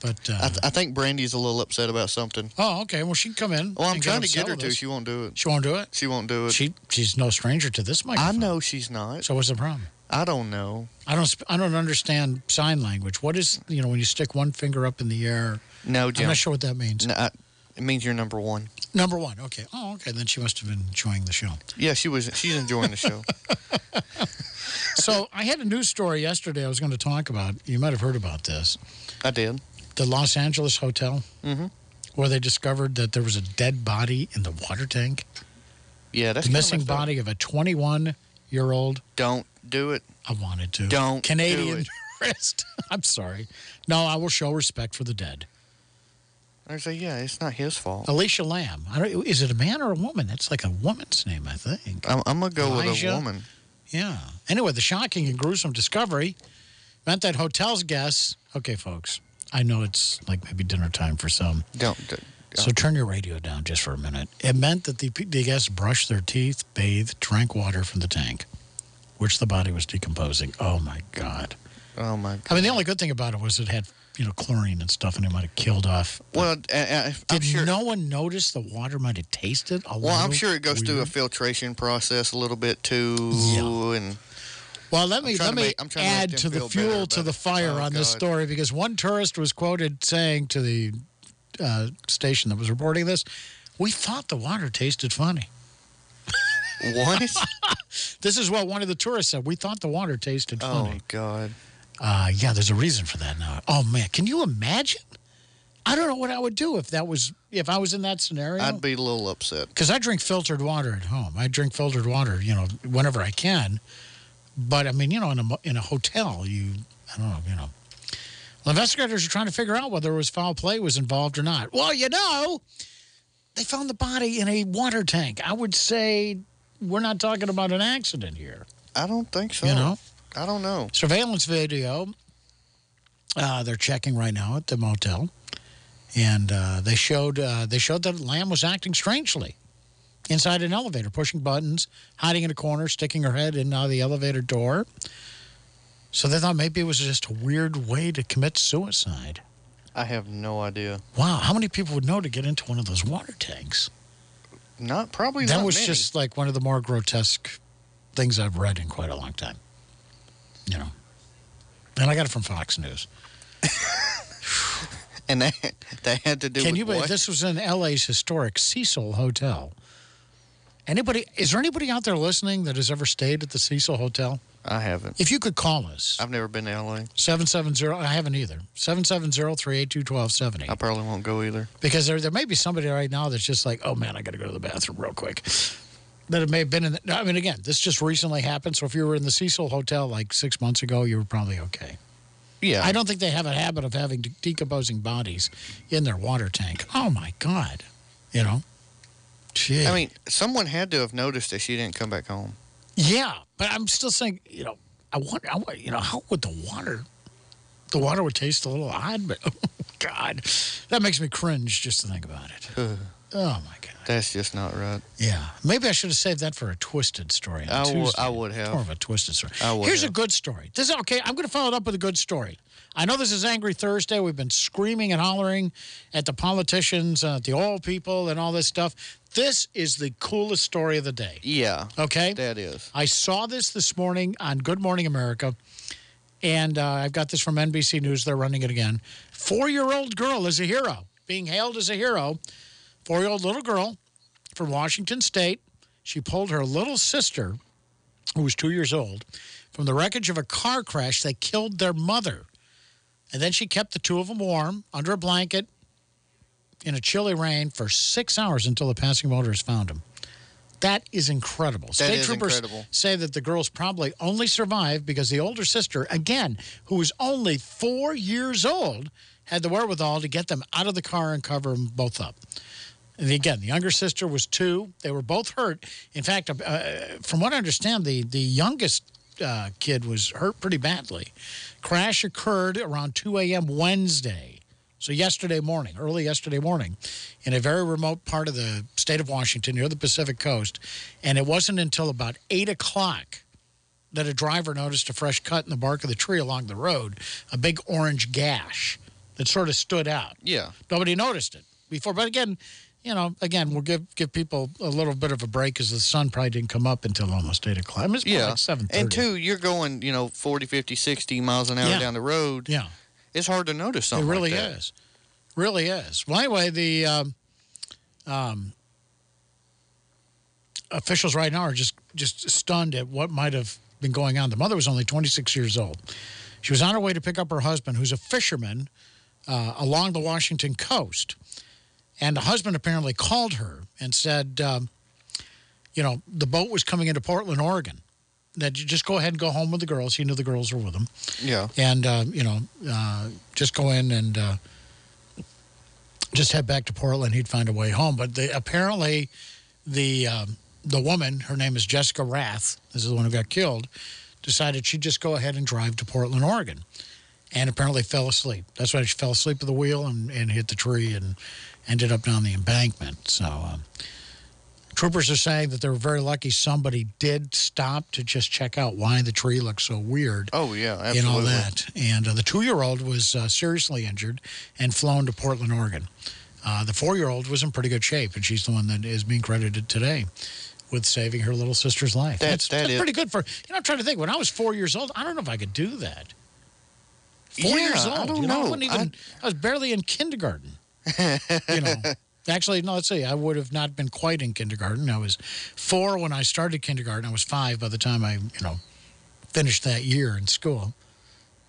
But, uh, I, th- I think Brandy's a little upset about something. oh, okay. Well, she can come in. Well, I'm trying to get her to. She won't do it. She won't do it? She won't do it. She, she's no stranger to this microphone. I know she's not. So what's the problem? I don't know. I don't. I don't understand sign language. What is you know when you stick one finger up in the air? No, Jim. I'm not sure what that means. No, I, it means you're number one. Number one. Okay. Oh, okay. Then she must have been enjoying the show. Yeah, she was. She's enjoying the show. so I had a news story yesterday. I was going to talk about. You might have heard about this. I did. The Los Angeles hotel, Mm-hmm. where they discovered that there was a dead body in the water tank. Yeah, that's the missing body of a 21 year old. Don't do it. I wanted to. Don't Canadian tourist. I'm sorry. No, I will show respect for the dead. I say, yeah, it's not his fault. Alicia Lam. I don't, is it a man or a woman? That's like a woman's name, I think. I'm, I'm gonna go with a woman. Yeah. Anyway, the shocking and gruesome discovery meant that hotels guests, okay, folks, I know it's like maybe dinner time for some. Don't. So turn your radio down just for a minute. It meant that the, the guests brushed their teeth, bathed, drank water from the tank, which the body was decomposing. Oh, my God. Oh, my God. I mean, the only good thing about it was it had, you know, chlorine and stuff, and it might have killed off. Well, uh, Did no one notice the water might have tasted a Well, I'm sure it goes through a filtration process a little bit too. And Well, let me let me make- I'm to add to the fuel better to the fire Oh, on this story because one tourist was quoted saying to the uh, station that was reporting this, "We thought the water tasted funny." What? this is what one of the tourists said. We thought the water tasted oh funny. God. Uh, yeah, there's a reason for that now. Oh man, can you imagine? I don't know what I would do if that was if I was in that scenario. I'd be a little upset. Because I drink filtered water at home. I drink filtered water, you know, whenever I can. But I mean, you know, in a, in a hotel, you, I don't know, you know. Well, investigators are trying to figure out whether it was foul play was involved or not. Well, you know, they found the body in a water tank. I would say we're not talking about an accident here. I don't think so. You know? I don't know. Surveillance video. Uh, they're checking right now at the motel, and uh, they showed uh, they showed that Lam was acting strangely inside an elevator, pushing buttons, hiding in a corner, sticking her head in uh, the elevator door. So they thought maybe it was just a weird way to commit suicide. I have no idea. Wow, how many people would know to get into one of those water tanks? Not probably. that not was many. just like one of the more grotesque things I've read in quite a long time. You know, and I got it from Fox News. and that that had to do Can you believe this was in LA's historic Cecil Hotel? Anybody, is there anybody out there listening that has ever stayed at the Cecil Hotel? I haven't. If you could call us, I've never been to LA. 770, I haven't either, 770 382 1270. I probably won't go either. Because there, there may be somebody right now that's just like, oh man, I got to go to the bathroom real quick. That it may have been in, the, I mean, again, this just recently happened. So if you were in the Cecil Hotel like six months ago, you were probably okay. Yeah. I don't think they have a habit of having de- decomposing bodies in their water tank. Oh my God. You know? Gee. I mean, someone had to have noticed that she didn't come back home. Yeah, but I'm still saying, you know, I wonder, I you know, how would the water, the water would taste a little odd, but oh God, that makes me cringe just to think about it. oh my God. That's just not right. Yeah. Maybe I should have saved that for a twisted story. I would- Tuesday. I would have. More of a twisted story. I would Here's a good story. This is okay. I'm going to follow it up with a good story. I know this is Angry Thursday. We've been screaming and hollering at the politicians, uh, at the oil people, and all this stuff. This is the coolest story of the day. Yeah. Okay. That is. I saw this this morning on Good Morning America, and uh, I've got this from NBC News. They're running it again. Four year old girl is a hero, being hailed as a hero. Four year old little girl from Washington State. She pulled her little sister, who was two years old, from the wreckage of a car crash that killed their mother. And then she kept the two of them warm under a blanket in a chilly rain for six hours until the passing motorist found them. That is incredible. State is troopers incredible. say that the girls probably only survived because the older sister, again, who was only four years old, had the wherewithal to get them out of the car and cover them both up. And again, the younger sister was two. They were both hurt. In fact, uh, from what I understand, the, the youngest uh, kid was hurt pretty badly. Crash occurred around 2 a.m. Wednesday. So, yesterday morning, early yesterday morning, in a very remote part of the state of Washington near the Pacific coast. And it wasn't until about 8 o'clock that a driver noticed a fresh cut in the bark of the tree along the road, a big orange gash that sort of stood out. Yeah. Nobody noticed it before. But again, you know, again, we'll give give people a little bit of a break because the sun probably didn't come up until almost 8 o'clock. I mean, it's Yeah. like 7 and two, you're going, you know, 40, 50, 60 miles an hour Yeah. down the road. Yeah. It's hard to notice something It really like that. is. Really is. Well, anyway, the um, um, officials right now are just, just stunned at what might have been going on. The mother was only 26 years old. She was on her way to pick up her husband, who's a fisherman uh, along the Washington coast. And the husband apparently called her and said, um, you know, the boat was coming into Portland, Oregon. That you just go ahead and go home with the girls. He knew the girls were with him Yeah. and uh, you know, uh, just go in and uh, just head back to Portland. He'd find a way home. But they, apparently, the um, the woman, her name is Jessica Rath. This is the one who got killed. decided she'd just go ahead and drive to Portland, Oregon. And apparently fell asleep. That's why she fell asleep at the wheel and, and hit the tree and ended up down the embankment. So, um, troopers are saying that they were very lucky somebody did stop to just check out why the tree looked so weird. Oh, yeah, absolutely. And all that. And uh, the two year old was uh, seriously injured and flown to Portland, Oregon. Uh, the four year old was in pretty good shape, and she's the one that is being credited today with saving her little sister's life. That- that's that that's pretty good for, you know, I'm trying to think. When I was four years old, I don't know if I could do that. Four Yeah, years old. I don't you know, I know. wouldn't even, I, was barely in kindergarten. you know, actually, no, let's see. I would have not been quite in kindergarten. I was four when I started kindergarten. I was five by the time I, you know, finished that year in school.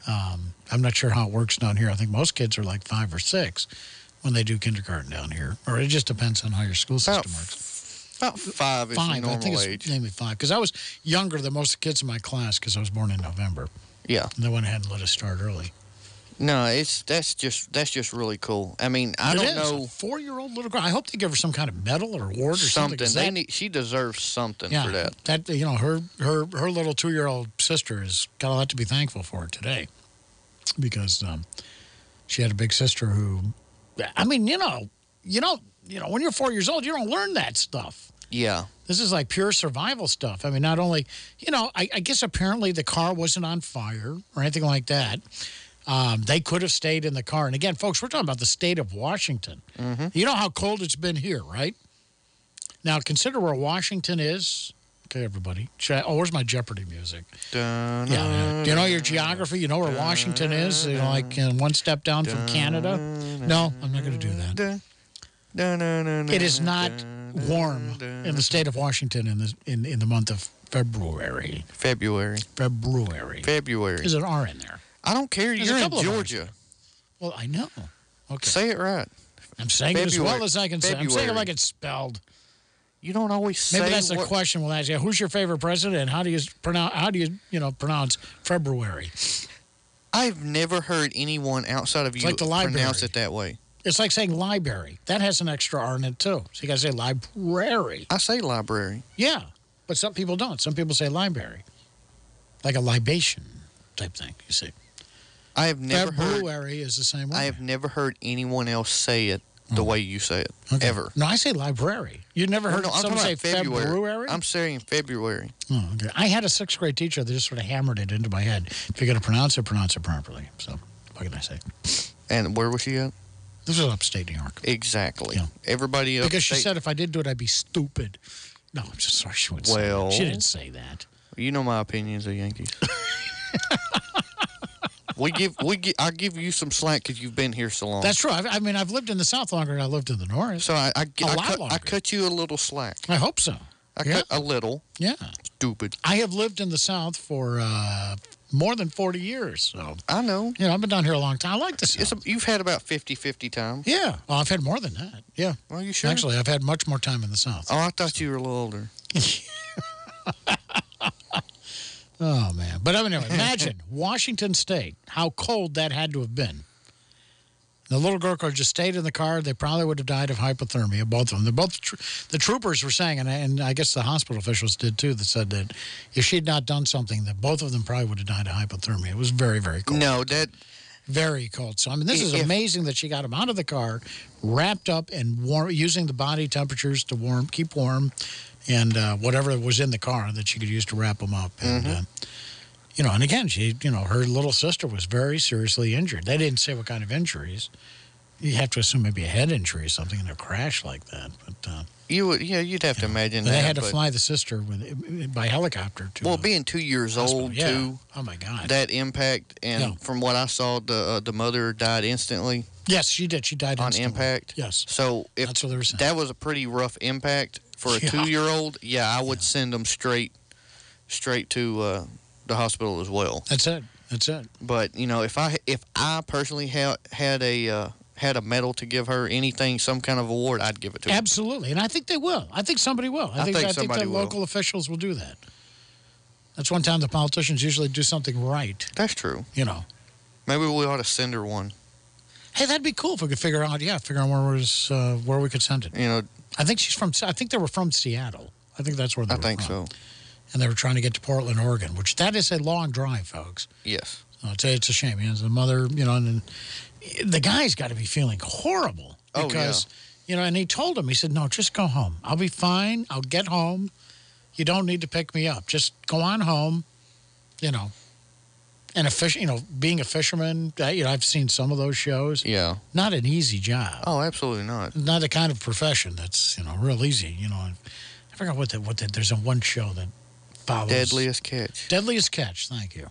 Um, I'm not sure how it works down here. I think most kids are like five or six when they do kindergarten down here, or it just depends on how your school system works. About five is Five, I normal think age. it's five, because I was younger than most kids in my class because I was born in November. Yeah. And they went ahead and let us start early. No, it's that's just that's just really cool. I mean, I It don't is, know four year old little girl. I hope they give her some kind of medal or award or something. something. They that- need, she deserves something yeah, for that. That you know, her her her little two year old sister has got a lot to be thankful for today, because um, she had a big sister who, I mean, you know, you know, you know, when you're four years old, you don't learn that stuff. Yeah. This is like pure survival stuff. I mean, not only, you know, I, I guess apparently the car wasn't on fire or anything like that. Um, they could have stayed in the car. And again, folks, we're talking about the state of Washington. You know how cold it's been here, right? Now, consider where Washington is. Okay, everybody. Oh, where's my Jeopardy music? Yeah, yeah. Do you know your geography? You know where Washington is? You know, like uh, one step down from Canada? No, I'm not going to do that. It is not warm in the state of Washington in the, in, in the month of February. February. February. February. There's an R in there. I don't care. There's You're in couple of Rs. Georgia. Well, I know. Okay. Say it right. I'm saying it as well as I can say. I'm saying it like it's spelled. You don't always say. Maybe that's the question we'll ask you. Who's your favorite president? and How do you pronounce? How do you you know pronounce February? I've never heard anyone outside of you like the library. pronounce it that way. It's like saying library. That has an extra R in it too. So you got to say library. I say library. Yeah, but some people don't. Some people say library, like a libation type thing. You see, I have never heard. February is the same way. I have never heard anyone else say it the hmm. way you say it Okay. ever. No, I say library. You never heard no, I'm someone say February. February? I'm saying February. Oh, okay. I had a sixth grade teacher that just sort of hammered it into my head. If you're going to pronounce it, pronounce it properly. So, what can I say? And where was she at? This was upstate New York. Exactly. Everybody else. Because she said if I did do it, I'd be stupid. No, I'm just sorry she would say Well-. She didn't say that. You know my opinions of Yankees. we give we give, I give you some slack because you've been here so long. That's true. I, I mean, I've lived in the South longer than I lived in the North. So I I, a I lot cut, longer. I cut you a little slack. I hope so. I Yeah. cut a little. Yeah. Stupid. I have lived in the South for uh, more than 40 years. So, I know. you know, I've been down here a long time. I like the South. A, you've had about 50-50 times. yeah. Well, I've had more than that. Yeah. Well, you sure? Actually, I've had much more time in the South. Oh, I thought you were a little older. Oh, man. But anyway, imagine Washington State, how cold that had to have been. The little girl could have just stayed in the car. They probably would have died of hypothermia, both of them. They're both tr the troopers were saying, and, and I guess the hospital officials did too, that said that if she'd not done something, that both of them probably would have died of hypothermia. It was very, very cold. No, that Very cold. So, I mean, this is If- amazing that she got him out of the car, wrapped up and warm, using the body temperatures to warm, keep warm, and uh, whatever was in the car that she could use to wrap them up. And, uh, you know, and again, she, you know, her little sister was very seriously injured. They didn't say what kind of injuries. You have to assume maybe a head injury or something in a crash like that. But uh, you would yeah you'd have to imagine they that. They had to fly the sister with, by helicopter to. Well, being two years hospital. old Yeah. too. Oh my God. That impact, and from what I saw, the uh, the mother died instantly yes, she did. She died on instantly. impact. Yes. So if That's what they were saying. that was a pretty rough impact for a Yeah. two year old, yeah, I would send them straight straight to uh, the hospital as well. That's it. That's it. But you know, if I if I personally had had a uh, had a medal to give her, anything, some kind of award, I'd give it to her. Absolutely, and I think they will. I think somebody will. I, I think, think I think will. local officials will do that. That's one time the politicians usually do something right. That's true. You know, Maybe we ought to send her one. hey, that'd be cool if we could figure out. Yeah, figure out where was uh, where we could send it. You know, I think she's from. I think they were from Seattle. I think that's where they I were think from. so. and they were trying to get to Portland, Oregon, which that is a long drive, folks. Yes. I'll tell you, it's a shame. You know, the mother, you know, and the guy's got to be feeling horrible Oh, because, you know, and he told him, he said, no, just go home. I'll be fine. I'll get home. You don't need to pick me up. Just go on home, you know. And a fish, you know, being a fisherman, uh, you know, I've seen some of those shows. Yeah. Not an easy job. Oh, absolutely not. Not the kind of profession that's, you know, real easy. You know, I forgot what the, what the, there's a one show that follows. Deadliest catch. Deadliest catch. Thank you.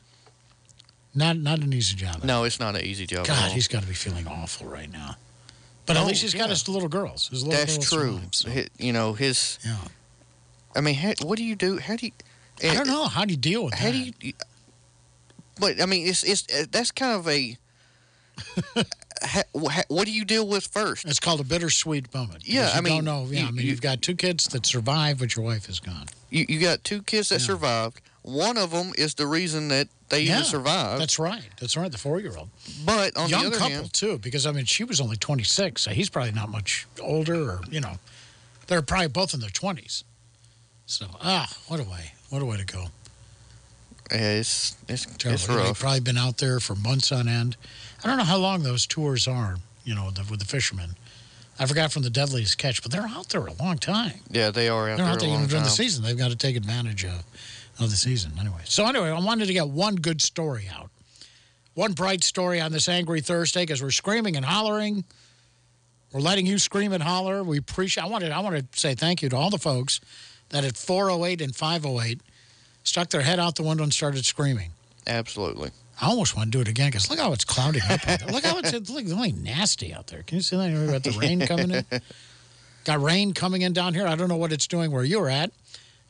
Not, not an easy job. No, it's not an easy job. at God, he's got to be feeling awful right now. But at Oh, least he's got his little girls. His little That's girls true. survive, Hi- you know his. Yeah. I mean, how, what do you do? How do you? I don't know. How do you deal with how that? do you? But I mean, it's it's uh, that's kind of a. ha, what do you deal with first? It's called a bittersweet moment. Yeah, I mean, know. Yeah, you- I mean, you- you've got two kids that survived, but your wife is gone. You you got two kids that survived. One of them is the reason that they yeah, even survived. That's right. That's right. The four-year-old. But on Young the other couple hand, too, because I mean, she was only 26, so he's probably not much older, or you know, they're probably both in their 20s. So ah, what a way! What a way to go. Yeah, it's it's Terrible. it's know, They've probably been out there for months on end. I don't know how long those tours are, you know, the, with the fishermen. I forgot from the deadliest catch, but they're out there a long time. Yeah, they are out they're there out there even during the season. They've got to take advantage of, of the season anyway. So, anyway, I wanted to get one good story out. One bright story on this Angry Thursday because we're screaming and hollering. We're letting you scream and holler. We appreciate I wanted, I want to say thank you to all the folks that at 408 and 508 stuck their head out the window and started screaming. Absolutely. I almost want to do it again because look how it's clouding up. there. Look how it's, it's really nasty out there. Can you see that? We got the rain coming in. Got rain coming in down here. I don't know what it's doing where you're at.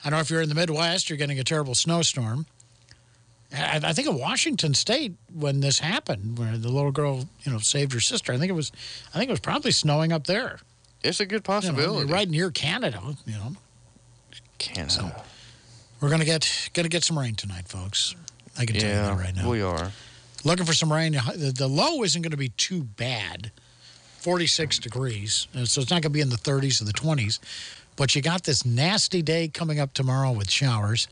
I don't know if you're in the Midwest, you're getting a terrible snowstorm. I, I think in Washington State, when this happened, where the little girl, you know, saved her sister, I think it was, I think it was probably snowing up there. It's a good You know, possibility. right near Canada, you know. Canada. We're gonna get gonna get some rain tonight, folks. I can tell you that right now. we are. Looking for some rain. The, the low isn't going to be too bad 46 degrees. Uh, So it's not going to be in the 30s or the 20s. But you got this nasty day coming up tomorrow with showers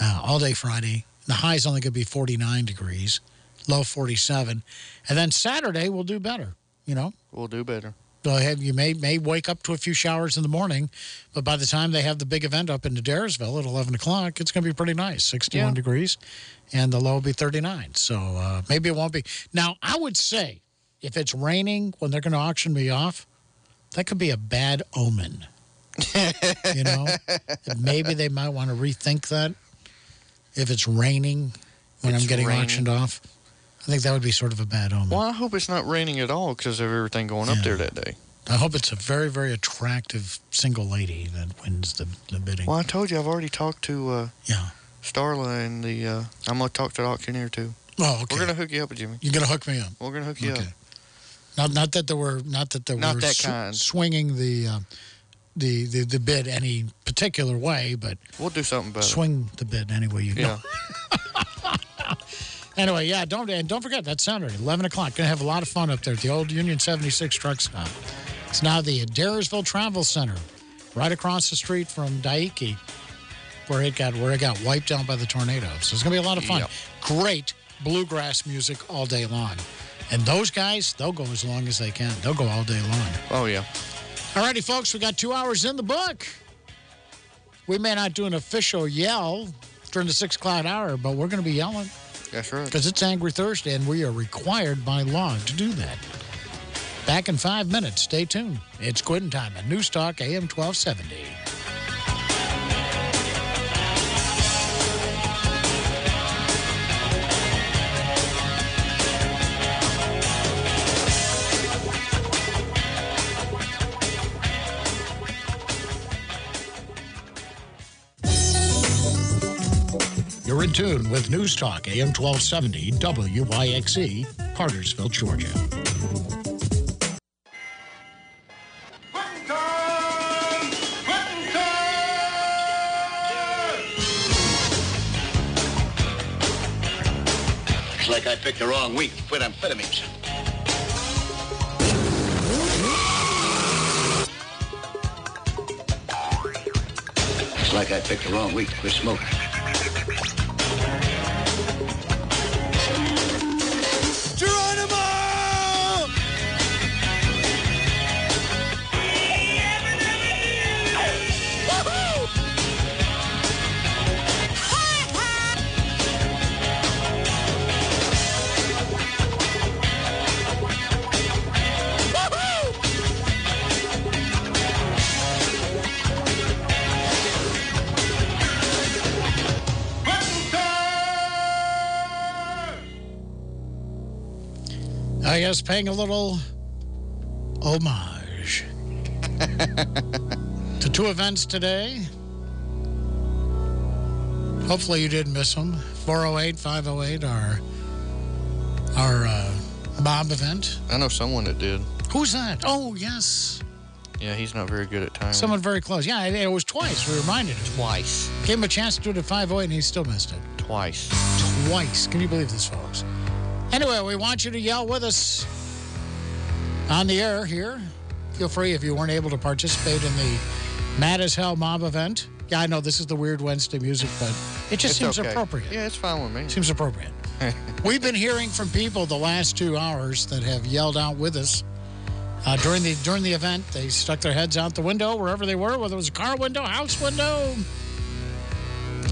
uh, all day Friday. The high is only going to be 49 degrees, low 47. And then Saturday we'll do better, you know? We'll do better. You may, may wake up to a few showers in the morning, but by the time they have the big event up in Adairsville at 11 o'clock, it's going to be pretty nice 61 Yeah. degrees, and the low will be 39. So uh, maybe it won't be. Now, I would say if it's raining when they're going to auction me off, that could be a bad omen. you know? maybe they might want to rethink that if it's raining when It's I'm getting raining. auctioned off. I think that would be sort of a bad omen. Well, I hope it's not raining at all because of everything going up there that day. I hope it's a very, very attractive single lady that wins the, the bidding. Well, I told you I've already talked to uh, Yeah. Starla and the. Uh, I'm gonna talk to the auctioneer too. Oh, okay. We're gonna hook you up, Jimmy. You're going to hook me up. We're gonna hook you Okay. up. Not, not that there were, not that there Not were that sw- swinging the, uh, the, the, the bid any particular way, but We'll do something better. swing the bid any way you Yeah. know. Anyway, yeah, don't, and don't forget that Saturday, 11 o'clock. Going to have a lot of fun up there at the old Union 76 truck stop. It's now the Adairsville Travel Center, right across the street from Daikin, where it got, where it got wiped out by the tornado. So it's going to be a lot of fun. Yep. Great bluegrass music all day long. And those guys, they'll go as long as they can. They'll go all day long. Oh yeah. All righty, folks, we got two hours in the book. We may not do an official yell during the six o'clock hour, but we're going to be yelling That's right. because it's Angry Thursday and we are required by law to do that. Back in five minutes. Stay tuned. It's quitting time at News Talk AM 1270. You're in tune with News Talk AM 1270 WYXC, Cartersville, Georgia. Looks like I picked the wrong week to quit amphetamines. Looks like I picked the wrong week to quit smoking. Guess paying a little homage to two events today. Hopefully you didn't miss them. 408 508, our, our uh, Bob event. I know someone that did. Who's that? Oh, yes. Yeah, he's not very good at timing. Someone very close. Yeah, it, it was twice. We reminded him. Twice. Gave him a chance to do it at 508 and he still missed it. Twice. Twice. Can you believe this, folks? Anyway, we want you to yell with us on the air here. Feel free if you weren't able to participate in the Mad as Hell Mob event. Yeah, I know this is the weird Wednesday music, but it just It's seems okay. appropriate. Yeah, it's fine with me. Seems appropriate. We've been hearing from people the last two hours that have yelled out with us. Uh, during the during the event, they stuck their heads out the window wherever they were, whether it was a car window, house window,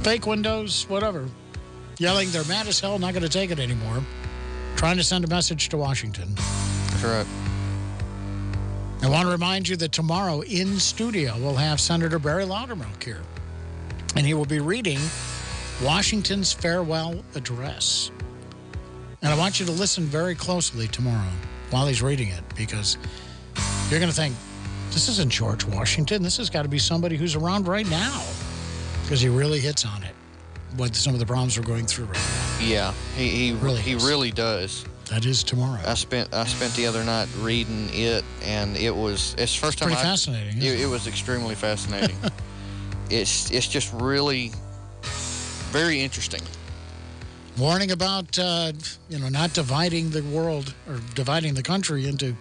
fake windows, whatever. Yelling, they're mad as hell, not going to take it anymore. Trying to send a message to Washington. Right. I want to remind you that tomorrow in studio we'll have Senator Barry Loudermilk here. And he will be reading Washington's farewell address. And I want you to listen very closely tomorrow while he's reading it because you're going to think, this isn't George Washington. This has got to be somebody who's around right now because he really hits on it, what some of the problems we're going through right now. Yeah, he he Really he really does. That is tomorrow. I spent I spent the other night reading it, and it was it's the first time. pretty I- fascinating, It, it was extremely fascinating. it's it's just really very interesting. warning about uh, you know not dividing the world or dividing the country into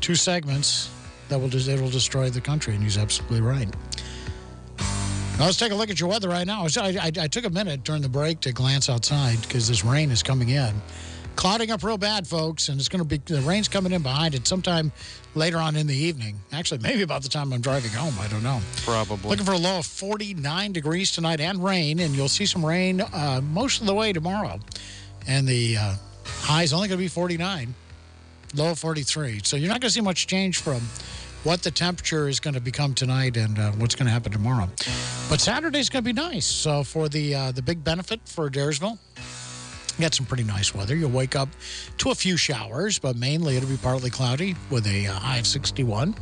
two segments that will it'll destroy the country and he's absolutely right now let's take a look at your weather right now I, I, I took a minute during the break to glance outside because this rain is coming in clouding up real bad folks and it's going to be the rain's coming in behind it sometime later on in the evening actually maybe about the time i'm driving home i don't know Probably. Looking for a low of 49 degrees tonight and rain, and you'll see some rain uh, most of the way tomorrow. And the uh, high is only going to be 49, low of 43. So you're not going to see much change from what the temperature is going to become tonight and uh, what's going to happen tomorrow. But Saturday's going to be nice. So for the uh, the big benefit for Adairsville, Got some pretty nice weather. You'll wake up to a few showers, but mainly it'll be partly cloudy with a uh, high of 61.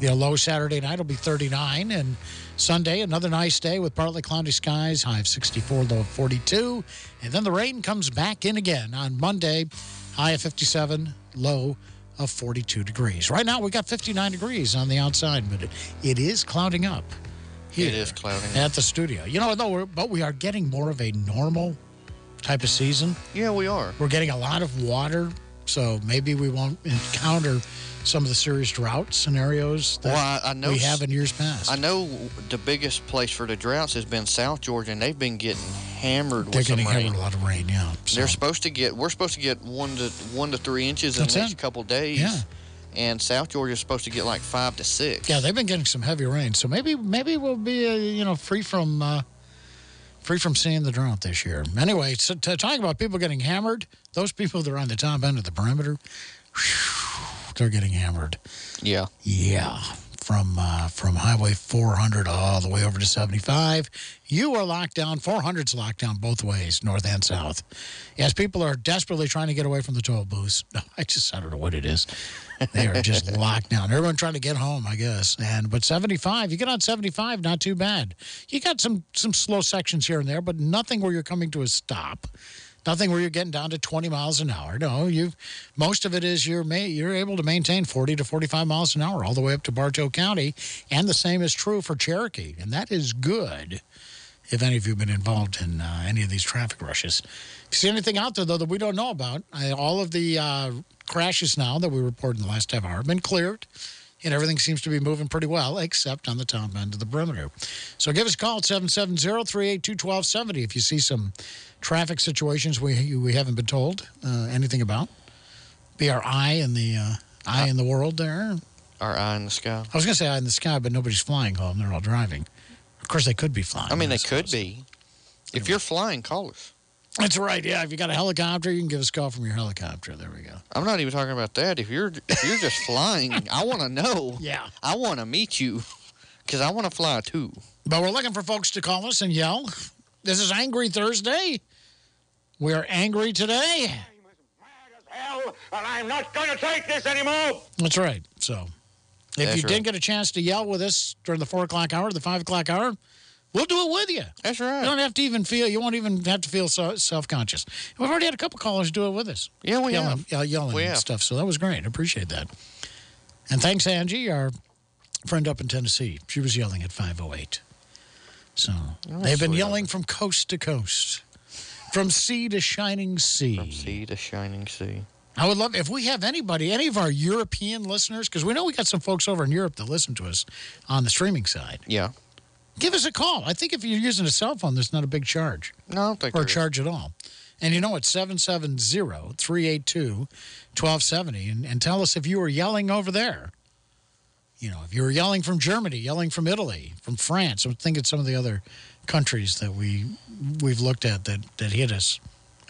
The low Saturday night will be 39, and Sunday, another nice day with partly cloudy skies, high of 64, low of 42. And then the rain comes back in again on Monday, high of 57, low of 42 degrees. Right now, we've got 59 degrees on the outside, but it, it is clouding up here It is clouding. at the studio. You know, though, but we are getting more of a normal type of season. Yeah, we are. We're getting a lot of water, so maybe we won't encounter some of the serious drought scenarios that Well, I, I know we have in years past. I know the biggest place for the droughts has been South Georgia, and they've been getting hammered They're with getting hammered a lot of rain, yeah. They're supposed to get. We're supposed to get one to one to three inches in That's the it. couple days. Yeah. And South Georgia's supposed to get like five to six. Yeah, they've been getting some heavy rain, so maybe maybe we'll be uh, you know free from uh, free from seeing the drought this year. Anyway, so to talking about people getting hammered, those people that are on the top end of the perimeter, they're getting hammered. Yeah. Yeah. From uh, from Highway 400 all the way over to 75. You are locked down. 400's locked down both ways, north and south. Yes, people are desperately trying to get away from the toll booths. No, I just I don't know what it is. They are just locked down. Everyone trying to get home, I guess. And but 75, you get on 75, not too bad. You got some some slow sections here and there, but nothing where you're coming to a stop. Nothing where you're getting down to 20 miles an hour. No, you most of it is you're you're able to maintain 40 to 45 miles an hour all the way up to Bartow County, and the same is true for Cherokee, and that is good. If any of you have been involved in uh, any of these traffic rushes, if you see anything out there though that we don't know about, I, all of the uh, crashes now that we reported in the last half hour have been cleared and everything seems to be moving pretty well, except on the top end of the perimeter. So give us a call at 770 382 1270 if you see some traffic situations we, we haven't been told uh, anything about. Be our eye in the, uh, eye in the world there. Our eye in the sky. I was going to say eye in the sky, but nobody's flying home. They're all driving. Of course, they could be flying. I mean, they could be. If you're flying, call us. That's right. Yeah, if you got a helicopter, you can give us a call from your helicopter. There we go. I'm not even talking about that. If you're if you're just flying, I want to know. Yeah. I want to meet you because I want to fly too. But we're looking for folks to call us and yell. This is Angry Thursday. We are angry today. I'm as mad as hell, and I'm not going to take this anymore. That's right. So, if That's you right. didn't get a chance to yell with us during the four o'clock hour, the five o'clock hour, we'll do it with you. That's right. You don't have to even feel. You won't even have to feel so, self conscious. We've already had a couple callers do it with us. Yeah, we yelling, have. Yeah, yelling We and have. stuff. So that was great. I appreciate that. And thanks, Angie, our friend up in Tennessee. She was yelling at 508. So oh, they've been yelling from coast to coast, from sea to shining sea. From sea to shining sea. I would love if we have anybody, any of our European listeners, because we know we got some folks over in Europe that listen to us on the streaming side. Yeah. Give us a call. I think if you're using a cell phone, there's not a big charge. No, I don't think Or is. charge at all. And you know it's 770 382 1270. And, and tell us if you were yelling over there. You know, if you were yelling from Germany, yelling from Italy, from France. I'm thinking some of the other countries that we, we've looked at that, that hit us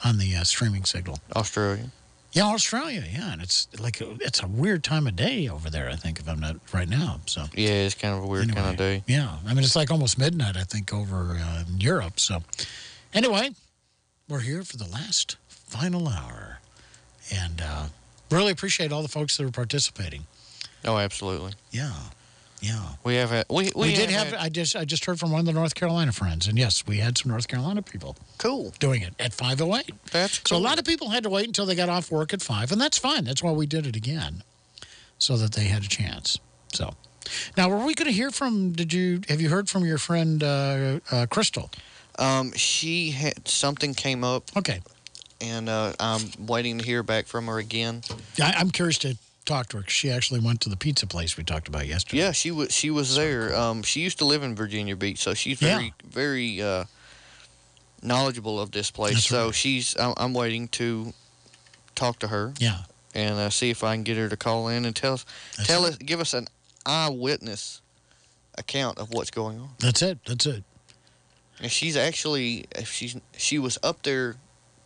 on the uh, streaming signal. Australia. Yeah, Australia. Yeah, and it's like it's a weird time of day over there. I think if I'm not right now. So Yeah, it's kind of a weird kind of day. yeah, I mean it's like almost midnight. I think over uh, in Europe. So anyway, we're here for the last final hour, and uh, really appreciate all the folks that are participating. Oh, absolutely. Yeah, yeah. We have had, we, We, we, did have. have. I just I just heard from one of the North Carolina friends, and yes, we had some North Carolina people. Cool. Doing it at 508. That's So a lot of people had to wait until they got off work at 5, and that's fine. That's why we did it again, so that they had a chance. So now, were we going to hear from, did you, have you heard from your friend uh, uh, Crystal? Um, she had something came up. Okay. And uh, I'm waiting to hear back from her again. I, I'm curious to talk to her. she actually went to the pizza place we talked about yesterday. Yeah, she was she was there. Um, she used to live in Virginia Beach, so she's Yeah. very very uh, knowledgeable of this place. That's so she's I'm, I'm waiting to talk to her. Yeah. And uh, see if I can get her to call in and tell us tell us give us an eyewitness account of what's going on. That's it. That's it. And she's actually if she's she was up there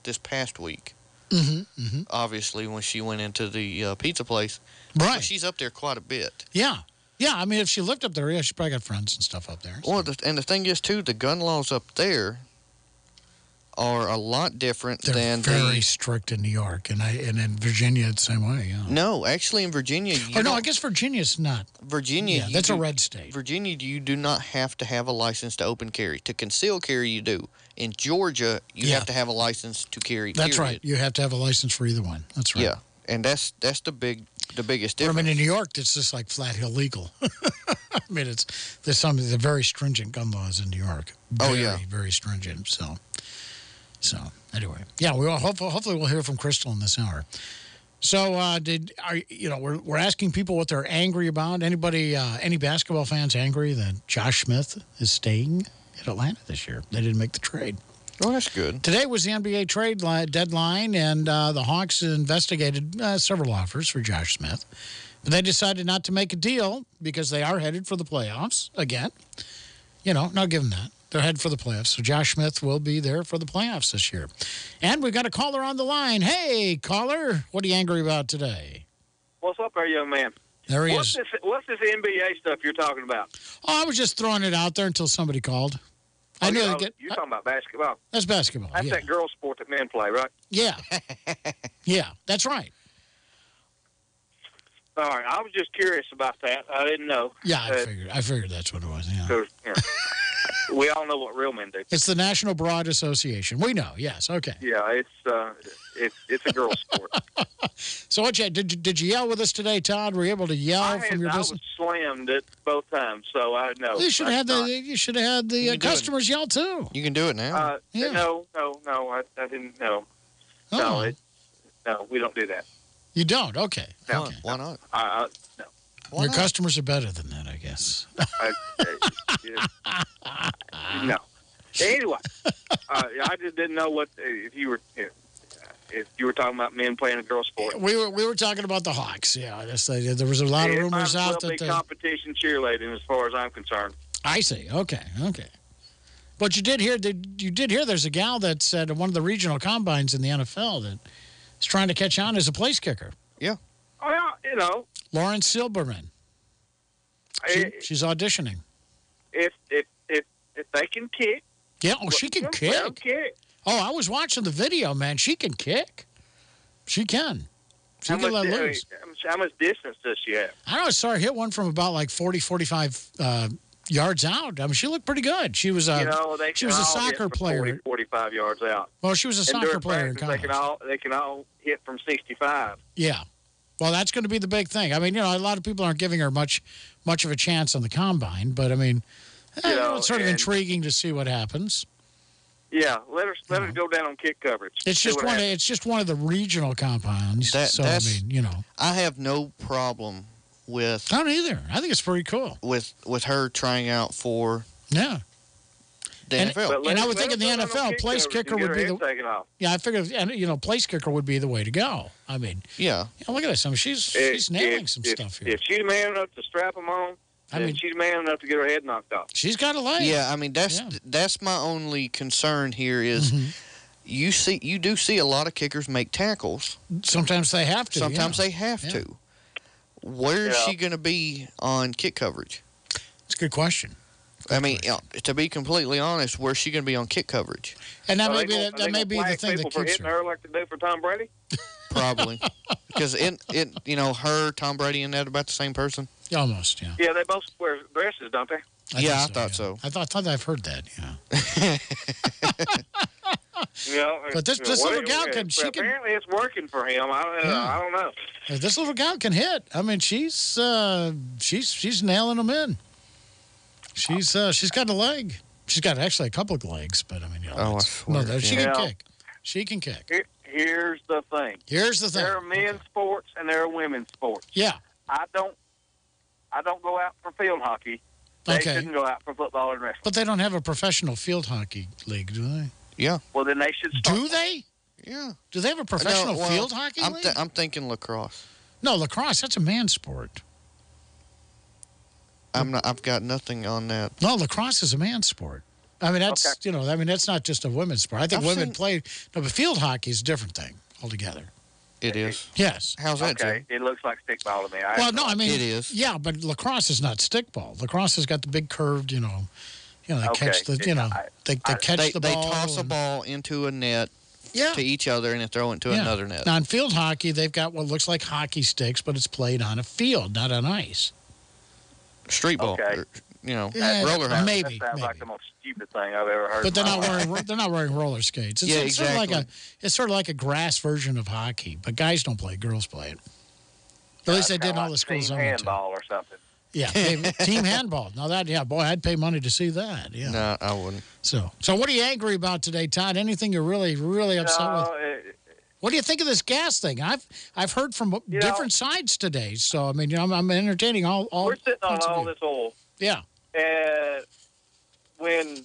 this past week. Mm-hmm. Mm-hmm. Obviously, when she went into the uh, pizza place, Right. So she's up there quite a bit. Yeah. Yeah. I mean, if she lived up there, yeah, she probably got friends and stuff up there. Well, the, and the thing is too, the gun laws up there are a lot different They're than very the. strict in New York, and I and in Virginia the same way. Yeah. No, actually, in Virginia, oh, you Or no, I guess Virginia's not. Virginia, Yeah, that's a do- red state. Virginia, you do not have to have a license to open carry. To conceal carry, you do. In Georgia, you Yeah. have to have a license to carry. That's period. right. You have to have a license for either one. That's right. Yeah, and that's that's the big, the biggest I mean, in New York, it's just like flat hill legal. I mean, it's there's some of the very stringent gun laws in New York. Oh, yeah. very stringent. So, so anyway, yeah, we will hopefully, hopefully we'll hear from Crystal in this hour. So, uh, did are you know we're we're asking people what they're angry about? Anybody, uh, any basketball fans angry that Josh Smith is staying at Atlanta this year? They didn't make the trade. Oh, that's good. Today was the NBA trade deadline, and uh, the Hawks investigated uh, several offers for Josh Smith. But they decided not to make a deal because they are headed for the playoffs again. You know, now give them that. They're headed for the playoffs. So Josh Smith will be there for the playoffs this year. And we've got a caller on the line. Hey, caller, what are you angry about today? What's up there, young man? There he what's is. This, what's this NBA stuff you're talking about? Oh, I was just throwing it out there until somebody called. I Oh, knew you- they'd oh, get. You're talking about basketball. That's basketball. That's yeah. that girl sport that men play, right? Yeah. yeah, that's right. All right. I was just curious about that. I didn't know. Yeah, I Uh, figured. I figured that's what it was. Yeah. know, we all know what real men do. It's the National Broad Association. We know. Yes. Okay. Yeah, it's uh, it's it's a girl sport. So what you did? You, did you yell with us today, Todd? Were you able to yell I, from had, your business? I business? was slammed it both times, so I know. you should have that's had the. You should have had the uh, customers yell too. You can do it now. Uh, Yeah. No, no, no. I, I didn't know. No, Oh. it, no, we don't do that. You don't. Okay. No. Okay. Why not? I, I, no. Your customers are better than that, I guess. I, I- no. Anyway, uh, I just didn't know what if you were if, if you were talking about men playing a girl sport. We were we were talking about the Hawks. Yeah, that's, there was a lot of rumors might as out well that be the, competition cheerleading, as far as I'm concerned. I see. Okay, okay. But you did hear that you did hear there's a gal that's at one of the regional combines in the NFL that is trying to catch on as a place kicker. Yeah. Oh yeah, you know, Lauren Silberman. She, I- she's auditioning. if if if if they can kick, Yeah, oh, she can kick. kick. Oh, I was watching the video, man. She can kick. She can. She How can much, let uh, loose. how much- distance does she have? I know I saw her hit one from about like 40, 45 uh, yards out. I mean, she looked pretty good. She was a, you know, she was a soccer player. 40, 45 yards out. Well, she was a And soccer player in practice, They can all they can all hit from 65. Yeah. Well, that's going to be the big thing. I mean, you know, a lot of people aren't giving her much, much of a chance on the combine, but I mean, eh, You you know, know, it's sort of intriguing to see what happens. Yeah, let her let her go down on kick coverage. It's just what one. Of, it's just one of the regional combines. That- so I mean, you know, I have no problem with. I don't either. I think it's pretty cool. With with her trying out for yeah the And- NFL. And I would think in the NFL, place kicker would be the- taken off. Yeah, I figured, and, you know, place kicker would be the way to go. I mean, yeah. yeah, look at this. I mean, she's If- she's nailing if- some if, stuff here. If she's man enough to strap them on, I mean- she's man enough to get her head knocked off. She's got a leg. Yeah, I mean that's that's my only concern here is Mm-hmm. you see you do see a lot of kickers make tackles. Sometimes they have to. Sometimes yeah. they have Yeah. to. Where is Yeah. she going to be on kick coverage? It's a good question. I mean, uh, to be completely honest, where's she going to be on kick coverage? And that Are may be gonna- the, are that may be the thing that for keeps hitting her. her like they do for Tom Brady. Probably because it it you know her Tom Brady and that about the same person. Almost, yeah. Yeah, they both wear dresses, don't they? yeah, I think so, thought so. I thought, thought I've heard that. Yeah. Yeah, But this- uh, this little gal uh, can- she can- apparently it's working for him. I don't, Yeah. I don't know. Uh, This little gal can hit. I mean, she's uh, she's she's nailing them in. She's uh, she's got a leg. She's got actually a couple of legs, but I mean, you know, Oh, I that's- no, swear, she yeah. can kick. She can kick. Here- Here's the thing. Here's the thing. There are men's sports and there are women's sports. Yeah. I don't. I don't go out for field hockey. They Okay. shouldn't go out for football and wrestling. But they don't have a professional field hockey league, do they? Yeah. Well, then they should. Do they? Yeah. Do they have a professional No, well, field hockey I'm, league? th- I'm thinking lacrosse. no, lacrosse. That's a man sport. I'm not. I've got nothing on that. No, lacrosse is a man sport. I mean, that's you know, I mean, that's not just a women's sport. I think I've women seen- play. No, but field hockey is a different thing altogether. It is. Yes. How's that, Okay, it looks like stickball to me. I Well, no, I mean, It is. Yeah, but lacrosse is not stickball. Lacrosse has got the big curved, you know, you know, they Okay. catch the, you know, they, they catch they, the they ball. toss a ball into a net Yeah. to each other and then throw it into Yeah. another net. Now in field hockey, they've got what looks like hockey sticks, but it's played on a field, not on ice. Street ball. Okay. or, you know, Yeah, roller hockey. maybe, That sounds like the most stupid thing I've ever heard. But they're not life. wearing they're not wearing roller skates. It's, Yeah, it's sort of like a exactly. it's sort of like a grass version of hockey, but guys don't play, it, girls play it. At uh, least they did in all the schools Team I went to. handball or something. Yeah, team, team handball. Now that yeah, boy, I'd pay money to see that. Yeah. No, I wouldn't. So, so what are you angry about today, Todd? Anything you're really, really upset with? No, it- What do you think of this gas thing? I've I've heard from You know- different sides today. So I mean, you know, I'm, I'm entertaining all all. we're sitting on all this oil, Yeah. and when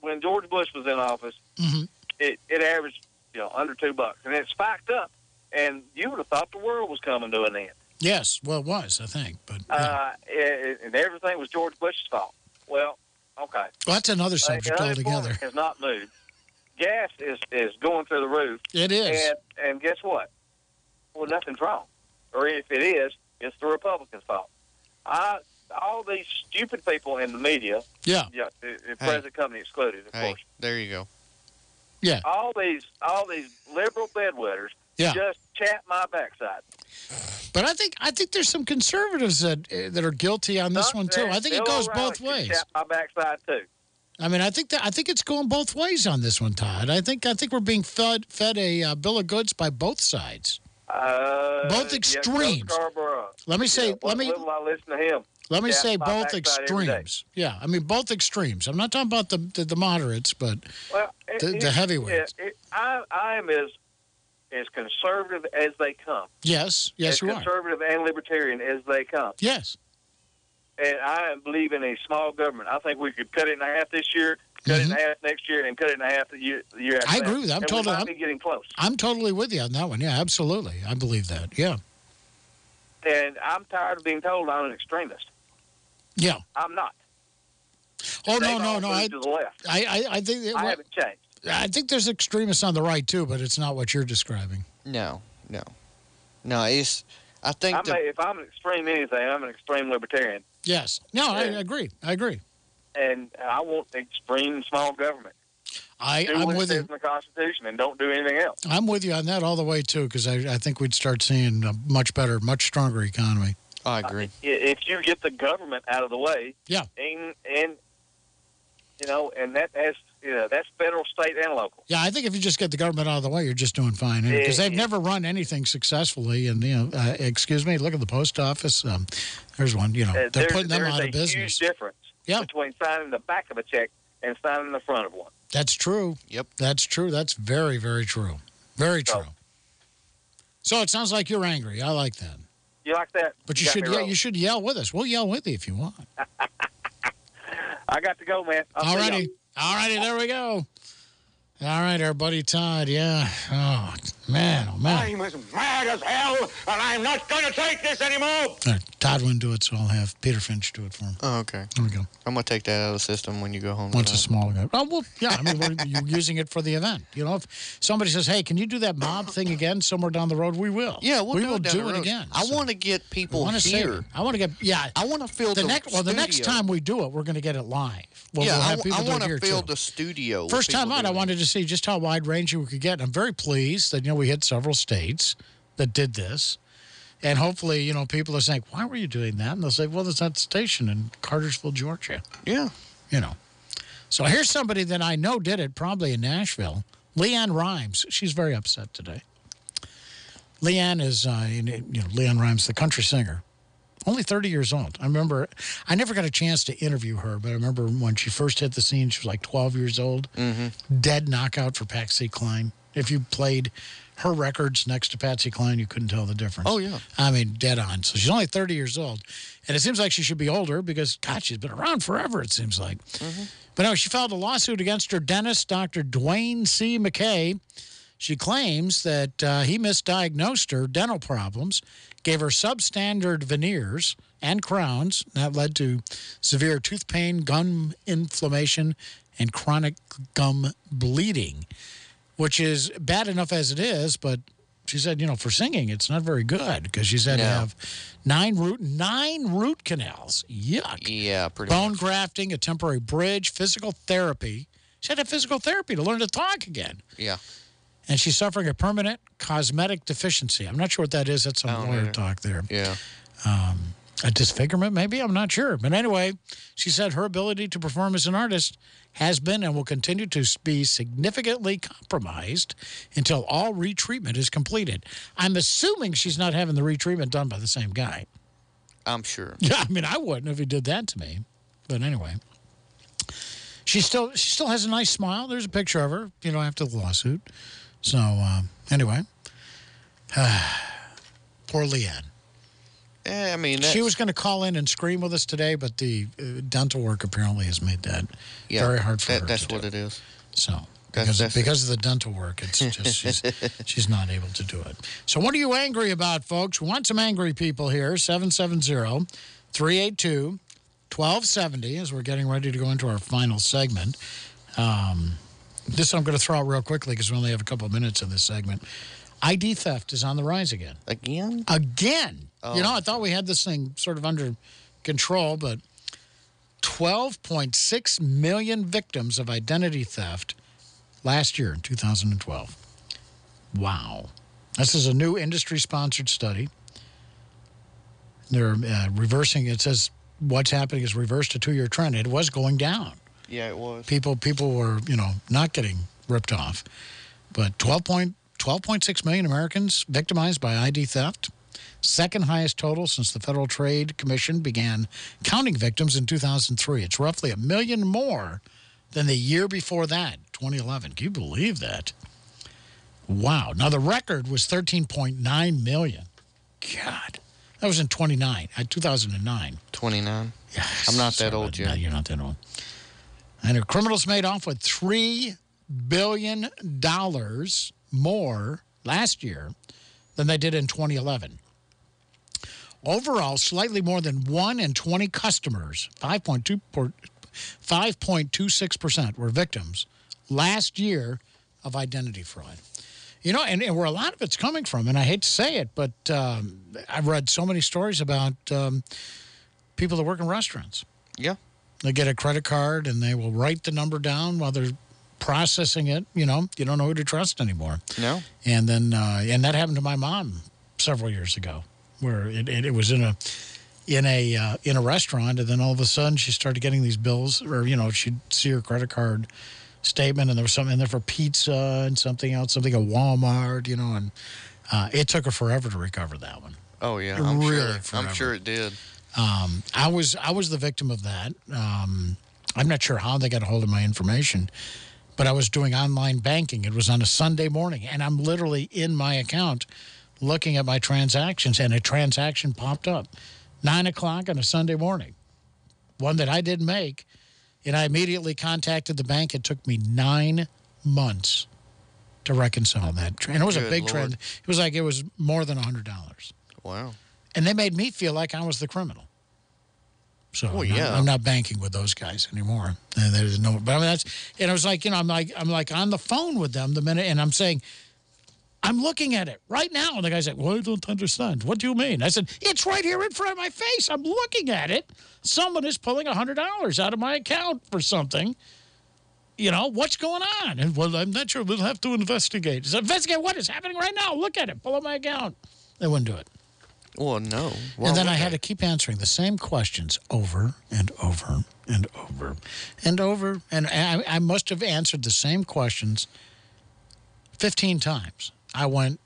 when George Bush was in office, hmm it, it averaged you know under two bucks, and it spiked up. And you would have thought the world was coming to an end. Yes. Well, it was I think, but Uh, it, and everything was George Bush's fault. Well, okay. well, that's another subject altogether. Has not moved. Gas is is going through the roof. It is. And and guess what? Well, nothing's wrong. Or if it is, it's the Republicans' fault. I all these stupid people in the media. Yeah. Yeah. The, the present company excluded, of Hey, course. there you go. Yeah. All these all these liberal bedwetters Yeah. just chat my backside. But I think I think there's some conservatives that uh, that are guilty on this one too. I think it goes both ways. Chat my backside too. I mean, I think that I think it's going both ways on this one, Todd. I think I think we're being fed fed a uh, bill of goods by both sides. Uh, Both extremes. Scarborough. Let me say- Yeah, let me- I listen to him. Let me Chat say both backside every day. extremes. Yeah, I mean both extremes. I'm not talking about the the, the moderates, but Well, it- The- it- the heavyweights. yeah, it- I I am as as conservative as they come. Yes, yes, as you are. conservative and libertarian as they come. Yes. And I believe in a small government. I think we could cut it in half this year, cut it in half next year, and cut it in half the year, the year after Mm-hmm. I that. agree with that. I'm and totally- we might I'm- be getting close. I'm totally with you on that one. Yeah, absolutely. I believe that. Yeah. And I'm tired of being told I'm an extremist. Yeah. I'm not. Oh, They no, no, no. I, to the left. I, I, I think. I haven't changed. I think there's extremists on the right, too, but it's not what you're describing. No, no. No, it's. I think I'm the, a, if I'm an extreme anything, I'm an extreme libertarian. Yes. No, I agree. I agree. And I want extreme small government. I, do I'm what with it you. in the Constitution and don't do anything else. I'm with you on that all the way, too, because I, I think we'd start seeing a much better, much stronger economy. I agree. Uh, if you get the government out of the way, Yeah. and and you know, and that has you know that's federal, state, and local. Yeah, I think if you just get the government out of the way, you're just doing fine. Because Yeah, they've yeah. never run anything successfully. And, you know, uh, excuse me, look at the post office. Um, there's one, you know, Uh, they're putting them there's out a of business. There's a huge difference between signing the back of a check and signing the front of one. That's true. Yep. That's true. That's very, very true. Very true. So it sounds like you're angry. I like that. You like that? But you, got should me yell, you should yell with us. We'll yell with you if you want. I got to go, man. I'll All see y'all. righty. All righty. There we go. All right, our buddy Todd. Yeah. Oh, man. Oh, man. I'm as mad as hell, and I'm not going to take this anymore. All right, Todd wouldn't do it, so I'll have Peter Finch do it for him. Oh, okay. There we go. I'm gonna take that out of the system when you go home. Once a tonight. small guy. Oh, well, yeah. I mean, we're, you're using it for the event. You know, if somebody says, hey, can you do that mob thing again somewhere down the road? We will. Yeah, we'll we do will it down do the it again. I want to get people I want to here. I want to get, yeah. I want to fill the the next, well, the next time we do it, we're going to get it live. Well, yeah, we'll I have w- people I, want to fill the studio. First time out, I wanted to see just how wide ranging we could get. I'm very pleased that, you know, we hit several states that did this. And hopefully, you know, people are saying, why were you doing that? And they'll say, well, there's that station in Cartersville, Georgia. Yeah. You know. So here's somebody that I know did it, probably in Nashville. LeAnn Rimes. She's very upset today. LeAnn is, uh, you know, LeAnn Rimes, the country singer. Only 30 years old. I remember, I never got a chance to interview her, but I remember when she first hit the scene, she was like 12 years old. Mm-hmm. Dead knockout for Patsy Cline. If you played her records next to Patsy Cline, you couldn't tell the difference. Oh, yeah. I mean, dead on. So she's only 30 years old. And it seems like she should be older because, God, she's been around forever, it seems like. But no, she filed a lawsuit against her dentist, Dr. Dwayne C. McKay. She claims that uh, he misdiagnosed her dental problems, gave her substandard veneers and crowns. That led to severe tooth pain, gum inflammation, and chronic gum bleeding, which is bad enough as it is, but she said, you know, for singing, it's not very good because she's had to have nine root, nine root canals. Yuck. Yeah, pretty Bone much. grafting, a temporary bridge, physical therapy. She had to have physical therapy to learn to talk again. Yeah. And she's suffering a permanent cosmetic deficiency. I'm not sure what that is. That's some lawyer either. talk there. Yeah. Um, a disfigurement, maybe? I'm not sure. But anyway, she said her ability to perform as an artist has been and will continue to be significantly compromised until all retreatment is completed. I'm assuming she's not having the retreatment done by the same guy. I'm sure. Yeah, I mean, I wouldn't if he did that to me. But anyway, she still she still has a nice smile. There's a picture of her, you know, after the lawsuit. So um, anyway, poor LeAnn. Yeah, I mean, She was going to call in and scream with us today, but the uh, dental work apparently has made that Yeah, very hard for that- her. That's what do. it is. So That's- because that's- because of the dental work, it's just she's, she's not able to do it. So what are you angry about, folks? We want some angry people here. 770 382 1270 as we're getting ready to go into our final segment. Um, this I'm going to throw out real quickly because we only have a couple of minutes in this segment. ID theft is on the rise again. Again? Again. Oh. You know, I thought we had this thing sort of under control, but 12.6 million victims of identity theft last year in 2012. Wow. This is a new industry sponsored study. They're uh, reversing, it says what's happening is reversed a two year trend. It was going down. Yeah, it was. People, people were, you know, not getting ripped off. But 12 point, 12.6 million Americans victimized by ID theft. Second highest total since the Federal Trade Commission began counting victims in 2003. It's roughly a million more than the year before that, 2011. Can you believe that? Wow. Now, the record was 13.9 million. God. That was in 29, uh, 2009. 29. Yes. I'm not that old yet. No, you're not that old. And the criminals made off with $3 billion more last year than they did in 2011. Overall, slightly more than 1 in 20 customers, 5.2 5.26%, were victims last year of identity fraud. You know, and, and where a lot of it's coming from, and I hate to say it, but um, I've read so many stories about um, people that work in restaurants. Yeah. They get a credit card and they will write the number down while they're processing it. You know, you don't know who to trust anymore. No. And then, uh, and that happened to my mom several years ago, where it, it, it was in a, in a, uh, in a restaurant. And then all of a sudden she started getting these bills, or, you know, she'd see her credit card statement and there was something in there for pizza and something else, something at Walmart, you know, and uh, it took her forever to recover that one. Oh, yeah. I'm Really sure. I'm sure it did. Um, I was I was the victim of that. Um, I'm not sure how they got a hold of my information, but I was doing online banking. It was on a Sunday morning, and I'm literally in my account looking at my transactions, and a transaction popped up, nine o'clock on a Sunday morning, one that I didn't make, and I immediately contacted the bank. It took me nine months to reconcile that, and it was a big Lord. trend. It was like it was more than a hundred dollars Wow. And they made me feel like I was the criminal. So Well, I'm, not, yeah. I'm not banking with those guys anymore. Uh, and there's no, but I mean that's, and I was like, you know, I'm like, I'm like on the phone with them the minute, and I'm saying, I'm looking at it right now, and the guy's like, well, I don't understand. What do you mean? I said, it's right here in front of my face. I'm looking at it. Someone is pulling a hundred dollars out of my account for something. You know what's going on? And well, I'm not sure. We'll have to investigate. Investigate what is happening right now. Look at it. Pull up my account. They wouldn't do it. Well, no. And then I had to keep answering the same questions over and over and over and over. And I, I must have answered the same questions 15 times. I went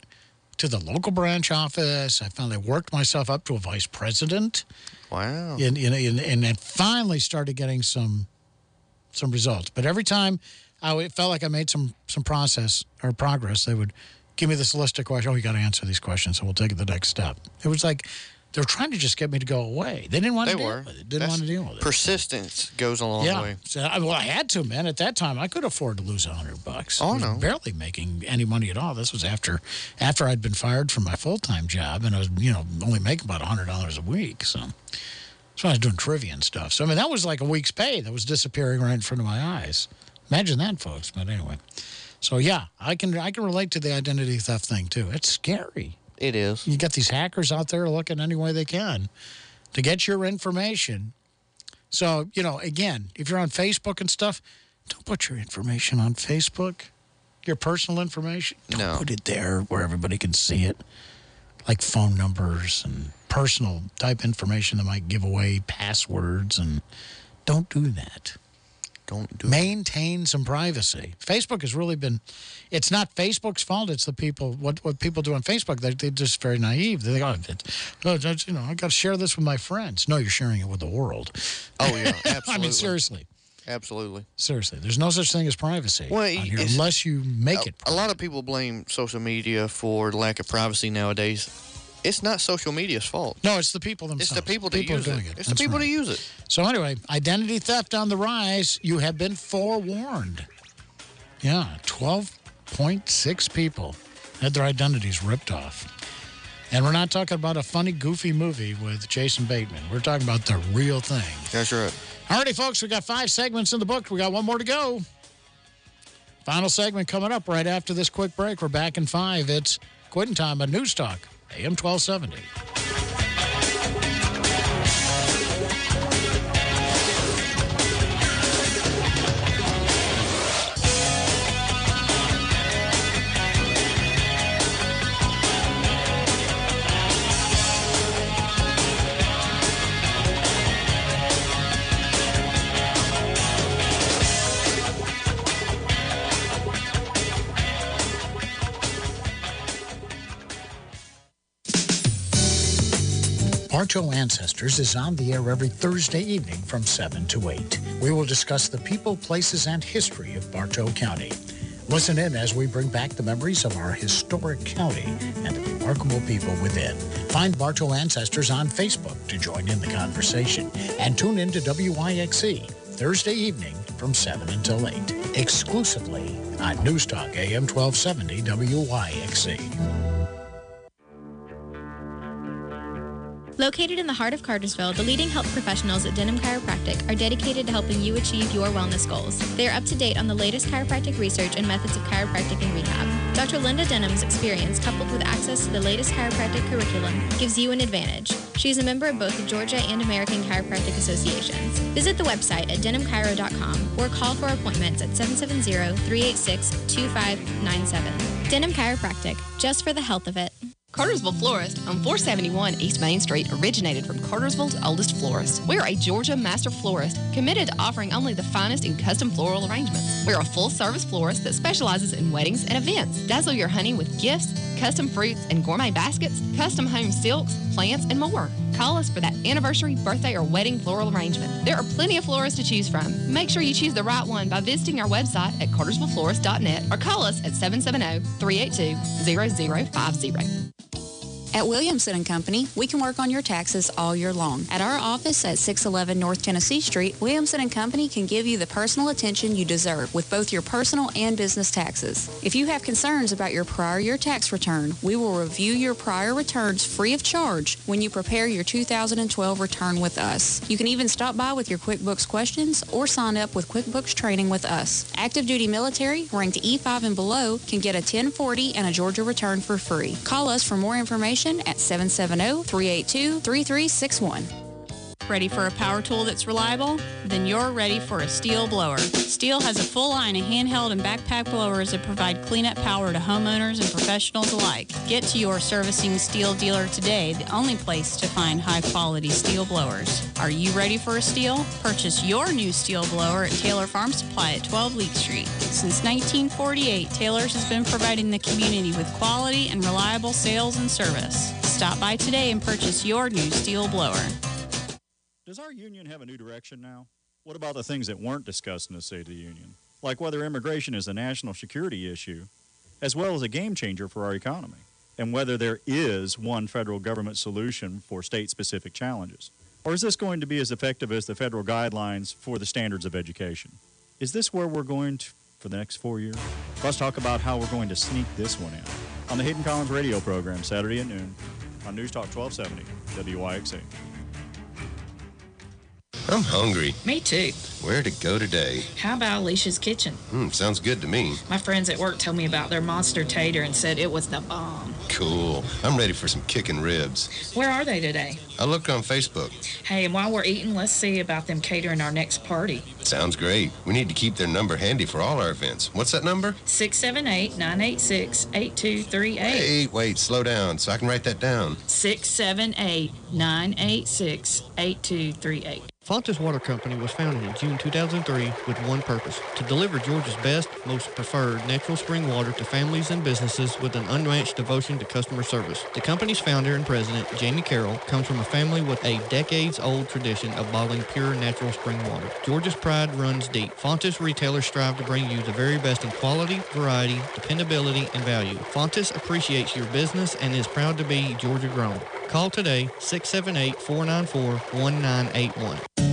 to the local branch office. I finally worked myself up to a vice president. Wow. And, and, and, and then finally started getting some, some results. But every time I it felt like I made some, some process or progress, they would give me this list of questions. Oh, you got to answer these questions, so we'll take it the next step. It was like they were trying to just get me to go away. They didn't want They to deal were. with it. Didn't That's- want to deal with it. Persistence goes a long yeah. way. So, I, well, I had to, man. At that time, I could afford to lose a hundred bucks. Oh, I was no. barely making any money at all. This was after after I'd been fired from my full time job, and I was, you know, only making about a hundred dollars a week. So, so I was doing trivia and stuff. So I mean, that was like a week's pay that was disappearing right in front of my eyes. Imagine that, folks. But anyway, so yeah, I can I can relate to the identity theft thing too. It's scary. It is. You got these hackers out there looking any way they can to get your information. So, you know, again, if you're on Facebook and stuff, don't put your information on Facebook, your personal information. Don't No. put it there where everybody can see it, like phone numbers and personal type information that might give away passwords. And don't do that. Don't do Maintain some privacy. Facebook has really been, it's not Facebook's fault. It's the people, what, what people do on Facebook. They're, they're just very naive. They think, oh, oh, you know, I got to share this with my friends. No, you're sharing it with the world. Oh, yeah. Absolutely. I mean, seriously. Absolutely. Seriously. There's no such thing as privacy Well, here unless you make a, it. A lot of people blame social media for lack of privacy nowadays. It's not social media's fault. No, it's the people themselves. It's the people that People are use doing it. it. It's That's the people right. that use it. So, anyway, identity theft on the rise. You have been forewarned. Yeah, 12.6 people had their identities ripped off. And we're not talking about a funny, goofy movie with Jason Bateman. We're talking about the real thing. That's right. Alrighty, folks, we got five segments in the book. We got one more to go. Final segment coming up right after this quick break. We're back in five. It's quitting time on News Talk, AM 1270. Bartow Ancestors is on the air every Thursday evening from 7 to 8. We will discuss the people, places, and history of Bartow County. Listen in as we bring back the memories of our historic county and the remarkable people within. Find Bartow Ancestors on Facebook to join in the conversation and tune in to WYXC Thursday evening from 7 until 8, exclusively on News Talk AM 1270 WYXC. Located in the heart of Cartersville, the leading health professionals at Denham Chiropractic are dedicated to helping you achieve your wellness goals. They are up to date on the latest chiropractic research and methods of chiropractic and rehab. Dr. Linda Denham's experience, coupled with access to the latest chiropractic curriculum, gives you an advantage. She is a member of both the Georgia and American Chiropractic Associations. Visit the website at denhamchiro.com or call for appointments at 770-386-2597. Denham Chiropractic, just for the health of it. Cartersville Florist on 471 East Main Street originated from Cartersville's oldest florist. We're a Georgia master florist committed to offering only the finest in custom floral arrangements. We're a full service florist that specializes in weddings and events. Dazzle your honey with gifts, custom fruits and gourmet baskets, custom home silks, plants, and more. Call us for that anniversary, birthday, or wedding floral arrangement. There are plenty of florists to choose from. Make sure you choose the right one by visiting our website at cartersvilleflorist.net or call us at 770 382 0050. At Williamson and Company, we can work on your taxes all year long. At our office at 611 North Tennessee Street, Williamson and Company can give you the personal attention you deserve with both your personal and business taxes. If you have concerns about your prior year tax return, we will review your prior returns free of charge when you prepare your 2012 return with us. You can even stop by with your QuickBooks questions or sign up with QuickBooks training with us. Active duty military ranked E5 and below can get a 1040 and a Georgia return for free. Call us for more information at 770-382-3361. Ready for a power tool that's reliable? Then you're ready for a Stihl blower. Stihl has a full line of handheld and backpack blowers that provide cleanup power to homeowners and professionals alike. Get to your servicing Stihl dealer today, the only place to find high-quality Stihl blowers. Are you ready for a Stihl? Purchase your new Stihl blower at Taylor Farm Supply at 12 Leek Street. Since 1948, Taylor's has been providing the community with quality and reliable sales and service. Stop by today and purchase your new Stihl blower. Does our union have a new direction now? What about the things that weren't discussed in the State of the Union? Like whether immigration is a national security issue, as well as a game changer for our economy, and whether there is one federal government solution for state specific challenges? Or is this going to be as effective as the federal guidelines for the standards of education? Is this where we're going to for the next four years? Let's talk about how we're going to sneak this one in on the Hayden Collins radio program Saturday at noon on News Talk 1270 WYXC. I'm hungry. Me too. Where to go today? How about Alicia's Kitchen? Hmm, sounds good to me. My friends at work told me about their monster tater and said it was the bomb. Cool. I'm ready for some kicking ribs. Where are they today? I looked on Facebook. Hey, and while we're eating, let's see about them catering our next party. Sounds great. We need to keep their number handy for all our events. What's that number? 678 986 8238. Wait, wait, slow down so I can write that down. 678 986 8238. Fontes Water Company was founded in June 2003 with one purpose, to deliver Georgia's best, most preferred natural spring water to families and businesses with an unmatched devotion to customer service. The company's founder and president, Jamie Carroll, comes from a family with a decades-old tradition of bottling pure natural spring water. Georgia's pride runs deep. Fontes retailers strive to bring you the very best in quality, variety, dependability, and value. Fontes appreciates your business and is proud to be Georgia grown. Call today 678-494-1981.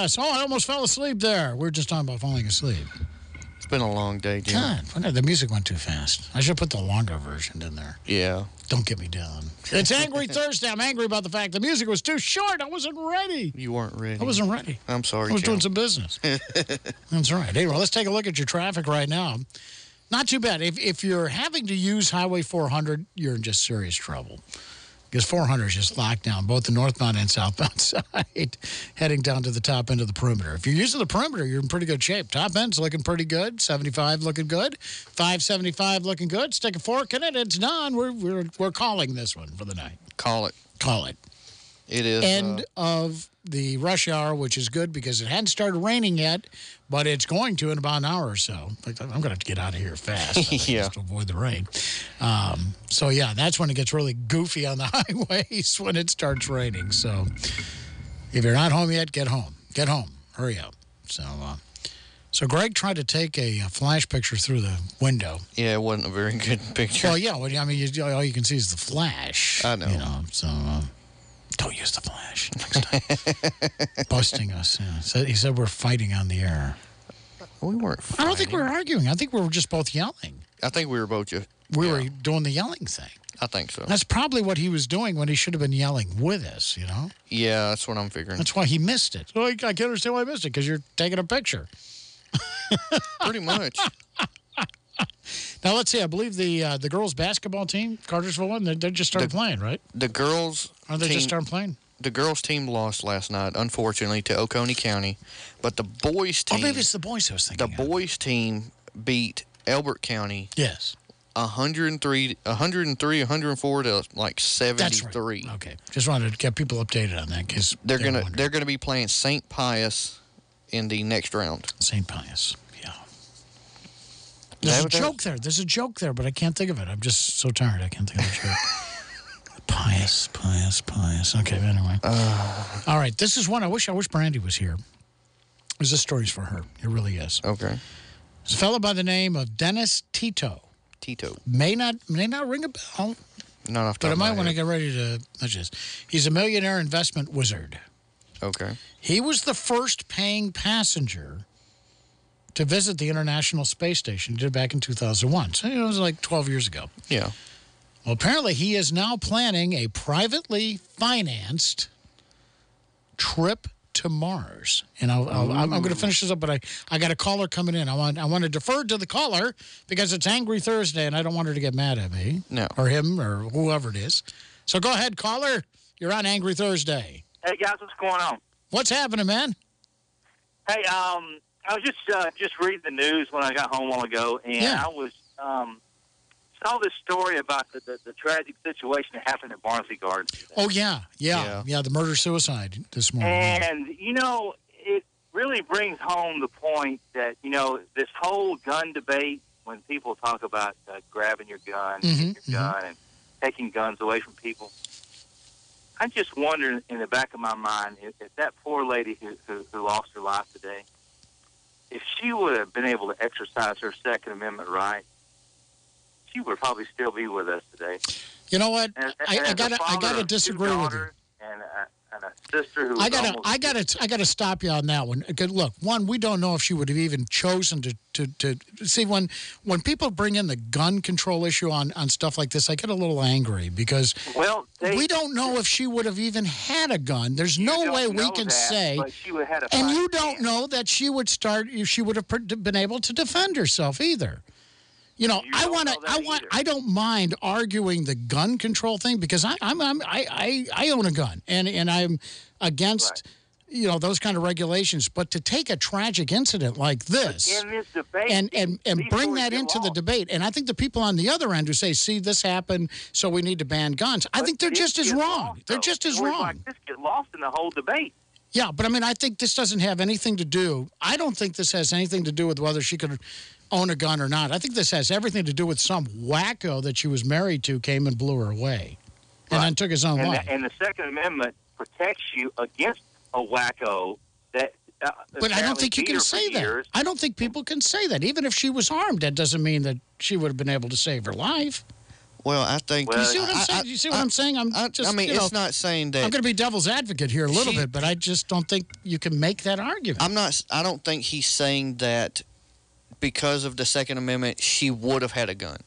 Yes. Oh, I almost fell asleep there. We were just talking about falling asleep. It's been a long day, Jim. God, the music went too fast. I should put the longer version in there. Yeah. Don't get me down. It's Angry Thursday. I'm angry about the fact the music was too short. I wasn't ready. You weren't ready. I wasn't ready. I'm sorry, I was doing some business. That's right. Anyway, let's take a look at your traffic right now. Not too bad. If, if you're having to use Highway 400, you're in just serious trouble. Because 400 is just locked down, both the northbound and southbound side, heading down to the top end of the perimeter. If you're using the perimeter, you're in pretty good shape. Top end's looking pretty good. 75 looking good. 575 looking good. Stick a fork in it. It's done. We're, we're, we're calling this one for the night. Call it. Call it. It is. End uh, of the rush hour, which is good because it hadn't started raining yet, but it's going to in about an hour or so. I'm going to have to get out of here fast Yeah. just to avoid the rain. Um, so, yeah, that's when it gets really goofy on the highways when it starts raining. So, if you're not home yet, get home. Get home. Hurry up. So, uh, so Greg tried to take a, flash picture through the window. yeah, it wasn't a very good picture. Well, yeah, well, I mean, you, all you can see is the flash. I know. You know, so uh, don't use the flash next time. Busting us. Yeah. So he said we're fighting on the air. We weren't. I don't think we were arguing. I think we were just both yelling. I think we were both just. We were doing the yelling thing. I think so. That's probably what he was doing when he should have been yelling with us, you know? Yeah, that's what I'm figuring. That's why he missed it. Oh, I can't understand why I missed it because you're taking a picture. Pretty much. Now, let's see. I believe the uh, the girls' basketball team, Cartersville one, they, they just started The- playing, right? The girls. Aren't they team, just started playing? The girls' team lost last night, unfortunately, to Oconee County. But the boys' team. Oh, maybe it's the boys I was thinking. the boys' team beat Elbert County. Yes. 103, 103, 104 to like That's 73. right. Okay. Just wanted to get people updated on that because They're gonna they're gonna be playing St. Pius in the next round. St. Pius. Yeah. There's a joke there. There's a joke there, but I can't think of it. I'm just so tired. I can't think of the joke. pious, pious, pious. Okay, anyway. Uh. All right. This is one I wish I wish Brandy was here. Because this story's for her. It really is. Okay. It's a fellow by the name of Dennis Tito. Tito. May not may not ring a bell, Not off the but I might want to get ready to. Just. He's a millionaire investment wizard. Okay. He was the first paying passenger to visit the International Space Station. He did it back in 2001. So it was like 12 years ago. Yeah. Well, apparently, he is now planning a privately financed trip to Mars. And I'll, I'll, I'm, I'm going to finish this up, but I, I got a caller coming in. I want, I want to defer to the caller because it's Angry Thursday and I don't want her to get mad at me. No. Or him or whoever it is. So go ahead, caller. You're on Angry Thursday. Hey guys, what's going on? What's happening, man? Hey, um, I was just uh, just reading the news when I got home a while ago, and Yeah. I was um, saw this story about the, the, the tragic situation that happened at Barnsley Gardens. Oh, yeah. Yeah. Yeah. the murder suicide this morning. And, you know, it really brings home the point that, you know, this whole gun debate, when people talk about uh, grabbing your gun, Mhm, your gun, and taking guns away from people, I just wonder in the back of my mind if, if that poor lady who, who, who lost her life today, if she would have been able to exercise her Second Amendment right, she would probably still be with us today. You know what? And, I, and I as gotta, I gotta disagree with you. And a, and a sister who I gotta, I gotta, I gotta stop you on that one. Look, one, we don't know if she would have even chosen to, to, to see when, when people bring in the gun control issue on, on stuff like this. I get a little angry because well, they, we don't know if she would have even had a gun. There's no way we can that, say. she would have had a And you don't know that she would start. If she would have been able to defend herself either. You know, I want to. I want. I don't mind arguing the gun control thing because I, I'm, I'm I, I, I own a gun and and I'm against. You know those kind of regulations, but to take a tragic incident like this, in this debate and and and bring that into the debate, and I think the people on the other end who say, "See, this happened, so we need to ban guns," I think they're just as wrong. lost, They're just as Stories wrong. Like this get lost in the whole debate. Yeah, but I mean, I think this doesn't have anything to do. I don't think this has anything to do with whether she could own a gun or not. I think this has everything to do with some wacko that she was married to came and blew her away, and then took his own And life. the, and the Second Amendment protects you against a wacko that. Uh, But I don't think you can say that. years. I don't think people can say that. Even if she was harmed, that doesn't mean that she would have been able to save her life. Well, I think you see what I'm saying? you see what I, am saying? I'm I, just. I mean, you know, it's not saying that I'm going to be devil's advocate here a little bit, but I just don't think you can make that argument. I'm not. I don't think he's saying that because of the Second Amendment, she would have had a gun.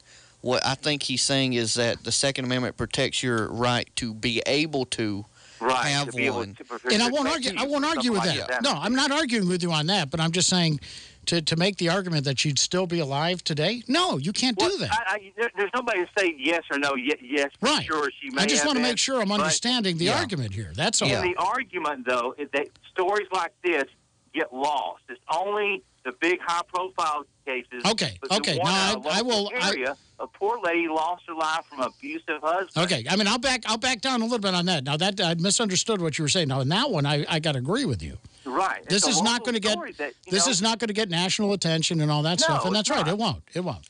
What I think he's saying is that the Second Amendment protects your right to be able to right, have to one. to and I won't argue. I won't argue with that. like No, I'm not arguing with you on that. But I'm just saying, to to make the argument that she'd still be alive today. No, you can't do that. I, I, there's nobody to say yes or no. Yes, for Right. sure she may I just want to make sure I'm understanding the argument here. That's all. And the argument, though, is that stories like this get lost. It's only the big high-profile cases. Okay, okay, one now in a I- I will- Area, a poor lady lost her life from an abusive husband. Okay, I mean, I'll back I'll back down a little bit on that. Now that I misunderstood what you were saying. Now in that one, I I got to agree with you. Right. This It's is not going to get that, this know, is not going to get national attention and all that No, stuff. And that's right, it won't. It won't.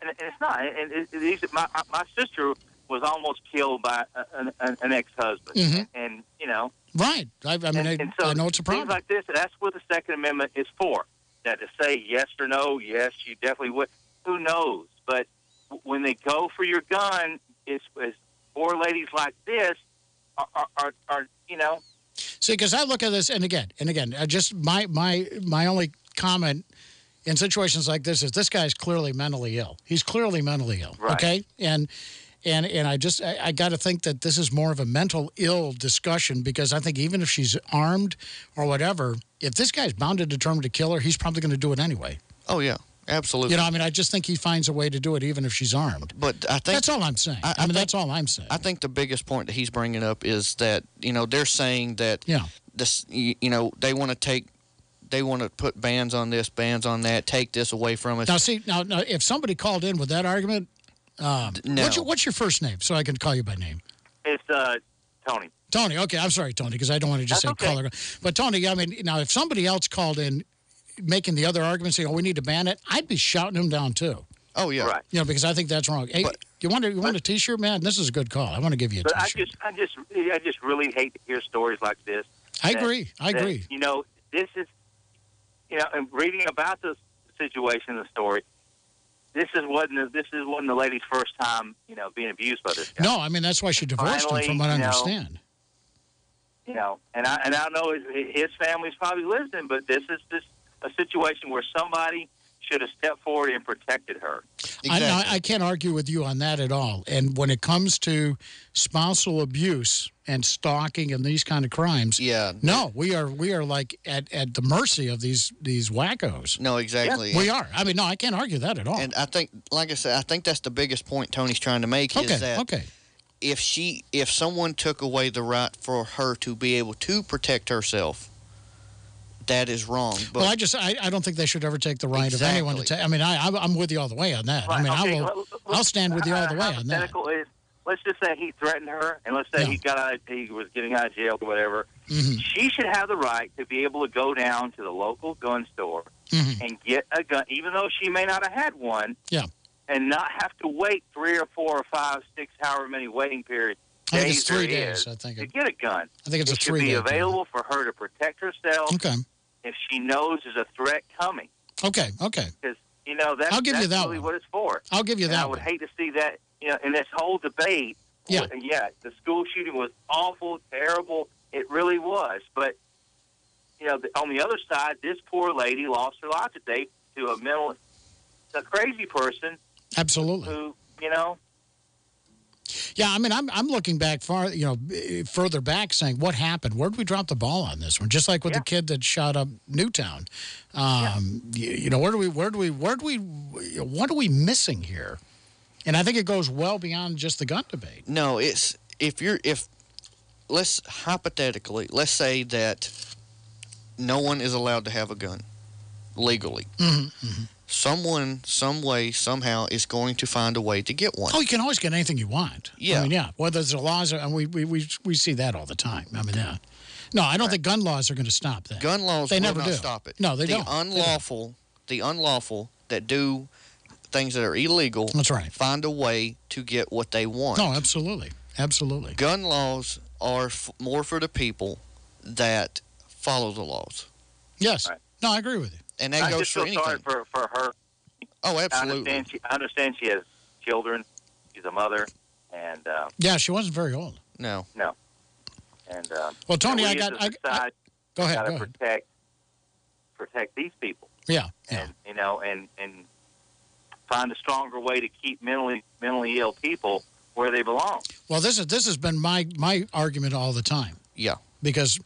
and, and it's not. And it, it, it, my my sister was almost killed by an, an, an ex-husband, Mhm. and you know, Right. I, I mean, I, and so I know it's a problem. Things like this, that's what the Second Amendment is for. That to say yes or no, yes, you definitely would. Who knows? But when they go for your gun, it's, it's poor ladies like this are, are, are, are you know, See, because I look at this, and again, and again, I just my my my only comment in situations like this is this guy's clearly mentally ill. He's clearly mentally ill. Right. Okay, and and and I just I, I got to think that this is more of a mental ill discussion because I think even if she's armed or whatever, if this guy's bound and determined to kill her, he's probably going to do it anyway. Oh yeah, absolutely. You know, I mean, I just think he finds a way to do it even if she's armed. But I think that's all I'm saying. I, mean, that's all I'm saying. I think the biggest point that he's bringing up is that you know they're saying that yeah this you, you know they want to take they want to put bans on this bans on that take this away from us. Now, see, now, now if somebody called in with that argument, um, no. what's, your, what's your first name so I can call you by name? it's uh, Tony. Tony. Okay, I'm sorry, Tony, because I don't want to just That's say okay. color. But Tony, I mean, now if somebody else called in making the other argument, saying, "Oh, we need to ban it," I'd be shouting him down too. Oh yeah, right. You know, because I think that's wrong. Hey, you want to, you want a T-shirt, man? This is a good call. I want to give you a But I T-shirt. just, I just, I just really hate to hear stories like this. I that- agree. I that, agree. You know, this is, you know, and reading about this situation, the story. This is wasn't this is wasn't the lady's first time, you know, being abused by this guy. No, I mean that's why she divorced finally, him, from what I you know, understand. You know, and I and I know his, his family's probably listening, but this is just a situation where somebody should have stepped forward and protected her. I, no, I can't argue with you on that at all. And when it comes to spousal abuse and stalking and these kind of crimes, yeah, no, we are we are like at, at the mercy of these these wackos. No, exactly. we are. I mean, no, I can't argue that at all. And I think, like I said, I think that's the biggest point Tony's trying to make Okay, is that okay. if she, if someone took away the right for her to be able to protect herself, that is wrong. But well, I just I, I don't think they should ever take the right of anyone to take. I mean, I I'm- I'm with you all the way on that. I mean, okay, I will let- I'll stand with you all the way on that. Let's just say he threatened her, and let's say he got out, he was getting out of jail or whatever. Mm-hmm. She should have the right to be able to go down to the local gun store Mm-hmm. and get a gun, even though she may not have had one, Yeah. and not have to wait three or four or five, six, however many waiting periods. I think it's three days, is I think to get a gun. I think it's it a should three be day available for her to protect herself Okay. If she knows there's a threat coming. Okay. Okay. Because you know that's, I'll give you that really one. what it's for. I'll give you And that I would one. hate to see that. You know, in this whole debate. Yeah. Uh, yeah. The school shooting was awful, terrible. It really was. But you know, the, on the other side, this poor lady lost her life today to a mental, a crazy person Absolutely. who you know. Yeah, I mean, I'm I'm looking back far, you know, eh, further back, saying what happened. Where did we drop the ball on this one? Just like with the kid that shot up Newtown. Um, you, you know, where do we, where do we, where do we, what are we missing here? And I think it goes well beyond just the gun debate. No, it's if you're if let's hypothetically let's say that no one is allowed to have a gun legally. Mm-hmm. Someone, some way, somehow is going to find a way to get one. Oh, you can always get anything you want. Yeah. I mean, yeah. Whether it's the laws, and we, we, we, we see that all the time. I mean, yeah. No, I don't think gun laws are going to stop that. Gun laws they will never not do. stop it. No, they the don't. They don't. unlawful, the unlawful that do things that are illegal. That's right. Find a way to get what they want. No, absolutely. Absolutely. Gun laws are f- more for the people that follow the laws. Yes. No, I agree with you. And that I goes just for feel sorry anything. for for her. Oh, I absolutely. understand she, I understand she has children. she's a mother, and uh, Yeah, she wasn't very old. No. no. And uh, Well, Tony, we I as got- a I- society Go ahead, Got go to ahead. protect protect these people. Yeah, and you know, and and find a stronger way to keep mentally mentally ill people where they belong. Well, this is this has been my my argument all the time. Yeah. Because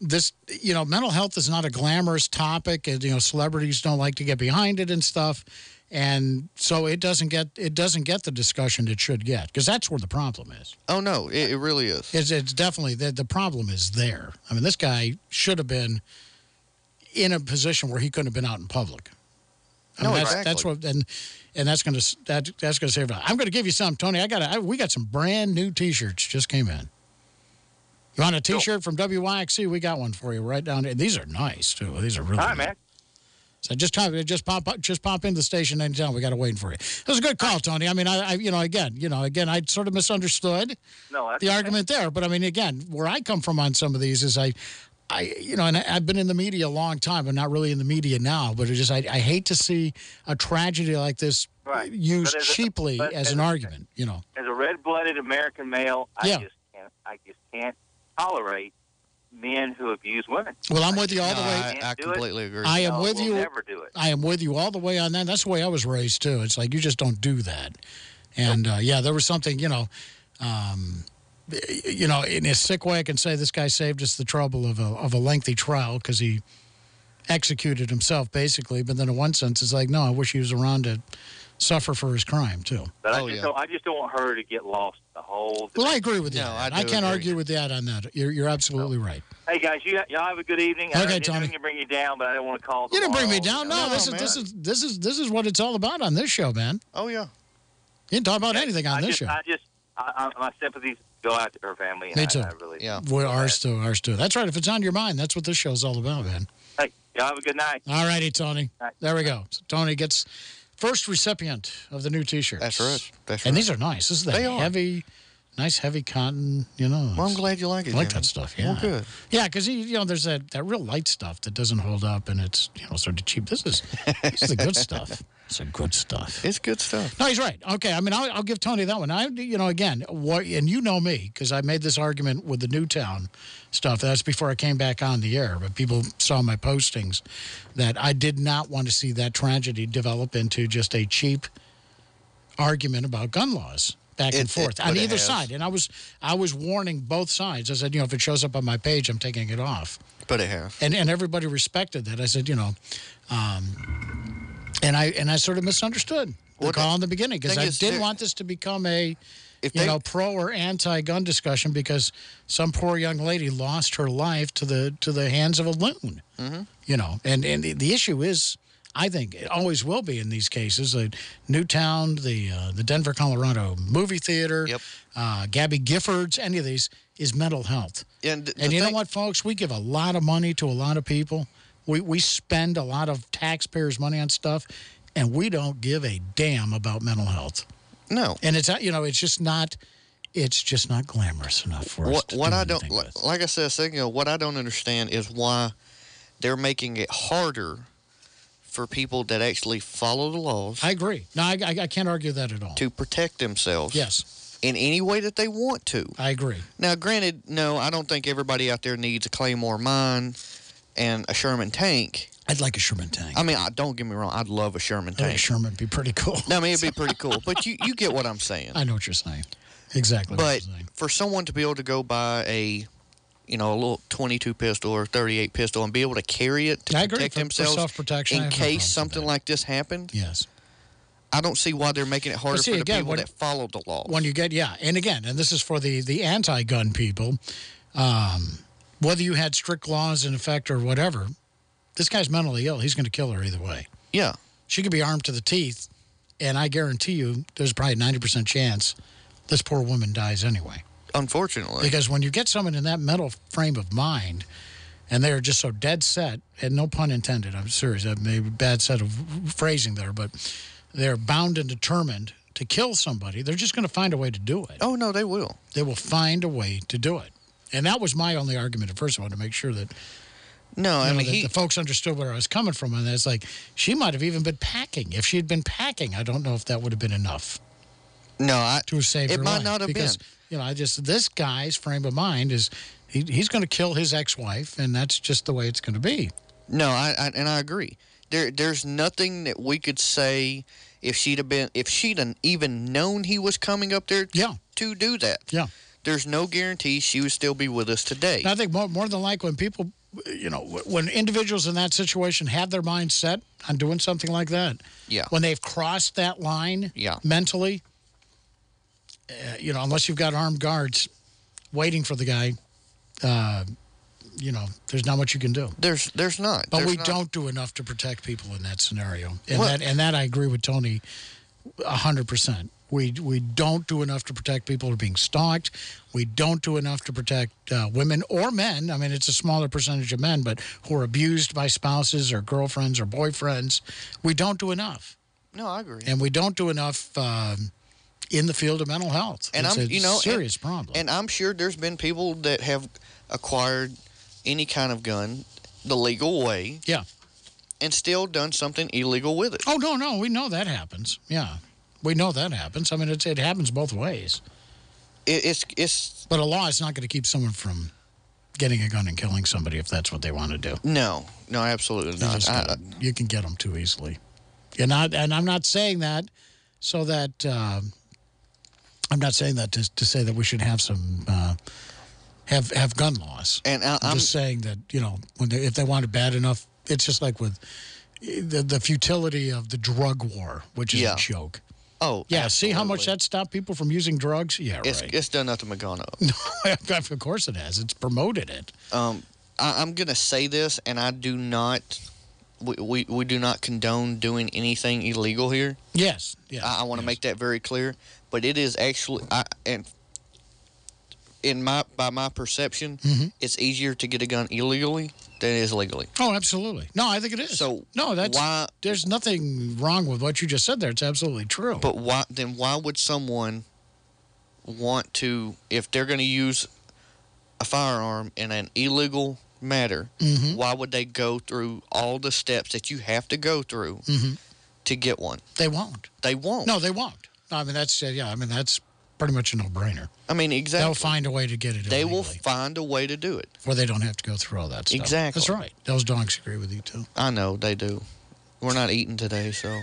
this, you know, mental health is not a glamorous topic, and you know, celebrities don't like to get behind it and stuff, and so it doesn't get it doesn't get the discussion it should get because that's where the problem is. Oh no, it, it really is. It's, it's definitely the the problem is there. I mean, this guy should have been in a position where he couldn't have been out in public. I mean, No, that's, exactly. that's what, and and that's going to that, that's going to save. it. I'm going to give you some, Tony. I got I, we got some brand new T-shirts just came in. You want a T-shirt from WYXC? We got one for you right down there. These are nice too. These are really. All right, nice. man. So just just pop, up- just pop into the station anytime. We got to wait for you. It was a good call, Tony. I mean, I, I, you know, again, you know, again, I sort of misunderstood No, the argument there. But I mean, again, where I come from on some of these is I, I, you know, and I, I've been in the media a long time. I'm not really in the media now, but it just I, I hate to see a tragedy like this Right. used as cheaply but as as an a- argument. You know, As a red-blooded American male, I Yeah. just can't. I just can't tolerate men who abuse women. Well, I'm with you all the way. I, I do it. completely agree. I am No, with we'll you. Never do it. I am with you all the way on that. That's the way I was raised too. It's like you just don't do that. And uh, yeah, there was something, you know, um, you know, in a sick way, I can say this guy saved us the trouble of a of a lengthy trial because he executed himself basically. But then in one sense, it's like, no, I wish he was around to suffer for his crime too. But Oh, I just don't. I just don't want her to get lost the whole. Well, I agree with you. No, I that. I, can't agree. argue with that on that. You're you're absolutely right. Hey guys, you y'all have a good evening. Okay, I Okay, didn't Tony. mean to bring you down, but I didn't want to call. You didn't bring me down. you know. No, this is this is this is this is what it's all about on this show, man. Oh yeah. You didn't talk about anything on I this just, show. I just, I, I, my sympathies go out to her family. Me too. I really, Yeah. Boy, ours too, ours too. That's right. If it's on your mind, that's what this show's all about, man. Hey, y'all have a good night. All righty, Tony. All right. There we go. So Tony gets first recipient of the new T-shirts. That's right. That's And right. these are nice. This is the They are. Nice heavy cotton. You know. Well, I'm glad you like it. I like Jimmy. that stuff. Yeah. Well, good. Yeah, because you know, there's that, that real light stuff that doesn't hold up, and it's you know sort of cheap. This is this is the good stuff. It's the good stuff. It's good stuff. No, he's right. Okay, I mean, I'll, I'll give Tony that one. I, you know, again, what, and you know me because I made this argument with the Newtown stuff. That's before I came back on the air. But people saw my postings that I did not want to see that tragedy develop into just a cheap argument about gun laws back and It- it- forth on either side. And I was I was warning both sides. I said, you know, if it shows up on my page, I'm taking it off. But it has. And and everybody respected that. I said, you know, um, and I and I sort of misunderstood the What- call in the beginning because I didn't want this to become a If you they- know pro or anti gun discussion because some poor young lady lost her life to the to the hands of a loon. Mm-hmm. You know, and and the, the issue is. I think it always will be in these cases. Uh, Newtown, the uh, the Denver, Colorado movie theater, Yep. uh, Gabby Giffords, any of these is mental health. And, And you know what, folks? We give a lot of money to a lot of people. We, we spend a lot of taxpayers' money on stuff, and we don't give a damn about mental health. No. And it's, you know, it's just not, it's just not glamorous enough for us What to what do I don't like, like I said a second ago, what I don't understand is why they're making it harder for people that actually follow the laws I agree. No, I, I, I can't argue that at all. to protect themselves. Yes. In any way that they want to. I agree. Now, granted, no, I don't think everybody out there needs a Claymore mine and a Sherman tank. I'd like a Sherman tank. I mean, I, don't get me wrong, I'd love a Sherman tank. Sherman would be pretty cool. No, I mean, it'd be pretty cool. But you, you get what I'm saying. I know what you're saying. Exactly But saying. for someone to be able to go buy a, you know, a little 22 pistol or 38 pistol and be able to carry it to I protect For- for themselves self-protection, in no case something like this happened, Yes. I don't see why they're making it harder see, for the again, people when- that follow the law. When you get, yeah. And again, and this is for the, the anti gun people, um, whether you had strict laws in effect or whatever, this guy's mentally ill. He's going to kill her either way. Yeah. She could be armed to the teeth, and I guarantee you there's probably a 90% chance this poor woman dies anyway. Unfortunately. Because when you get someone in that mental frame of mind, and they're just so dead set, and no pun intended, I'm serious, that may be a bad set of phrasing there, but they're bound and determined to kill somebody, they're just going to find a way to do it. Oh, no, they will. They will find a way to do it. And that was my only argument at first. I wanted to make sure that, No, I know, mean, he, the folks understood where I was coming from. And it's like, she might have even been packing. If she had been packing, I don't know if that would have been enough. No, I, to save it might life. not have because, been. You know, I just this guy's frame of mind is he, he's going to kill his ex-wife, and that's just the way it's going to be. No, I, I and I agree. There, there's nothing that we could say if she'd have been, if she'd have even known he was coming up there. Yeah. To do that. Yeah. There's no guarantee she would still be with us today. And I think more, more than like when people, you know, when individuals in that situation have their mind set on doing something like that, Yeah. when they've crossed that line Yeah. mentally, uh, you know, unless you've got armed guards waiting for the guy, uh, you know, there's not much you can do. There's, there's not. But There's we not. don't do enough to protect people in that scenario, and Well- that and that I agree with Tony, hundred percent. We we don't do enough to protect people who are being stalked. We don't do enough to protect uh, women or men. I mean, it's a smaller percentage of men, but who are abused by spouses or girlfriends or boyfriends. We don't do enough, No, I agree. and we don't do enough um, in the field of mental health. and it's I'm, a you know, serious and, problem. And I'm sure there's been people that have acquired any kind of gun the legal way. Yeah. And still done something illegal with it. Oh no, no, we know that happens. Yeah, we know that happens. I mean, it's, it happens both ways. It, it's it's. But a law is not going to keep someone from getting a gun and killing somebody if that's what they want to do. No, no, absolutely You, not. I- gotta- you can get them too easily. You're not, and I'm not saying that so that um, I'm not saying that to, to say that we should have some uh, have have gun laws. And I, I'm, just saying that you know when they, if they want it bad enough, it's just like with the the futility of the drug war, which is Yeah. a joke. Oh, Yeah, see how much that stopped people from using drugs? Yeah, It's, right. it's done nothing but gone up. of course it has. It's promoted it. Um, I, I'm going to say this, and I do not, we, we, we do not condone doing anything illegal here. Yes, yes. I, I want to make that very clear. But it is actually, I, and in my by my perception, Mhm. it's easier to get a gun illegally than it is legally. Oh, absolutely. No, I think it is. So no, that's why? There's nothing wrong with what you just said there. It's absolutely true. But why then? Why would someone want to, if they're going to use a firearm in an illegal matter? Mhm. Why would they go through all the steps that you have to go through Mhm. to get one? They won't. They won't. No, they won't. I mean, that's yeah. I mean, that's pretty much a no-brainer. I mean, exactly. They'll find a way to get it. They will find a way to do it. or they don't have to go through all that stuff. Exactly. That's right. Those dogs agree with you too. I know they do. We're not eating today, so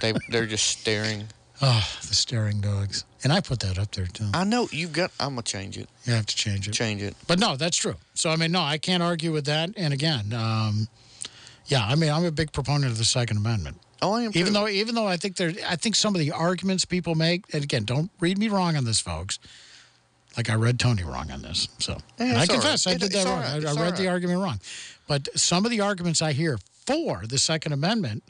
they they're just staring. Oh, the staring dogs. And I put that up there too. I know you've got. I'm gonna change it. You have to change it. Change it. But no, that's true. So I mean, no, I can't argue with that. And again, um, yeah, I mean, I'm a big proponent of the Second Amendment. Oh, I am. Even too. though, even though I think there, I think some of the arguments people make, and again, don't read me wrong on this, folks. Like I read Tony wrong on this, so Yeah, and I confess right. I did that wrong. right. I, I read the argument wrong. But some of the arguments I hear for the Second Amendment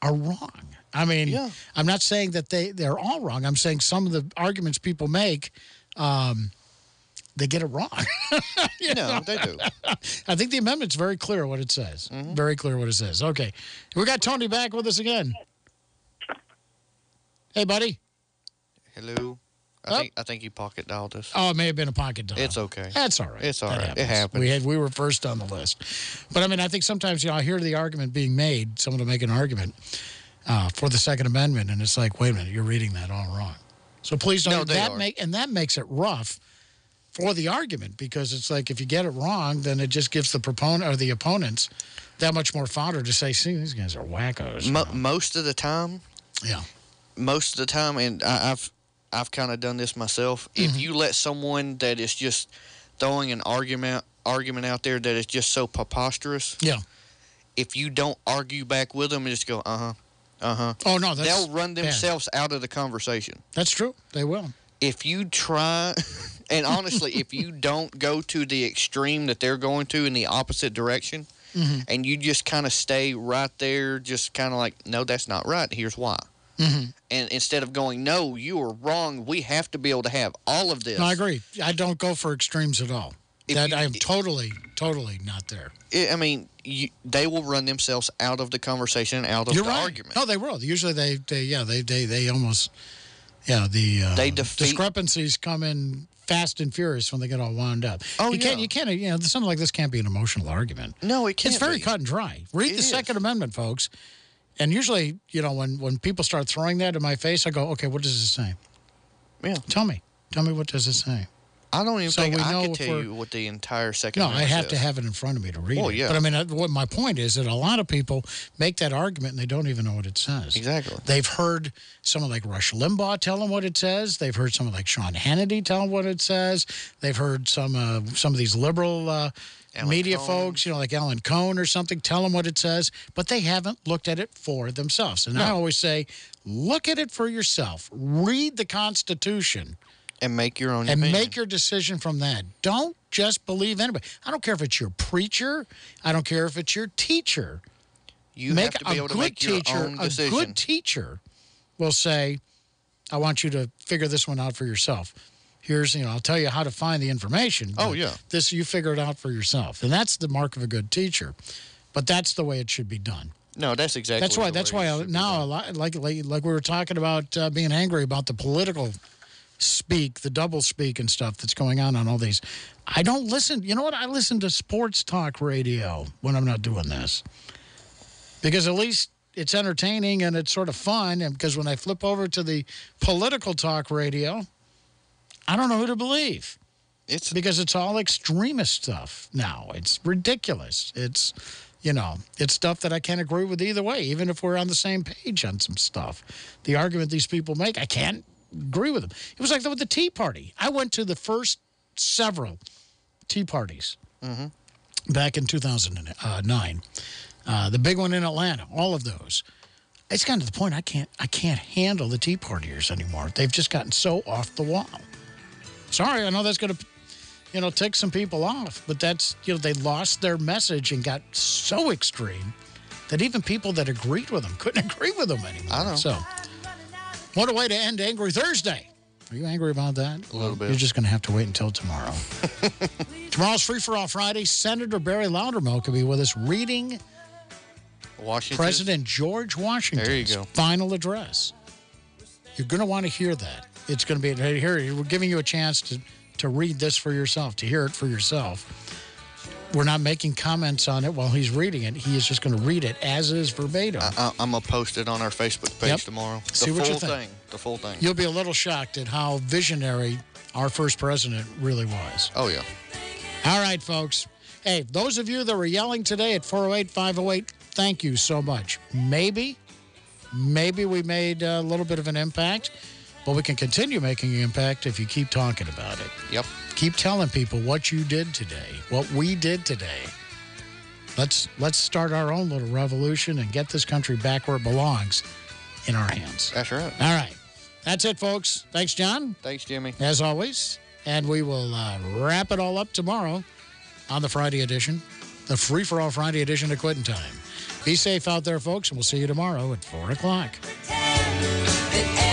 are wrong. I mean, I'm not saying that they they're all wrong. I'm saying some of the arguments people make, um, they get it wrong. You No, they do. I think the amendment's very clear what it says. Mm-hmm. Very clear what it says. Okay. We got Tony back with us again. Hey, buddy. Hello. I Oh. think I think you pocket dialed us. Oh, it may have been a pocket dial. It's okay. That's all right. It's all That right. It happens. We had we were first on the list, but I mean, I think sometimes you know I hear the argument being made. Someone will make an argument uh, for the Second Amendment, and it's like, wait a minute, you're reading that all wrong. So please don't. No, that are. make and that makes it rough for the argument because it's like if you get it wrong, then it just gives the proponent or the opponents that much more fodder to say, see, these guys are wackos. Mo- most of the time, yeah. Most of the time, and I, I've I've kind of done this myself. Mm-hmm. If you let someone that is just throwing an argument argument out there that is just so preposterous, Yeah. if you don't argue back with them and just go, uh huh, uh huh. Oh no, that's they'll run bad. themselves out of the conversation. That's true. They will. If you try, and honestly, if you don't go to the extreme that they're going to in the opposite direction, Mhm. and you just kind of stay right there, just kind of like, no, that's not right. Here's why. Mhm. And instead of going, no, you are wrong. We have to be able to have all of this. No, I agree. I don't go for extremes at all. that I am totally, totally not there. I I mean, you, they will run themselves out of the conversation, out of You're the right. argument. No, they will. Usually, they, they, yeah, they, they, they almost, yeah, the uh, They defeat- discrepancies come in fast and furious when they get all wound up. Oh, you can't, yeah. you can't, you know, something like this can't be an emotional argument. No, it can't It's very be. cut and dry. Read It the is. Second Amendment, folks. And usually, you know, when, when people start throwing that in my face, I go, okay, what does it say? Yeah. Tell me. Tell me what does it say? I don't even So think I know could tell you what the entire second. No, I have to have it in front of me to read Well, it. yeah. But I mean, uh, what my point is that a lot of people make that argument and they don't even know what it says. Exactly. They've heard someone like Rush Limbaugh tell them what it says. They've heard someone like Sean Hannity tell them what it says. They've heard some uh, some of these liberal uh, media folks, you know, like Alan Colmes or something, tell them what it says, but they haven't looked at it for themselves. And I always say, look at it for yourself. Read the Constitution and make your own and opinion. make your decision from that. Don't just believe anybody. I don't care if it's your preacher. I don't care if it's your teacher. You make have to be a able to good make your teacher. own A decision. good teacher will say, "I want you to figure this one out for yourself." Here's, you know, I'll tell you how to find the information. Oh, yeah. This you figure it out for yourself, and that's the mark of a good teacher. But that's the way it should be done. No, that's exactly. That's why. That's why I, now, a lot, like, like like we were talking about uh, being angry about the political speak, the double speak and stuff that's going on on all these. I don't listen. You know what? I listen to sports talk radio when I'm not doing this because at least it's entertaining and it's sort of fun. And because when I flip over to the political talk radio, I don't know who to believe. It's because it's all extremist stuff now. It's ridiculous. It's, you know, it's stuff that I can't agree with either way, even if we're on the same page on some stuff. The argument these people make, I can't agree with them. It was like that with the Tea Party. I went to the first several Tea Parties Mm-hmm. back in 2009. Uh, the big one in Atlanta, all of those. It's gotten to the point I can't, I can't handle the Tea Partiers anymore. They've just gotten so off the wall. Sorry, I know that's going to, you know, tick some people off, but that's, you know, they lost their message and got so extreme that even people that agreed with them couldn't agree with them anymore. I know. So, what a way to end Angry Thursday. Are you angry about that? A little bit. You're just going to have to wait until tomorrow. Tomorrow's Free for All Friday. Senator Barry Loudermilk will be with us reading Washington. President George Washington's There you go. final address. You're going to want to hear that. It's going to be here. We're giving you a chance to, to read this for yourself, to hear it for yourself. We're not making comments on it while he's reading it. He is just going to read it as is verbatim. I, I'm gonna post it on our Facebook page Yep. tomorrow. The See full what you think. thing. The full thing. You'll be a little shocked at how visionary our first president really was. Oh yeah. All right, folks. Hey, those of you that were yelling today at 408 508, thank you so much. Maybe, maybe we made a little bit of an impact, but we can continue making an impact if you keep talking about it. Yep. Keep telling people what you did today, what we did today. Let's, let's start our own little revolution and get this country back where it belongs in our hands. That's right. All right. That's it, folks. Thanks, John. Thanks, Jimmy. As always. And we will uh, wrap it all up tomorrow on the Friday edition, the free for all Friday edition of Quitting Time. Be safe out there, folks, and we'll see you tomorrow at 4 o'clock. that